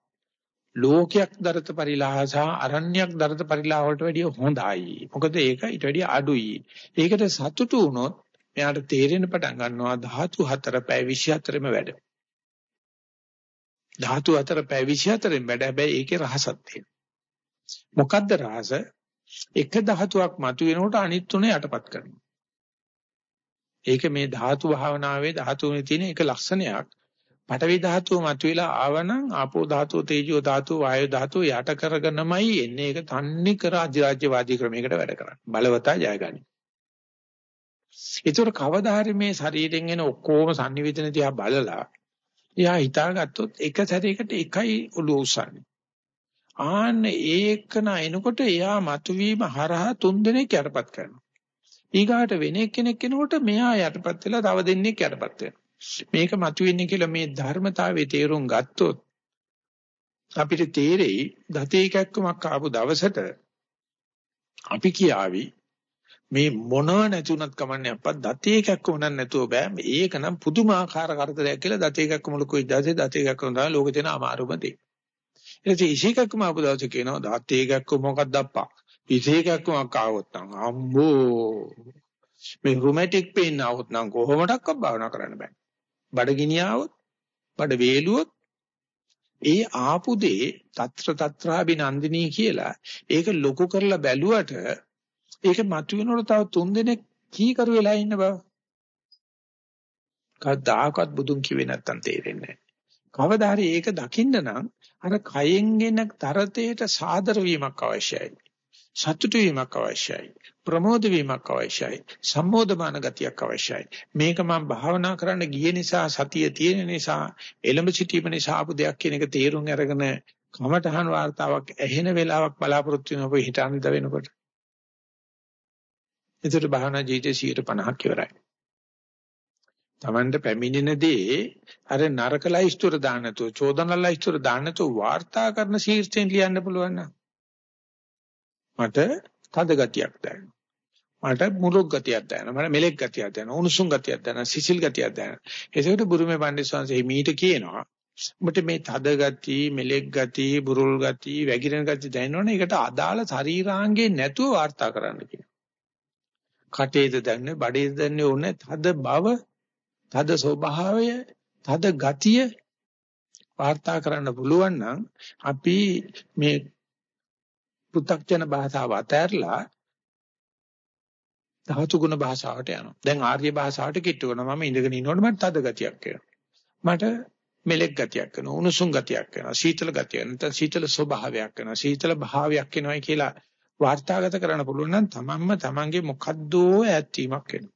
ලෝකයක් දරත පරිලාහ සහ අරණ්‍යයක් දරත පරිලාහ වලට වැඩිය හොඳයි. මොකද ඒක ඊට වැඩිය අඩුයි. ඒකට සතුටු වුණොත් මෙයාට තේරෙන පටන් ගන්නවා ධාතු හතර පැය 24ෙම වැඩ. ධාතු අතර පැය 24න් වැඩ හැබැයි ඒකේ රහසක් තියෙනවා. මොකද්ද රහස? එක ධාතුවක් මතුවෙනකොට අනිත් තුන යටපත් කරනවා. ඒක මේ ධාතු භාවනාවේ ධාතුවේ තියෙන එක ලක්ෂණයක්. පඨවි ධාතුව මතුවලා ආවනම් ආපෝ ධාතුව තේජෝ ධාතුව වායෝ ධාතුව යට කරගෙනමයි එන්නේ. ඒක තන්නේ කර අධිරාජ්‍යවාදී ක්‍රමයකට වැඩ කරන්නේ. බලවතා ජයගනි. ඒතර කවදා හරි මේ ශරීරයෙන් එන ඔක්කොම sannivedana දිහා බලලා එයා හිතාගත්තොත් එක සැරයකට එකයි ඔළුව උස්සන්නේ. ආන්න ඒකන එනකොට එයා මතුවීම හරහා තුන් දෙනෙක් යටපත් කරනවා. ඊගාට වෙන කෙනෙක් කෙනෙකුට මෙයා යටපත් වෙලා තව දෙන්නෙක් යටපත් වෙනවා. මේක මතුවෙන්නේ කියලා මේ ධර්මතාවයේ තේරුම් ගත්තොත් අපිට තේරෙයි දතේ කැක්කමක් ආපු දවසට අපි කියාවි මේ මොනව නැතුණත් කමන්නේ අප්පා දතේ එකක් උනන් නැතුව බෑ මේක නම් පුදුමාකාර කරදරයක් කියලා දතේ එකක් මොලකුයි දතේ දතේ එකක් උනා ලෝකේ තියෙන අමාරුම දේ ඊට ඉසේකක්ම ආපු දවසේ කියනවා දාත් ඒකක්ම මොකක්ද අප්පා. ඉසේකක්ම ආවොත් නම් අම්බෝ මේ රුමැටික් පේන් આવොත් නම් කොහොමඩක්වත් භාවනා කරන්න බෑ. බඩගිනියාවොත්, බඩ වේලුවොත් ඒ ආපු දේ తත්‍ර తත්‍රාබිනන්දිනී කියලා ඒක ලොකු කරලා බැලුවට ඒක මතුවෙනකොට තව තුන් දිනක් කීකරු වෙලා ඉන්න බව. කවදාකවත් බුදුන් කිව්වේ නැත්තම් තේරෙන්නේ නැහැ. කවදා හරි ඒක දකින්න නම් අර කයෙන් එන තරතේට සාදර වීමක් අවශ්‍යයි. සතුටු වීමක් අවශ්‍යයි. ප්‍රමෝද වීමක් අවශ්‍යයි. සම්මෝධමාන ගතියක් අවශ්‍යයි. මේක මම භාවනා කරන්න ගිය නිසා සතිය තියෙන නිසා එළඹ සිටීම නිසා ආපු දෙයක් කියන එක තේරුම් අරගෙන කමටහන් වார்த்தාවක් ඇහෙන වෙලාවක් බලාපොරොත්තු වෙනකොට හිතාන ද වෙනකොට. ඒතර භාවනා ජීවිතේ 50ක් ඉවරයි. Tamanට පැමිණෙන දේ අර නරක ලයිස්තුර දාන්න නැතුව, චෝදන ලයිස්තුර දාන්න නැතුව වාර්තා කරන ශීර්ෂයෙන් ලියන්න පුළුවන් නම් මට තද ගතියක් දැනෙනවා. මට මුලක් ගතියක් දැනෙනවා. මට මෙලෙක් ගතියක් දැනෙනවා. උණුසුම් ගතියක් දැනෙනවා. සිසිල් ගතියක් දැනෙනවා. ඒසෙකට බුරුමේ පණ්ඩිත සංසෙ මීට කියනවා. ඔබට මේ තද ගති, මෙලෙක් ගති, බුරුල් ගති, වැగిරෙන ගති දැනෙනවනේ. ඒකට අදාළ ශරීරාංගේ නැතුව වාර්තා කරන්න කියනවා. කටේද දැන්නේ බඩේද දැන්නේ ඕනේ තද බව තද ස්වභාවය තද ගතිය වාර්තා කරන්න පුළුවන් නම් අපි මේ පෘථග්ජන භාෂාව අතහැරලා ධාතු ගුණ භාෂාවට යනවා. දැන් ආර්ය භාෂාවට කිට්ටු කරනවා. මම ඉඳගෙන ඉන්නකොට මට තද ගතියක් එනවා. මට මෙලෙක් ගතියක් එනවා. උණුසුම් ගතියක් එනවා. සීතල ගතියක් නැත්නම් සීතල ස්වභාවයක් එනවා. සීතල භාවයක් එනවායි කියලා වාර්තාගත කරන්න පුළුවන් නම් තමන්ම තමන්ගේ මොකද්දෝ ඈත්වීමක් වෙනවා.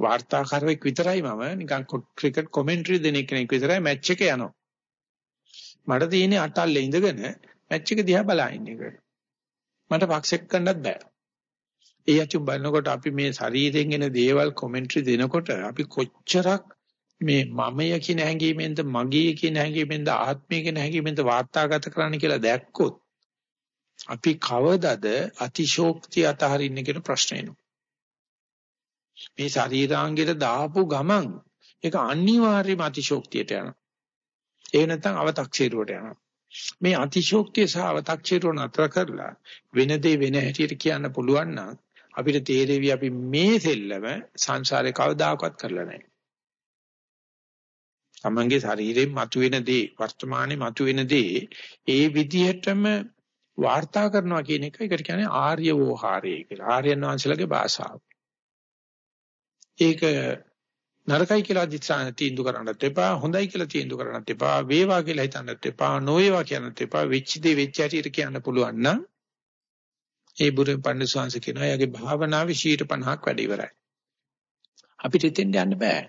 වාර්තාකාරයෙක් විතරයි මම නිකන් ක්‍රිකට් කොමෙන්ටරි දෙන කෙනෙක් විතරයි මැච් එක යනවා. මට තියෙන්නේ අටල්ලේ ඉඳගෙන මැච් එක දිහා බලන එක. මට පක්ෂයක් කරන්නත් බෑ. ඒ අචු බලනකොට අපි මේ ශරීරයෙන් එන දේවල් කොමෙන්ටරි දෙනකොට අපි කොච්චරක් මේ මමය කියන හැඟීමෙන්ද මගේ කියන හැඟීමෙන්ද ආත්මය කියන හැඟීමෙන්ද වාර්තාගත කරන්න කියලා දැක්කොත් අපි කවදද අතිශෝක්තිය අතහරින්න කියන ප්‍රශ්නේ එනවා. මේ ශරීරාංගයට දාපු ගමන් ඒක අනිවාර්යයෙන්ම අතිශෝක්තියට යනවා. ඒ නැත්නම් අව탁සීරුවට යනවා. මේ අතිශෝක්තිය සහ අව탁සීරුව නතර කරලා වෙන දේ වෙන හැටියට කියන්න පුළුවන් නම් අපිට තේරෙවි අපි මේ සෙල්ලම සංසාරේ කවදාකවත් කරලා නැහැ. තමන්ගේ ශරීරයෙන් මතුවෙන දේ වර්තමානයේ මතුවෙන දේ ඒ විදිහටම වාර්තා කරනවා කියන එක ඒකට කියන්නේ ආර්ය වෝහාරය කියලා. ආර්යයන් වහන්සේලාගේ භාෂාව. ඒක නරකයි කියලා අධිෂ්ඨාන තීන්දුව කරන්නත් එපා හොඳයි කියලා තීන්දුව කරන්නත් එපා වේවා කියලා හිතන්නත් එපා නොවේවා කියන්නත් එපා වෙච්ච දේ වෙච්ච හැටියට කියන්න පුළුවන් නම් ඒ බුදුන් පඬිස්සංශ කියනවා එයාගේ භාවනාවේ 50ක් වැඩ ඉවරයි අපිට ඉතින් යන්න බෑ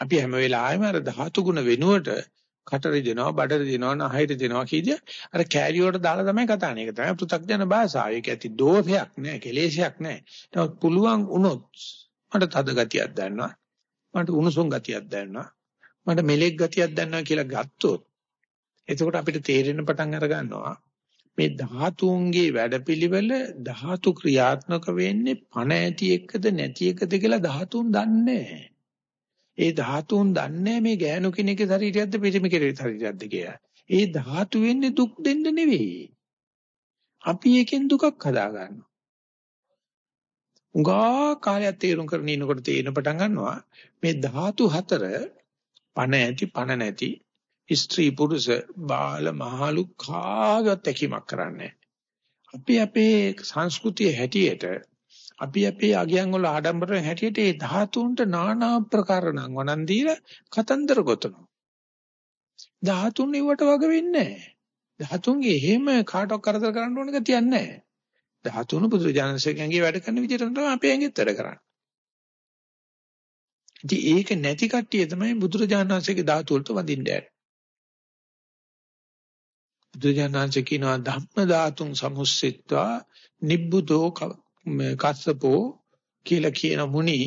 අපි හැම වෙලාවෙම අර ධාතු ගුණ වෙනුවට කට රිදෙනවා බඩ රිදෙනවා නහය රිදෙනවා කීදිය අර කෑලි වලට දාලා තමයි කතා කරන්නේ. ඒක තමයි පෘථග්ජන භාෂාව. ඒක ඇති දෝෂයක් නෑ, කෙලේශයක් නෑ. නමුත් පුළුවන් වුණොත් මට තද ගතියක් දැනනවා. මට උණුසුම් ගතියක් දැනනවා. මට මෙලෙක් ගතියක් දැනනවා කියලා ගත්තොත් එතකොට අපිට තේරෙන්න පටන් අර ගන්නවා මේ ධාතුන්ගේ වැඩපිළිවෙල ධාතු ක්‍රියාත්මක වෙන්නේ පණ ඇති එකද නැති එකද කියලා ධාතුන් දන්නේ ඒ ධාතුන් දන්නේ මේ ගෑනු කෙනෙක්ගේ ශරීරයක්ද පිරිමි කෙනෙක්ගේ ශරීරයක්ද කියලා. ඒ ධාතු වෙන්නේ දුක් දෙන්න නෙවෙයි. අපි එකෙන් දුකක් හදා ගන්නවා. උගා කාලයක් තේරුම් කරගෙන ඉනකොට තේරෙන පටන් ගන්නවා. මේ ධාතු හතර පණ ඇති පණ නැති ස්ත්‍රී පුරුෂ බාල මහලු කාගත් ඇකීමක් කරන්නේ අපි අපේ සංස්කෘතිය හැටියට අපි අපේ අගයන් වල ආඩම්බරෙන් හැටියට ඒ ධාතුන්ට নানা ප්‍රකාර නම් වණන් දීලා කතන්දර ගොතනවා. ධාතුන් ඉවට වග වෙන්නේ නැහැ. ධාතුන්ගේ එහෙම කාටවත් කරදර කරන්න ඕන ගතියක් නැහැ. ධාතුන බුදුජානසකයන්ගේ වැඩ කරන විදිහට තමයි අපේ ඇඟෙත් වැඩ කරන්නේ. ඉතින් ඒක නැති කට්ටිය තමයි බුදුරජාණන්සේගේ ධාතු වලට වඳින්නේ. බුදුජානන්සේ කියනවා ධම්ම ධාතුන් සමුස්සෙත්වා නිබ්බුතෝ කස්සපෝ කියලා කියන මුනි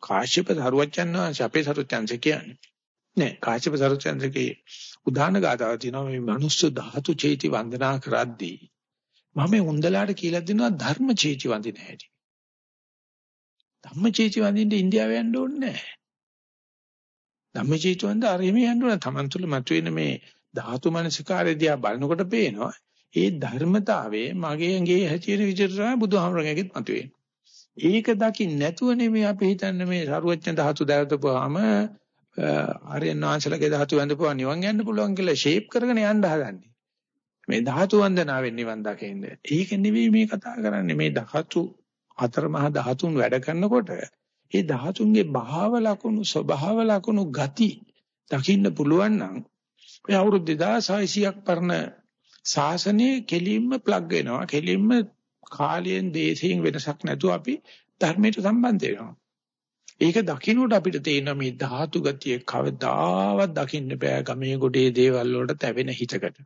කාශ්‍යප සරුවච්චන් වහන්සේ අපේ සරුවච්චන්සේ කියන්නේ. නෑ කාශ්‍යප සරුවච්චන්සේගේ උදාන ගාතාව තියෙනවා මේ මනුස්ස ධාතු චේති වන්දනා කරද්දී මම උන්දලාට කියලා දෙනවා ධර්ම චේචි වඳින හැටි. ධම්ම චේචි වඳින්න ඉන්දියාව යන්න ඕනේ නැහැ. ධම්ම චේචි වඳ අරෙම යන්න ඕනේ. Taman තුල මතුවෙන මේ ධාතු මනසිකාරය දිහා බලනකොට පේනවා ඒ ධර්මතාවයේ මගේ ඇඟේ හැටියට විදිහට තමයි බුදුහාමරගෙත් මතුවෙන්නේ. ඒක දකින්න නැතුව නෙමෙයි අපි හිතන්නේ මේ සරුවච්චන් ධාතු දැවතපුවාම ආර්යයන් වහන්සේලාගේ ධාතු වැඳපුවා නිවන් යන්න පුළුවන් කියලා ෂේප් කරගෙන යන්න හදන්නේ. මේ ධාතු වන්දනාවෙන් නිවන් දකින්න. ඒක නෙවෙයි මේ කතා කරන්නේ. මේ ධාතු අතරමහා ධාතුන් වැඩ කරනකොට ඒ ධාතුන්ගේ භාව ලකුණු ස්වභාව ලකුණු ගති දකින්න පුළුවන් නම් ඔය අවුරුදු 2600ක් පරණ ශාසනයේ කෙලින්ම ප්ලග් වෙනවා. කෙලින්ම කාලයෙන් දේශයෙන් වෙනසක් නැතුව අපි ධර්මයට සම්බන්ධ වෙනවා. ඒක දකින්නට අපිට තේරෙන මේ ධාතු ගතිය කවදාවත් දකින්න බෑ ගමේ ගොඩේ දේවල් වලට තැවෙන හිතකට.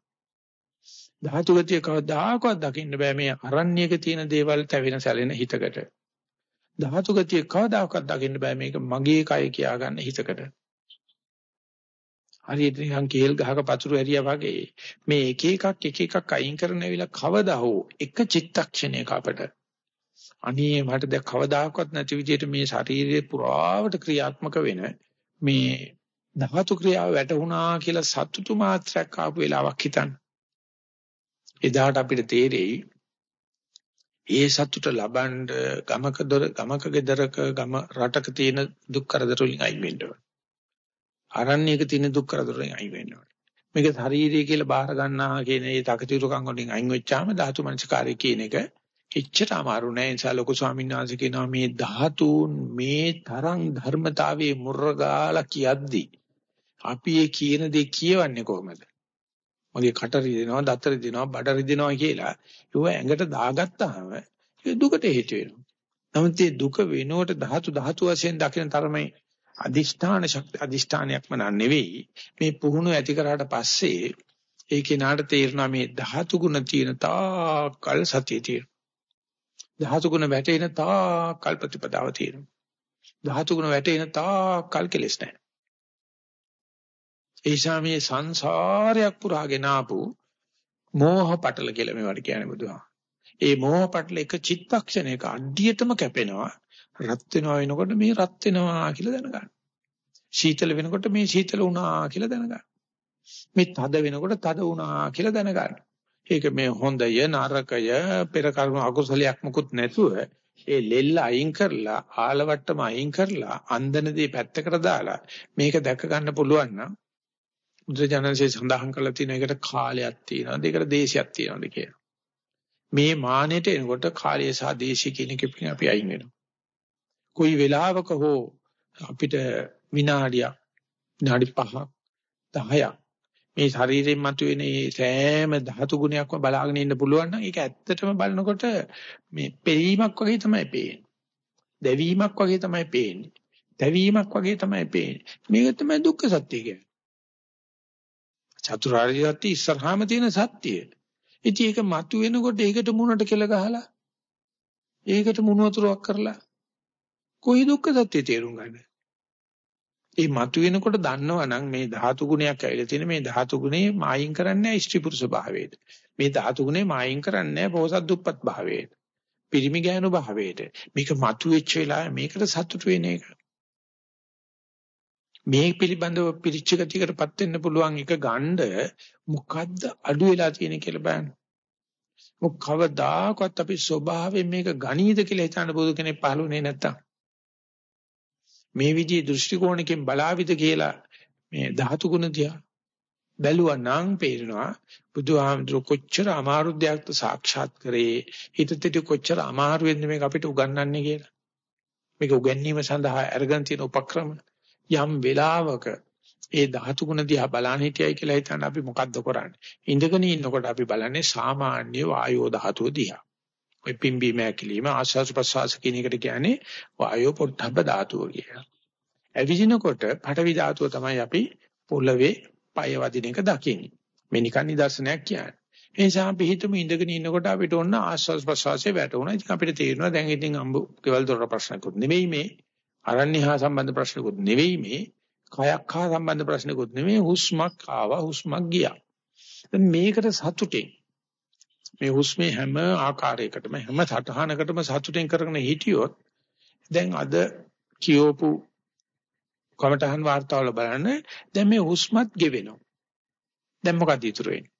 ධාතු ගතිය කවදාකවත් දකින්න බෑ මේ අරණ්‍යක තියෙන දේවල් තැවෙන සැලෙන හිතකට. ධාතු ගතිය කවදාකවත් දකින්න බෑ මේක මගේ කය කියා ගන්න හිතකට. හරියට නිකන් කේල් ගහක පතුරු ඇරියා වගේ මේ එක එකක් එක එකක් අයින් කරන වෙලාව කවදා හෝ එක චිත්තක්ෂණයක අපට අනේ මට දැන් කවදාකවත් නැති විදිහට මේ ශරීරයේ පුරාවට ක්‍රියාත්මක වෙන මේ ධාතු ක්‍රියාව වැටුණා කියලා සතුටු මාත්‍රයක් ආපු වෙලාවක් හිතන්න. එදාට අපිට තේරෙයි ඒ සතුට ලබන්න ගමක දොර ගමක ගෙදරක ගම රටක තියෙන දුක් කරදර වලින් අයින් වෙන්න ඕන. අරණ්‍යයක තියෙන දුක් කරදර වලින් අයින් වෙන්න ඕන. මේක ශාරීරිය කියලා බාර ගන්නා කියන ඒ තකතිරුකම් වලින් අයින් වෙච්චාම ධාතු මනසකාරය කියන එක එච්චර අමාරු නෑ. ඒ නිසා ලොකු ස්වාමීන් වහන්සේ කියනවා මේ ධාතුන් මේ තරම් ධර්මතාවයේ මුර්ගාලා කියද්දි අපි ඒ කියන දේ කියවන්නේ කොහොමද? මගේ කට රිදෙනවා, දත රිදෙනවා, බඩ රිදෙනවා කියලා ඒව ඇඟට දාගත්තාම ඒ දුකට හේතු වෙනවා. නමුත් මේ දුක වෙනුවට ධාතු ධාතු වශයෙන් දකින තරමේ අදිෂ්ඨාන ශක්ති අදිෂ්ඨානයක්ම නෙවෙයි මේ පුහුණු ඇති කරාට පස්සේ ඒ කෙනාට තේරෙනවා මේ ධාතු ගුණ තියෙන තාකල් සතිය තියෙනවා. ධාතු ගුණ වැටෙන තාකල් ප්‍රතිපදාව තියෙනවා. ධාතු ගුණ වැටෙන තාකල් කෙලස් නැහැ. ඒෂා මේ සංසාරයක් පුරාගෙන ආපු මෝහ පටල කියලා මේවට කියන්නේ බුදුහා. ඒ මෝහ පටල එක චිත්තක්ෂණයක අඩියටම කැපෙනවා. රත් වෙනවා වෙනකොට මේ රත් වෙනවා කියලා දැනගන්න. සීතල වෙනකොට මේ සීතල වුණා කියලා දැනගන්න. මේ තද වෙනකොට තද වුණා කියලා දැනගන්න. ඒක මේ හොඳය නරකය පෙර කර්ම අකුසලයක් මුකුත් නැතුව ඒ ලෙල්ල අයින් කරලා ආලවට්ටම අයින් කරලා අන්දනදී පැත්තකට දාලා මේක දැක ගන්න පුළුවන් නම් බුදුජානන්සේ සඳහන් කරලා තියෙන එකට කාලයක් තියෙනවා දෙකට දේශයක් තියෙනවාද කියලා. මේ මානෙට එනකොට කාලය සහ දේශය කියන එකෙන් අපි අයින් වෙනවා. කොයි වෙලාවක හෝ අපිට විනාඩියක් විනාඩි 5ක් 10ක් මේ ශරීරයෙන් මතුවෙන මේ සෑම ධාතු ගුණයක්ම බලාගෙන ඉන්න පුළුවන් නම් ඒක ඇත්තටම බලනකොට මේ පෙරීමක් වගේ තමයි පේන්නේ. දැවීමක් වගේ තමයි පේන්නේ. දැවීමක් වගේ තමයි පේන්නේ. මේක තමයි දුක්ඛ සත්‍ය කියන්නේ. චතුරාර්ය සත්‍ය ඉස්සරහාම තියෙන සත්‍යය. ඉතින් ඒක මතුවෙනකොට ඒකට මුණට කෙල ගහලා ඒකට මුණු වතුරක් කරලා කොයි දුක්ඛ සත්‍ය තේරුම් ගන්නද? ඒ මතුවෙනකොට දන්නවනම් මේ ධාතු ගුණයක් ඇවිල්ලා තියෙන මේ ධාතු ගුණේ මායින් කරන්නේ ස්ත්‍රී පුරුෂ භාවයට. මේ ධාතු ගුණේ මායින් කරන්නේ පොහසත් දුප්පත් භාවයට. පිරිමි ගෑනු භාවයට. මේක මතුවෙච්ච වෙලාවේ මේකට සතුටු වෙන එක. මේ පිළිබඳව පිරිච්ච ගතියකටපත් වෙන්න පුළුවන් එක ගණ්ඩ මොකද්ද අඩු වෙලා තියෙන කියලා බලන්න. මොක කවදාකවත් අපි ස්වභාවයෙන් මේක ගණීද කියලා හිතන්න බුදු කෙනෙක් පහළුනේ නැත්තම්. මේ විදිහේ දෘෂ්ටි කෝණකින් බලාවිද කියලා මේ ධාතු ගුණ දිහා බැලුවා නම් පේනවා බුදුහාමුදුර කොච්චර අමාරු දෙයක්ද සාක්ෂාත් කරේ හිතට කොච්චර අමාරු වෙන්නේ මේක අපිට උගන්වන්නේ කියලා මේක උගන්වීම සඳහා අරගෙන තියෙන උපක්‍රම යම් වෙලාවක ඒ ධාතු ගුණ දිහා බලන්න හිටියයි කියලා හිතන අපි මොකද්ද කරන්නේ ඉඳගෙන ඉන්නකොට අපි බලන්නේ සාමාන්‍ය වායෝ ධාතුව දිහා ඔය පිම්බීම ඇකිලිම ආශ්වාස ප්‍රශ්වාස කියන එකට කියන්නේ වායෝ පොට්ටබ්බ ධාතුව කියලා. ඇවිදිනකොට පඨවි ධාතුව තමයි අපි පොළවේ පය වදින එක දකින්නේ. මේ නිකන් නිදර්ශනයක් කියන්නේ. ඒ නිසා අපි හිතමු ඉඳගෙන ඉන්නකොට අපිට ඕන ආශ්වාස ප්‍රශ්වාසයේ වැටුණා. ඉතින් අපිට තේරෙනවා දැන් ඉතින් අම්බ කෙවල් දොර ප්‍රශ්නකුත් නෙවෙයි මේ. අරණ්‍ය හා සම්බන්ධ ප්‍රශ්නකුත් නෙවෙයි මේ. කයක් හා සම්බන්ධ ප්‍රශ්නකුත් නෙවෙයි. හුස්මක් ආවා හුස්මක් ගියා. මේකට සතුටින් මේ හුස්මේ හැම ආකාරයකටම හැම සටහනකටම සතුටින් කරගෙන හිටියොත් දැන් අද කියෝපු කමටහන් වාර්තාවල බලන්න දැන් මේ හුස්මත් ගෙවෙනවා. දැන් මොකද ඉතුරු වෙන්නේ?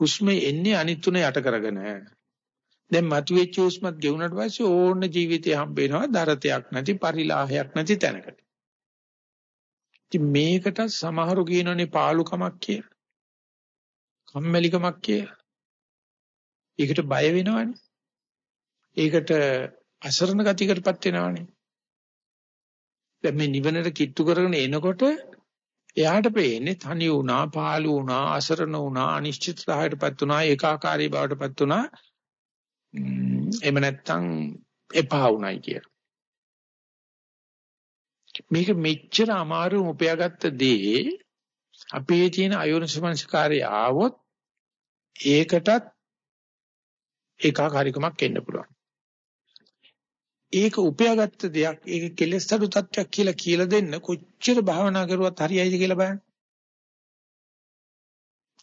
හුස්මේ එන්නේ අනිත් තුන යට කරගෙන. දැන් මතුවෙච්ච හුස්මත් ගෙවුනට පස්සේ ඕන ජීවිතේ හම්බ වෙනවා දරතයක් නැති පරිලාහයක් නැති තැනකට. ඉතින් මේකට සමහරු කියනෝනේ පාලුකමක් කියලා. කම්මැලිකමක් කියලා. ඒකට බය වෙනවනේ. ඒකට අසරණ ගතියකටපත් වෙනවනේ. දැන් මේ නිවනට කිට්ටු කරගෙන එනකොට එයාට පේන්නේ තනි වුණා, පාළු වුණා, අසරණ වුණා, අනිශ්චිතතාවයටපත් වුණා, ඒකාකාරී බවටපත් වුණා. එහෙම නැත්නම් එපා වුණයි කියලා. මේක මෙච්චර අමාරුම උපයාගත්ත දේ අපේ තියෙන අයෝනිසමනස්කාරය ආවොත් ඒකටත් ඒකාකාරීකමක් එන්න පුළුවන්. ඒක උපයාගත්ත දෙයක් ඒක කෙලෙස් අඩු තත්ත්වයක් කියලා කියලා දෙන්න කොච්චර භාවනා කරුවත් හරියයිද කියලා බලන්න.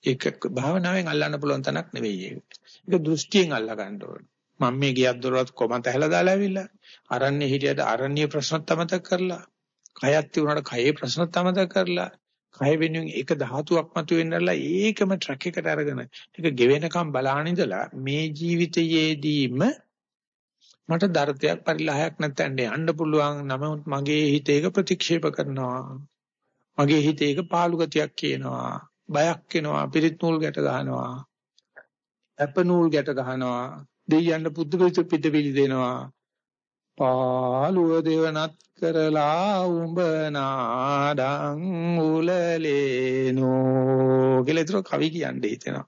ඒක භාවනාවෙන් අල්ලන්න පුළුවන් තැනක් නෙවෙයි ඒක. ඒක දෘෂ්ටියෙන් අල්ලා ගන්න ඕන. මම මේ ගියක් දොරවත් කොමත ඇහැලා දාලා ඇවිල්ලා අරන්නේ හිටියට අරණ්‍ය ප්‍රශ්නත් අමතක කරලා කයත් තිබුණාට කයේ ප්‍රශ්නත් අමතක කරලා කය වෙනුවෙන් එක ධාතුවක් මතුවෙන්නලා ඒකම ට්‍රැක් එකට අරගෙන ඒක ගෙවෙනකම් බලාන ඉඳලා මේ ජීවිතයේදීම මට දර්ථයක් පරිලහයක් නැත්නම් යන්න පුළුවන් නමුත් මගේ හිත ඒක ප්‍රතික්ෂේප කරනවා මගේ හිත ඒක පාළු ගතියක් කියනවා බයක් එනවා පිරිත් නූල් ගැට ගන්නවා අප නූල් ගැට ගන්නවා දෙයයන්ට පුදුම පිටපිලි දෙනවා පාළුව දෙවනත් කරලා උඹ නාඩං උලලේනෝ කියලා ඒතර කවි කියන්නේ හිතෙනවා.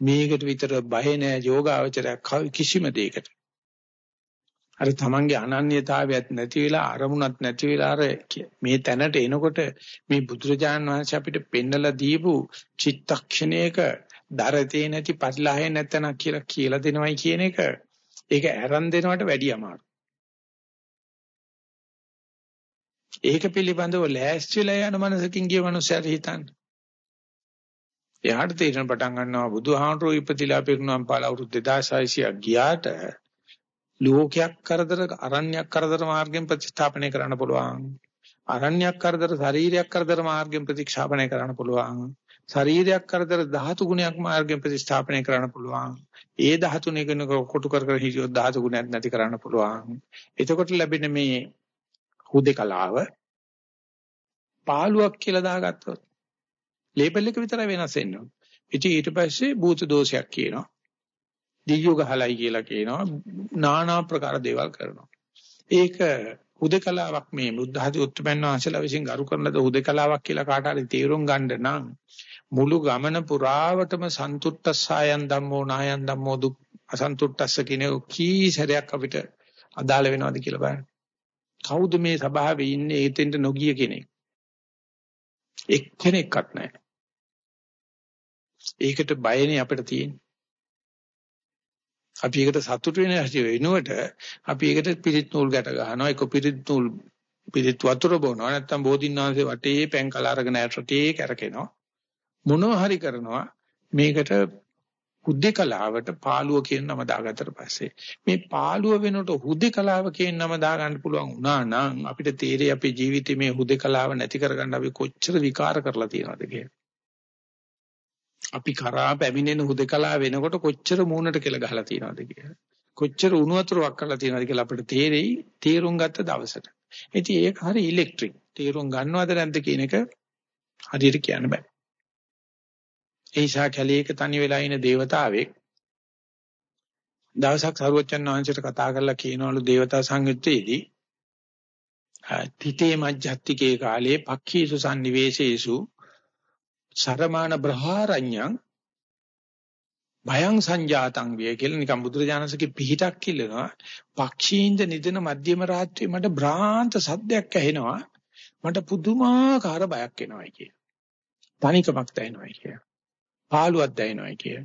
මේකට විතර බය නැහැ යෝගාවචරයක් කිසිම දෙයකට. අර තමන්ගේ අනන්‍යතාවයත් නැති වෙලා අරමුණක් නැති වෙලා අර මේ තැනට එනකොට මේ බුදුරජාණන් වහන්සේ අපිට පෙන්නලා දීපු චිත්තක්ෂණයක දරතේ නැති පරිලාහේ නැතන කියලා කියලා දෙනවයි කියන එක ඒක අරන් දෙනවට වැඩිය අමාරු. ඒක පිළිබඳව ලෑස්තිලා යන මනසකින් ගිය මනුස්සයර හිතන්න. එයාට තේරෙන පටන් ගන්නවා බුදුහාමුදුරුවෝ ඉපදිලා පිරුණම් පාල අවුරුදු 2600ක් ගියාට ලෝකයක් කරදර අරණ්‍යයක් කරදර මාර්ගයෙන් ප්‍රතිස්ථාපනය කරන්න පුළුවන්. අරණ්‍යයක් කරදර ශරීරයක් කරදර මාර්ගයෙන් ප්‍රතිස්ථාපනය කරන්න පුළුවන්. ශරීරයක් කරදර ධාතු ගුණයක් මාර්ගයෙන් ප්‍රතිස්ථාපනය කරන්න පුළුවන්. ඒ ධාතු නිකන කොටු කර කර හිටියොත් ධාතු ගුණයක් නැති කරන්න පුළුවන්. එතකොට ලැබෙන මේ හුදේකලාව පාළුවක් කියලා දාගත්තොත් ලේබල් එක විතරයි වෙනස් වෙන්නේ. ඉතින් ඊට පස්සේ භූත දෝෂයක් කියනවා. දියු ගහලයි කියලා කියනවා. নানা ප්‍රකාර දේවල් කරනවා. ඒක හුදකලාවක් මේ බුද්ධ ආදී උත්තරමන් වහන්සේලා විසින් ගරු කරන ද හුදකලාවක් කියලා කාට හරි තීරුම් ගන්න නම් මුළු ගමන පුරාවටම සන්තුට්ඨසයන් ධම්මෝ නායන් ධම්මෝ දුක් අසන්තුට්ඨස්ස කියන කී සැරයක් අපිට අදාළ වෙනවද කියලා බලන්න. කවුද මේ සභාවේ ඉන්නේ ඒතෙන්ට නොගිය කෙනෙක්? එක්කෙනෙක්වත් නැහැ. ඒකට බයනේ අපිට තියෙන්නේ. අපි ඒකට සතුටු වෙන හැටි වෙනුවට අපි ඒකට පිරිත් නූල් ගැට ගන්නවා ඒක පිරිත් නූල් පිරිත් වතුර බොනවා නැත්නම් බෝධින්නාංශේ වටේ පැන් කල අරගෙන ඇටටේ කරකිනවා. මොනවා හරි කරනවා මේකට හුදේකලාවට පාළුව කියන නම දාගත්තට පස්සේ මේ පාළුව වෙනකොට හුදේකලාව කියන නම දාගන්න පුළුවන් වුණා නම් අපිට තේරෙයි අපේ ජීවිතේ මේ හුදේකලාව නැති කරගන්න අපි කොච්චර විකාර කරලා තියෙනවද කියලා. අපි කරා පැමිණෙන හුදකලා වෙනකොට කොච්චර මූණට කියලා ගහලා තියනවද කියලා. කොච්චර උණු වතුරක් කරලා තියනවද කියලා අපිට තේරෙයි තීරුම් ගත්ත දවසට. ඉතින් ඒක හරි ඉලෙක්ට්‍රික්. තීරුම් ගන්නවද නැද්ද කියන එක හරියට කියන්න බෑ. ඒසා කැලේක තනි වෙලා ඉන దేవතාවෙක් දවසක් සරුවච්චන් වහන්සේට කතා කරලා කියනවලු దేవතා සංයුත්තේදී තිතේ මජ්ජත්තිකේ කාලේ පක්ඛීසු sanniveseesu සරමාන බ්‍රහාරඤ්ඤං භයං සංජාතං විය කියලා නිකන් බුදුරජාණන්සේගේ පිහිටක් කිල්ලනවා පක්ෂීන්ද නිදන මධ්‍යම රාත්‍රියේ මට භ්‍රාන්ත සද්දයක් ඇහෙනවා මට පුදුමාකාර බයක් එනවායි කිය. තනිකමක් දැනෙනවායි කිය. පාළුවක් දැනෙනවායි කිය.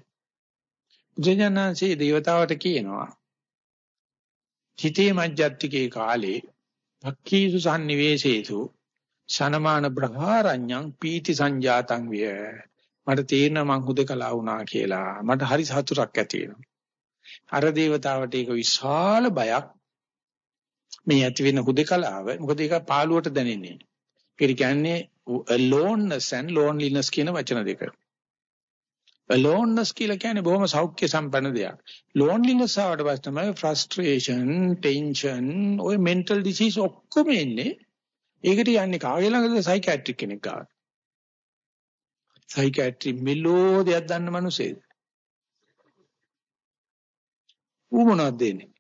බුදුරජාණන්සේ දේවතාවට කියනවා චිතේ මජ්ජත්තිකේ කාලේ පක්ඛීසු සම්නිවේසේසු ශනමාන බ්‍රහාරඤ්ඤං පීති සංජාතං විය. මට තේරෙනවා මං හුදකලා වුණා කියලා. මට හරි සතුටක් ඇති වෙනවා. අර දේවතාවට ඒක විශාල බයක්. මේ ඇති වෙන හුදකලාව මොකද ඒක පාළුවට දැනෙන්නේ. ඒ කියන්නේ aloneness and loneliness කියන වචන දෙක. aloneness කියලා කියන්නේ බොහොම සෞඛ්‍ය සම්පන්න දෙයක්. loneliness ආවට පස්සේ තමයි frustration tension ඔය mental disease ඔක්කොම එන්නේ ඒකට යන්නේ කාගේ ළඟද සයිකියාට්‍රික් කෙනෙක් ගාව. සයිකියාට්‍රි මෙලෝ දෙයක් දන්න මිනිසෙක්. ඌ මොනවද දෙන්නේ?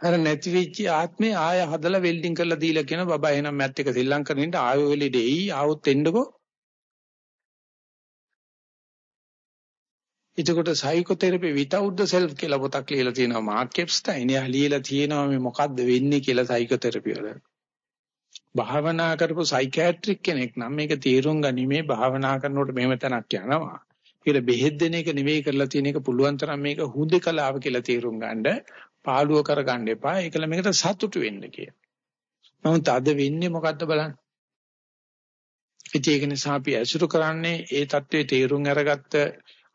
අර නැති වෙච්ච ආත්මේ ආය හදලා වෙල්ඩින් කරලා දීලා කියන බබා එහෙනම් මැත් එක ශ්‍රී ලංකෙන් ඉන්න ආයෝ වෙලෙඩෙයි ආවොත් එන්නකෝ. එතකොට සයිකෝതെරපි without the self කියලා පොතක් ලියලා තියෙනවා මාක් කෙප්ස්ටයින්. එයා ලියලා තියෙනවා මේ මොකද්ද වෙන්නේ කියලා සයිකෝതെරපි වල. භාවනා කරපු සයිකියාට්‍රික් කෙනෙක් නම් මේක තීරුම් ගනිමේ භාවනා කරනකොට මෙහෙම තැනක් යනවා. කියලා බෙහෙත් දෙන එක නෙවෙයි කරලා තියෙන එක පුළුවන් තරම් මේක හුදකලාව කියලා තීරුම් ගන්න පාළුව කරගන්න එපා. ඒකල මේකට සතුටු වෙන්න කිය. නමුත් අද වෙන්නේ මොකද්ද බලන්න. ඒක නිසා අපි ඇසුරු කරන්නේ ඒ தત્ත්වයේ තීරුම් අරගත්ත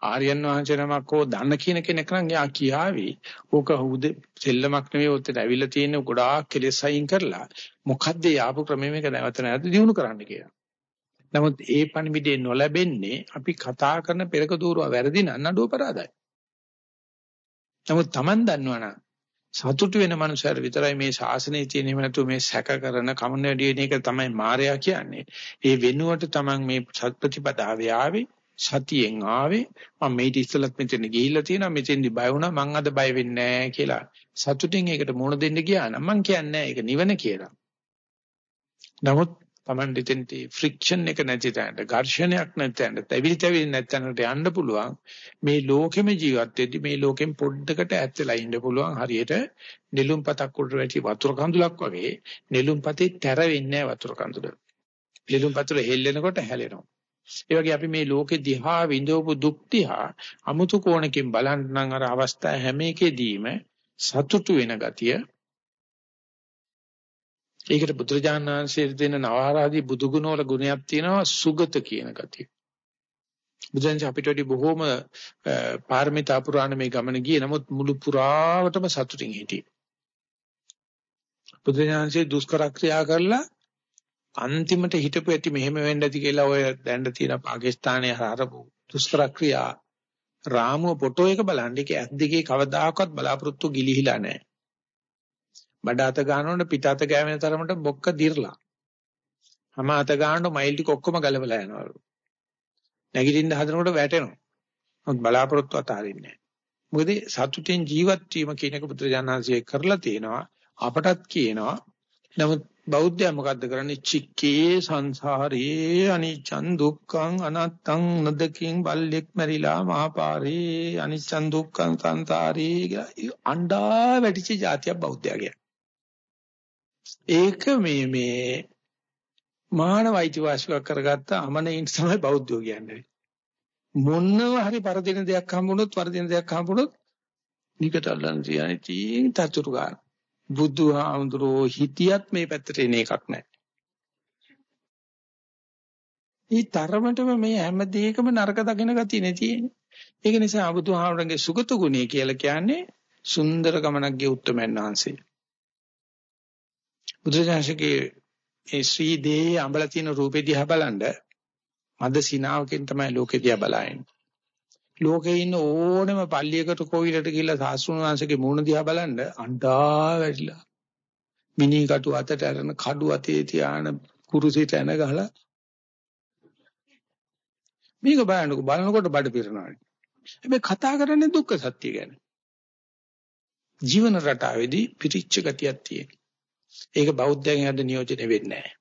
ආර්යයන් වහන්සේ නමක් හෝ දන්න කියන කෙනෙක් නම් යා කියාවි. ඕක හුද සෙල්ලමක් නෙවෙයි ඔතට ඇවිල්ලා තියෙන ගොඩාක් කෙලෙස් අයින් කරලා මොකද්ද යාපු ක්‍රමය මේක නැවත නැවත දිනු කරන්න කියලා. නමුත් ඒ පණිවිඩේ නොලැබෙන්නේ අපි කතා කරන පෙරක දూరుව වැරදි නම් නඩුව පරාදයි. නමුත් Taman දන්නවනම් සතුටු වෙන මනුස්සයර විතරයි මේ ශාසනයේ තියෙන එහෙම නැතු මේ සැක කරන කමන වැඩි වෙන එක තමයි මායя කියන්නේ. ඒ වෙනුවට Taman මේ සත්‍පතිපදාවේ ආවේ සතියෙන් ආවේ මම මේටි ඉස්සලත් මෙතන ගිහිල්ලා තියෙනවා මෙතෙන්දි බය වුණා මං අද බය වෙන්නේ නැහැ කියලා සතුටින් ඒකට මුණ දෙන්න ගියා නම් මං කියන්නේ ඒක නිවන කියලා. නමුත් Taman දෙතෙන්ට ෆ්‍රික්ෂන් එක නැති තැනට, ඝර්ෂණයක් නැති තැනට, තැවිලි තැවිලි නැති තැනට යන්න පුළුවන්. මේ ලෝකෙම ජීවත් වෙද්දි මේ ලෝකෙන් පොඩ්ඩකට ඈත් වෙලා ඉන්න පුළුවන්. හරියට නෙළුම් පතක් උඩට වැටි වතුර කඳුලක් වගේ නෙළුම් පතේ තැර වෙන්නේ වතුර කඳුල. නෙළුම් පතුල හෙල්ලෙනකොට හැලෙනවා. ඒ වගේ අපි මේ ලෝකෙ දිහා විඳවපු දුක් දිහා අමුතු කෝණකින් බලන්න නම් අර අවස්ථා හැම එකෙදීම සතුටු වෙන ගතිය ඒකට බුදුරජාණන් වහන්සේ දෙන නවආරාදී බුදු ගුණ වල ගුණයක් තියෙනවා සුගත කියන ගතිය. බුදුන්සේ අපිට වැඩි බොහෝම පාරමිතා පුරාණ මේ ගමන ගියේ නමුත් මුළු පුරාවටම සතුටින් හිටියේ. බුදුරජාණන්සේ දුෂ්කර ක්‍රියා කරලා අන්තිමට හිටපු ඇති මෙහෙම වෙන්න ඇති කියලා ඔය දැන්න තියෙන පාකිස්තානයේ හරපු දුෂ්කර ක්‍රියා රාමුව ෆොටෝ එක බලන්න ඒක ඇස් දෙකේ කවදාකවත් බලාපොරොත්තු ගිලිහිලා නැහැ. බඩ අත ගන්නකොට පිට අත ගෑවෙන තරමට බොක්ක දිර්ලා. හැම අත ගන්නකොට මයිල් ටික ඔක්කොම ගලවලා යනවලු. නැගිටින්න හදනකොට වැටෙනවා. මොකද බලාපොරොත්තු අතාරින්නේ නැහැ. මොකද සතුටින් ජීවත් වීම කියන එක පුත්‍රජානන්සේ කරලා තියෙනවා. අපටත් කියනවා. නමුත් බෞද්ධයා මොකද්ද කරන්නේ? චික්කේ සංසාරේ අනිච්චං දුක්ඛං අනත්තං නදකින් බල්ලෙක් මැරිලා මහපාරේ අනිච්චං දුක්ඛං සංසාරේ කියලා අණ්ඩා වැටිච්ච જાතියක් බෞද්ධයා කියන්නේ. ඒක මේ මේ මානව අයිතිවාසිකමක් කරගත්ත අමනෙයින් තමයි බෞද්ධයෝ කියන්නේ. මොනව හරි පරදින දෙයක් හම්බුනොත් වරදින දෙයක් හම්බුනොත් නිකටල්ලන් කියන්නේ තීන් තතුරු ගන්න. බුදුහාමුදුරෝ හිතියත් මේ පැත්තට එන එකක් නැහැ. මේ තරමටම මේ හැම දෙයකම නරක දකින ගතිය නේ තියෙන්නේ. ඒක නිසා බුදුහාමුදුරන්ගේ සුගත ගුණය කියලා කියන්නේ සුන්දර ගමනක් ගිය උත්තමයන් වහන්සේ. බුදුරජාණන්ගේ ඒ ශ්‍රී දේහයේ අඹලා තියෙන රූපේ දිහා බලනද මද සිනාවකින් තමයි ලෝකෙ දිහා බලන්නේ. ලෝකේ ඉන්න ඕනෙම පල්ලියකට කොවිලට ගිහිල්ලා සාස්ෘණ වංශගේ මූණ දිහා බලනද අඬා වැටිලා. මිනි කටු අතට අරන කඩු අතේ තියාන කුරුසිට එන ගහලා මේක බලන්නකො බලනකොට බඩ පිරෙනවා. හැබැයි කතා කරන්නේ දුක්ඛ සත්‍ය ගැන. ජීවන රටාවේදී පිරිච්ච ගතියක් තියෙනවා. ඒක බෞද්ධයන් අද නියෝජනය වෙන්නේ නැහැ.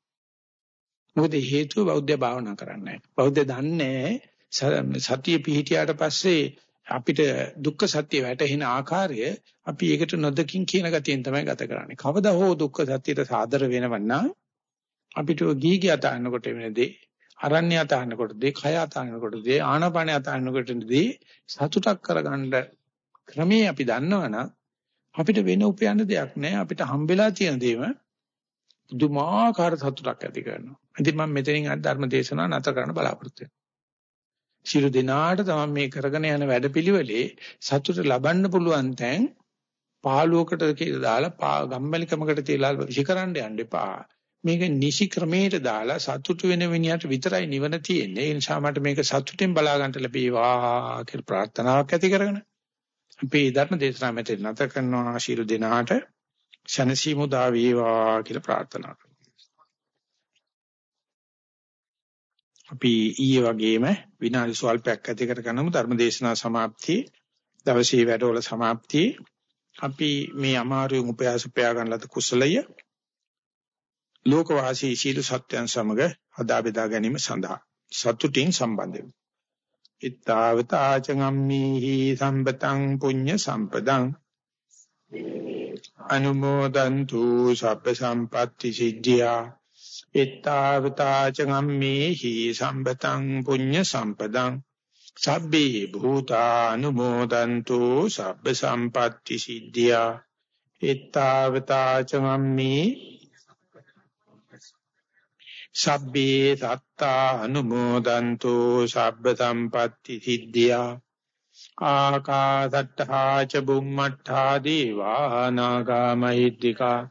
මොකද හේතුව බෞද්ධය භාවනා කරන්නේ නැහැ. බෞද්ධය දන්නේ සතිය පිහිටියාට පස්සේ අපිට දුක්ඛ සත්‍ය වැටහෙන ආකාරය අපි ඒකට නොදකින් කියන ගතියෙන් තමයි ගත කරන්නේ. කවදා හෝ දුක්ඛ සත්‍යයට සාදර වෙනවන්නා අපිට ගීගය අතහනකොට වෙනදී අරණ්‍ය අතහනකොට දේ, කය අතහනකොට දේ, ආනාපානය අතහනකොට දේ සතුටක් කරගන්න ක්‍රමේ අපි දන්නවනම් අපිට වෙන උපයන්න දෙයක් නැහැ. අපිට හම්බෙලා තියෙන දේම දුමාකාර සතුටක් ඇති කරනවා. ඉතින් මම මෙතනින් අද ධර්ම දේශනාව නැත කරන්න බලාපොරොත්තු වෙනවා. සියලු දිනාට තමයි මේ කරගෙන යන වැඩපිළිවෙලේ සතුට ලබන්න පුළුවන් තැන් පාළුවකට කියලා දාලා ගම්මැලිකමකට තියලා විසිකරන්න යන්න එපා. මේක නිසි ක්‍රමයට දාලා සතුට වෙන විනියට විතරයි නිවන තියෙන්නේ. ඒ නිසා මට මේක සතුටෙන් බලා ගන්න ලැබේවා කියලා ප්‍රාර්ථනාවක් ඇති කරගෙන අපේ ධර්ම දේශනාව මෙතන නැත කරනවා ශිරු දිනාට ශනසීමු දා වේවා කියලා ප්‍රාර්ථනා කරනවා. අපි ඊයේ වගේම විනාඩි සුවල්පයක් ඇති කරගන්නමු. ධර්මදේශනා સમાප්තිය දවසේ වැඩවල સમાප්තිය. අපි මේ අමාරුවෙන් උපයාස උපයා ගන්න ලද කුසලය ලෝකවාසී සීළු සත්‍යයන් සමග හදා බෙදා ගැනීම සඳහා සතුටින් සම්බන්ධ වෙමු. ittavata acangammihi sambataṃ puñña sampadaṃ අනුමෝදන්තු සබ්බ සම්පatti සිද්ධියා. ඉත්තාවතාචගම්මේහි සම්පතං පුඤ්ඤ සම්පදං සබ්බේ භූතානුමෝදන්තු සබ්බ සම්පatti සිද්ධියා. ඉත්තාවතාචගම්මේ සබ්බේ සත්තා අනුමෝදන්තු සබ්බ සම්පatti සිද්ධියා. ආකාසට්ඨා ච බුම්මට්ඨා දීවා නාග මහිද්దికා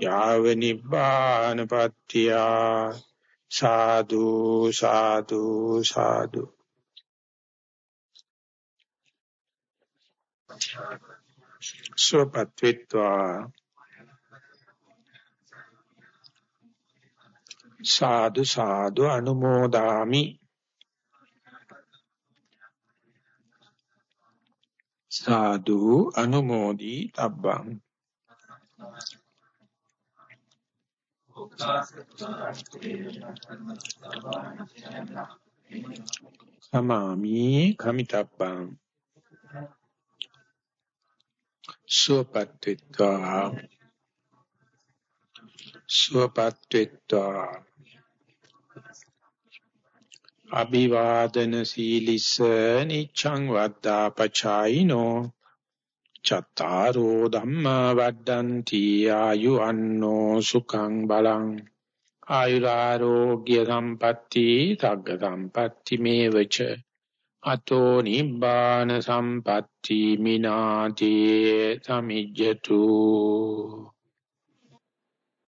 යාව නිබ්බානපත්ත්‍ය සාදු සාදු සාදු සෝපත්විත්වා සාදු සාදු අනුමෝදාමි සාදු අනුමෝදි තබ්බං සමාමි කමිතබ්බං සුවපත්ත්වා සුවපත්ත්වා අභිවාදන සීලිස නිච්ඡං වද්දා පචායිනෝ චත්තාරෝ ධම්මා වඩ්ඩಂತಿ ආයු අන්නෝ සුඛං බලං ආයුරාෝග්‍ය සම්පatti තග්ග සම්පatti මේවච අතෝ නිබ්බාන සම්පatti මිනාතේ සමිජ්ජතු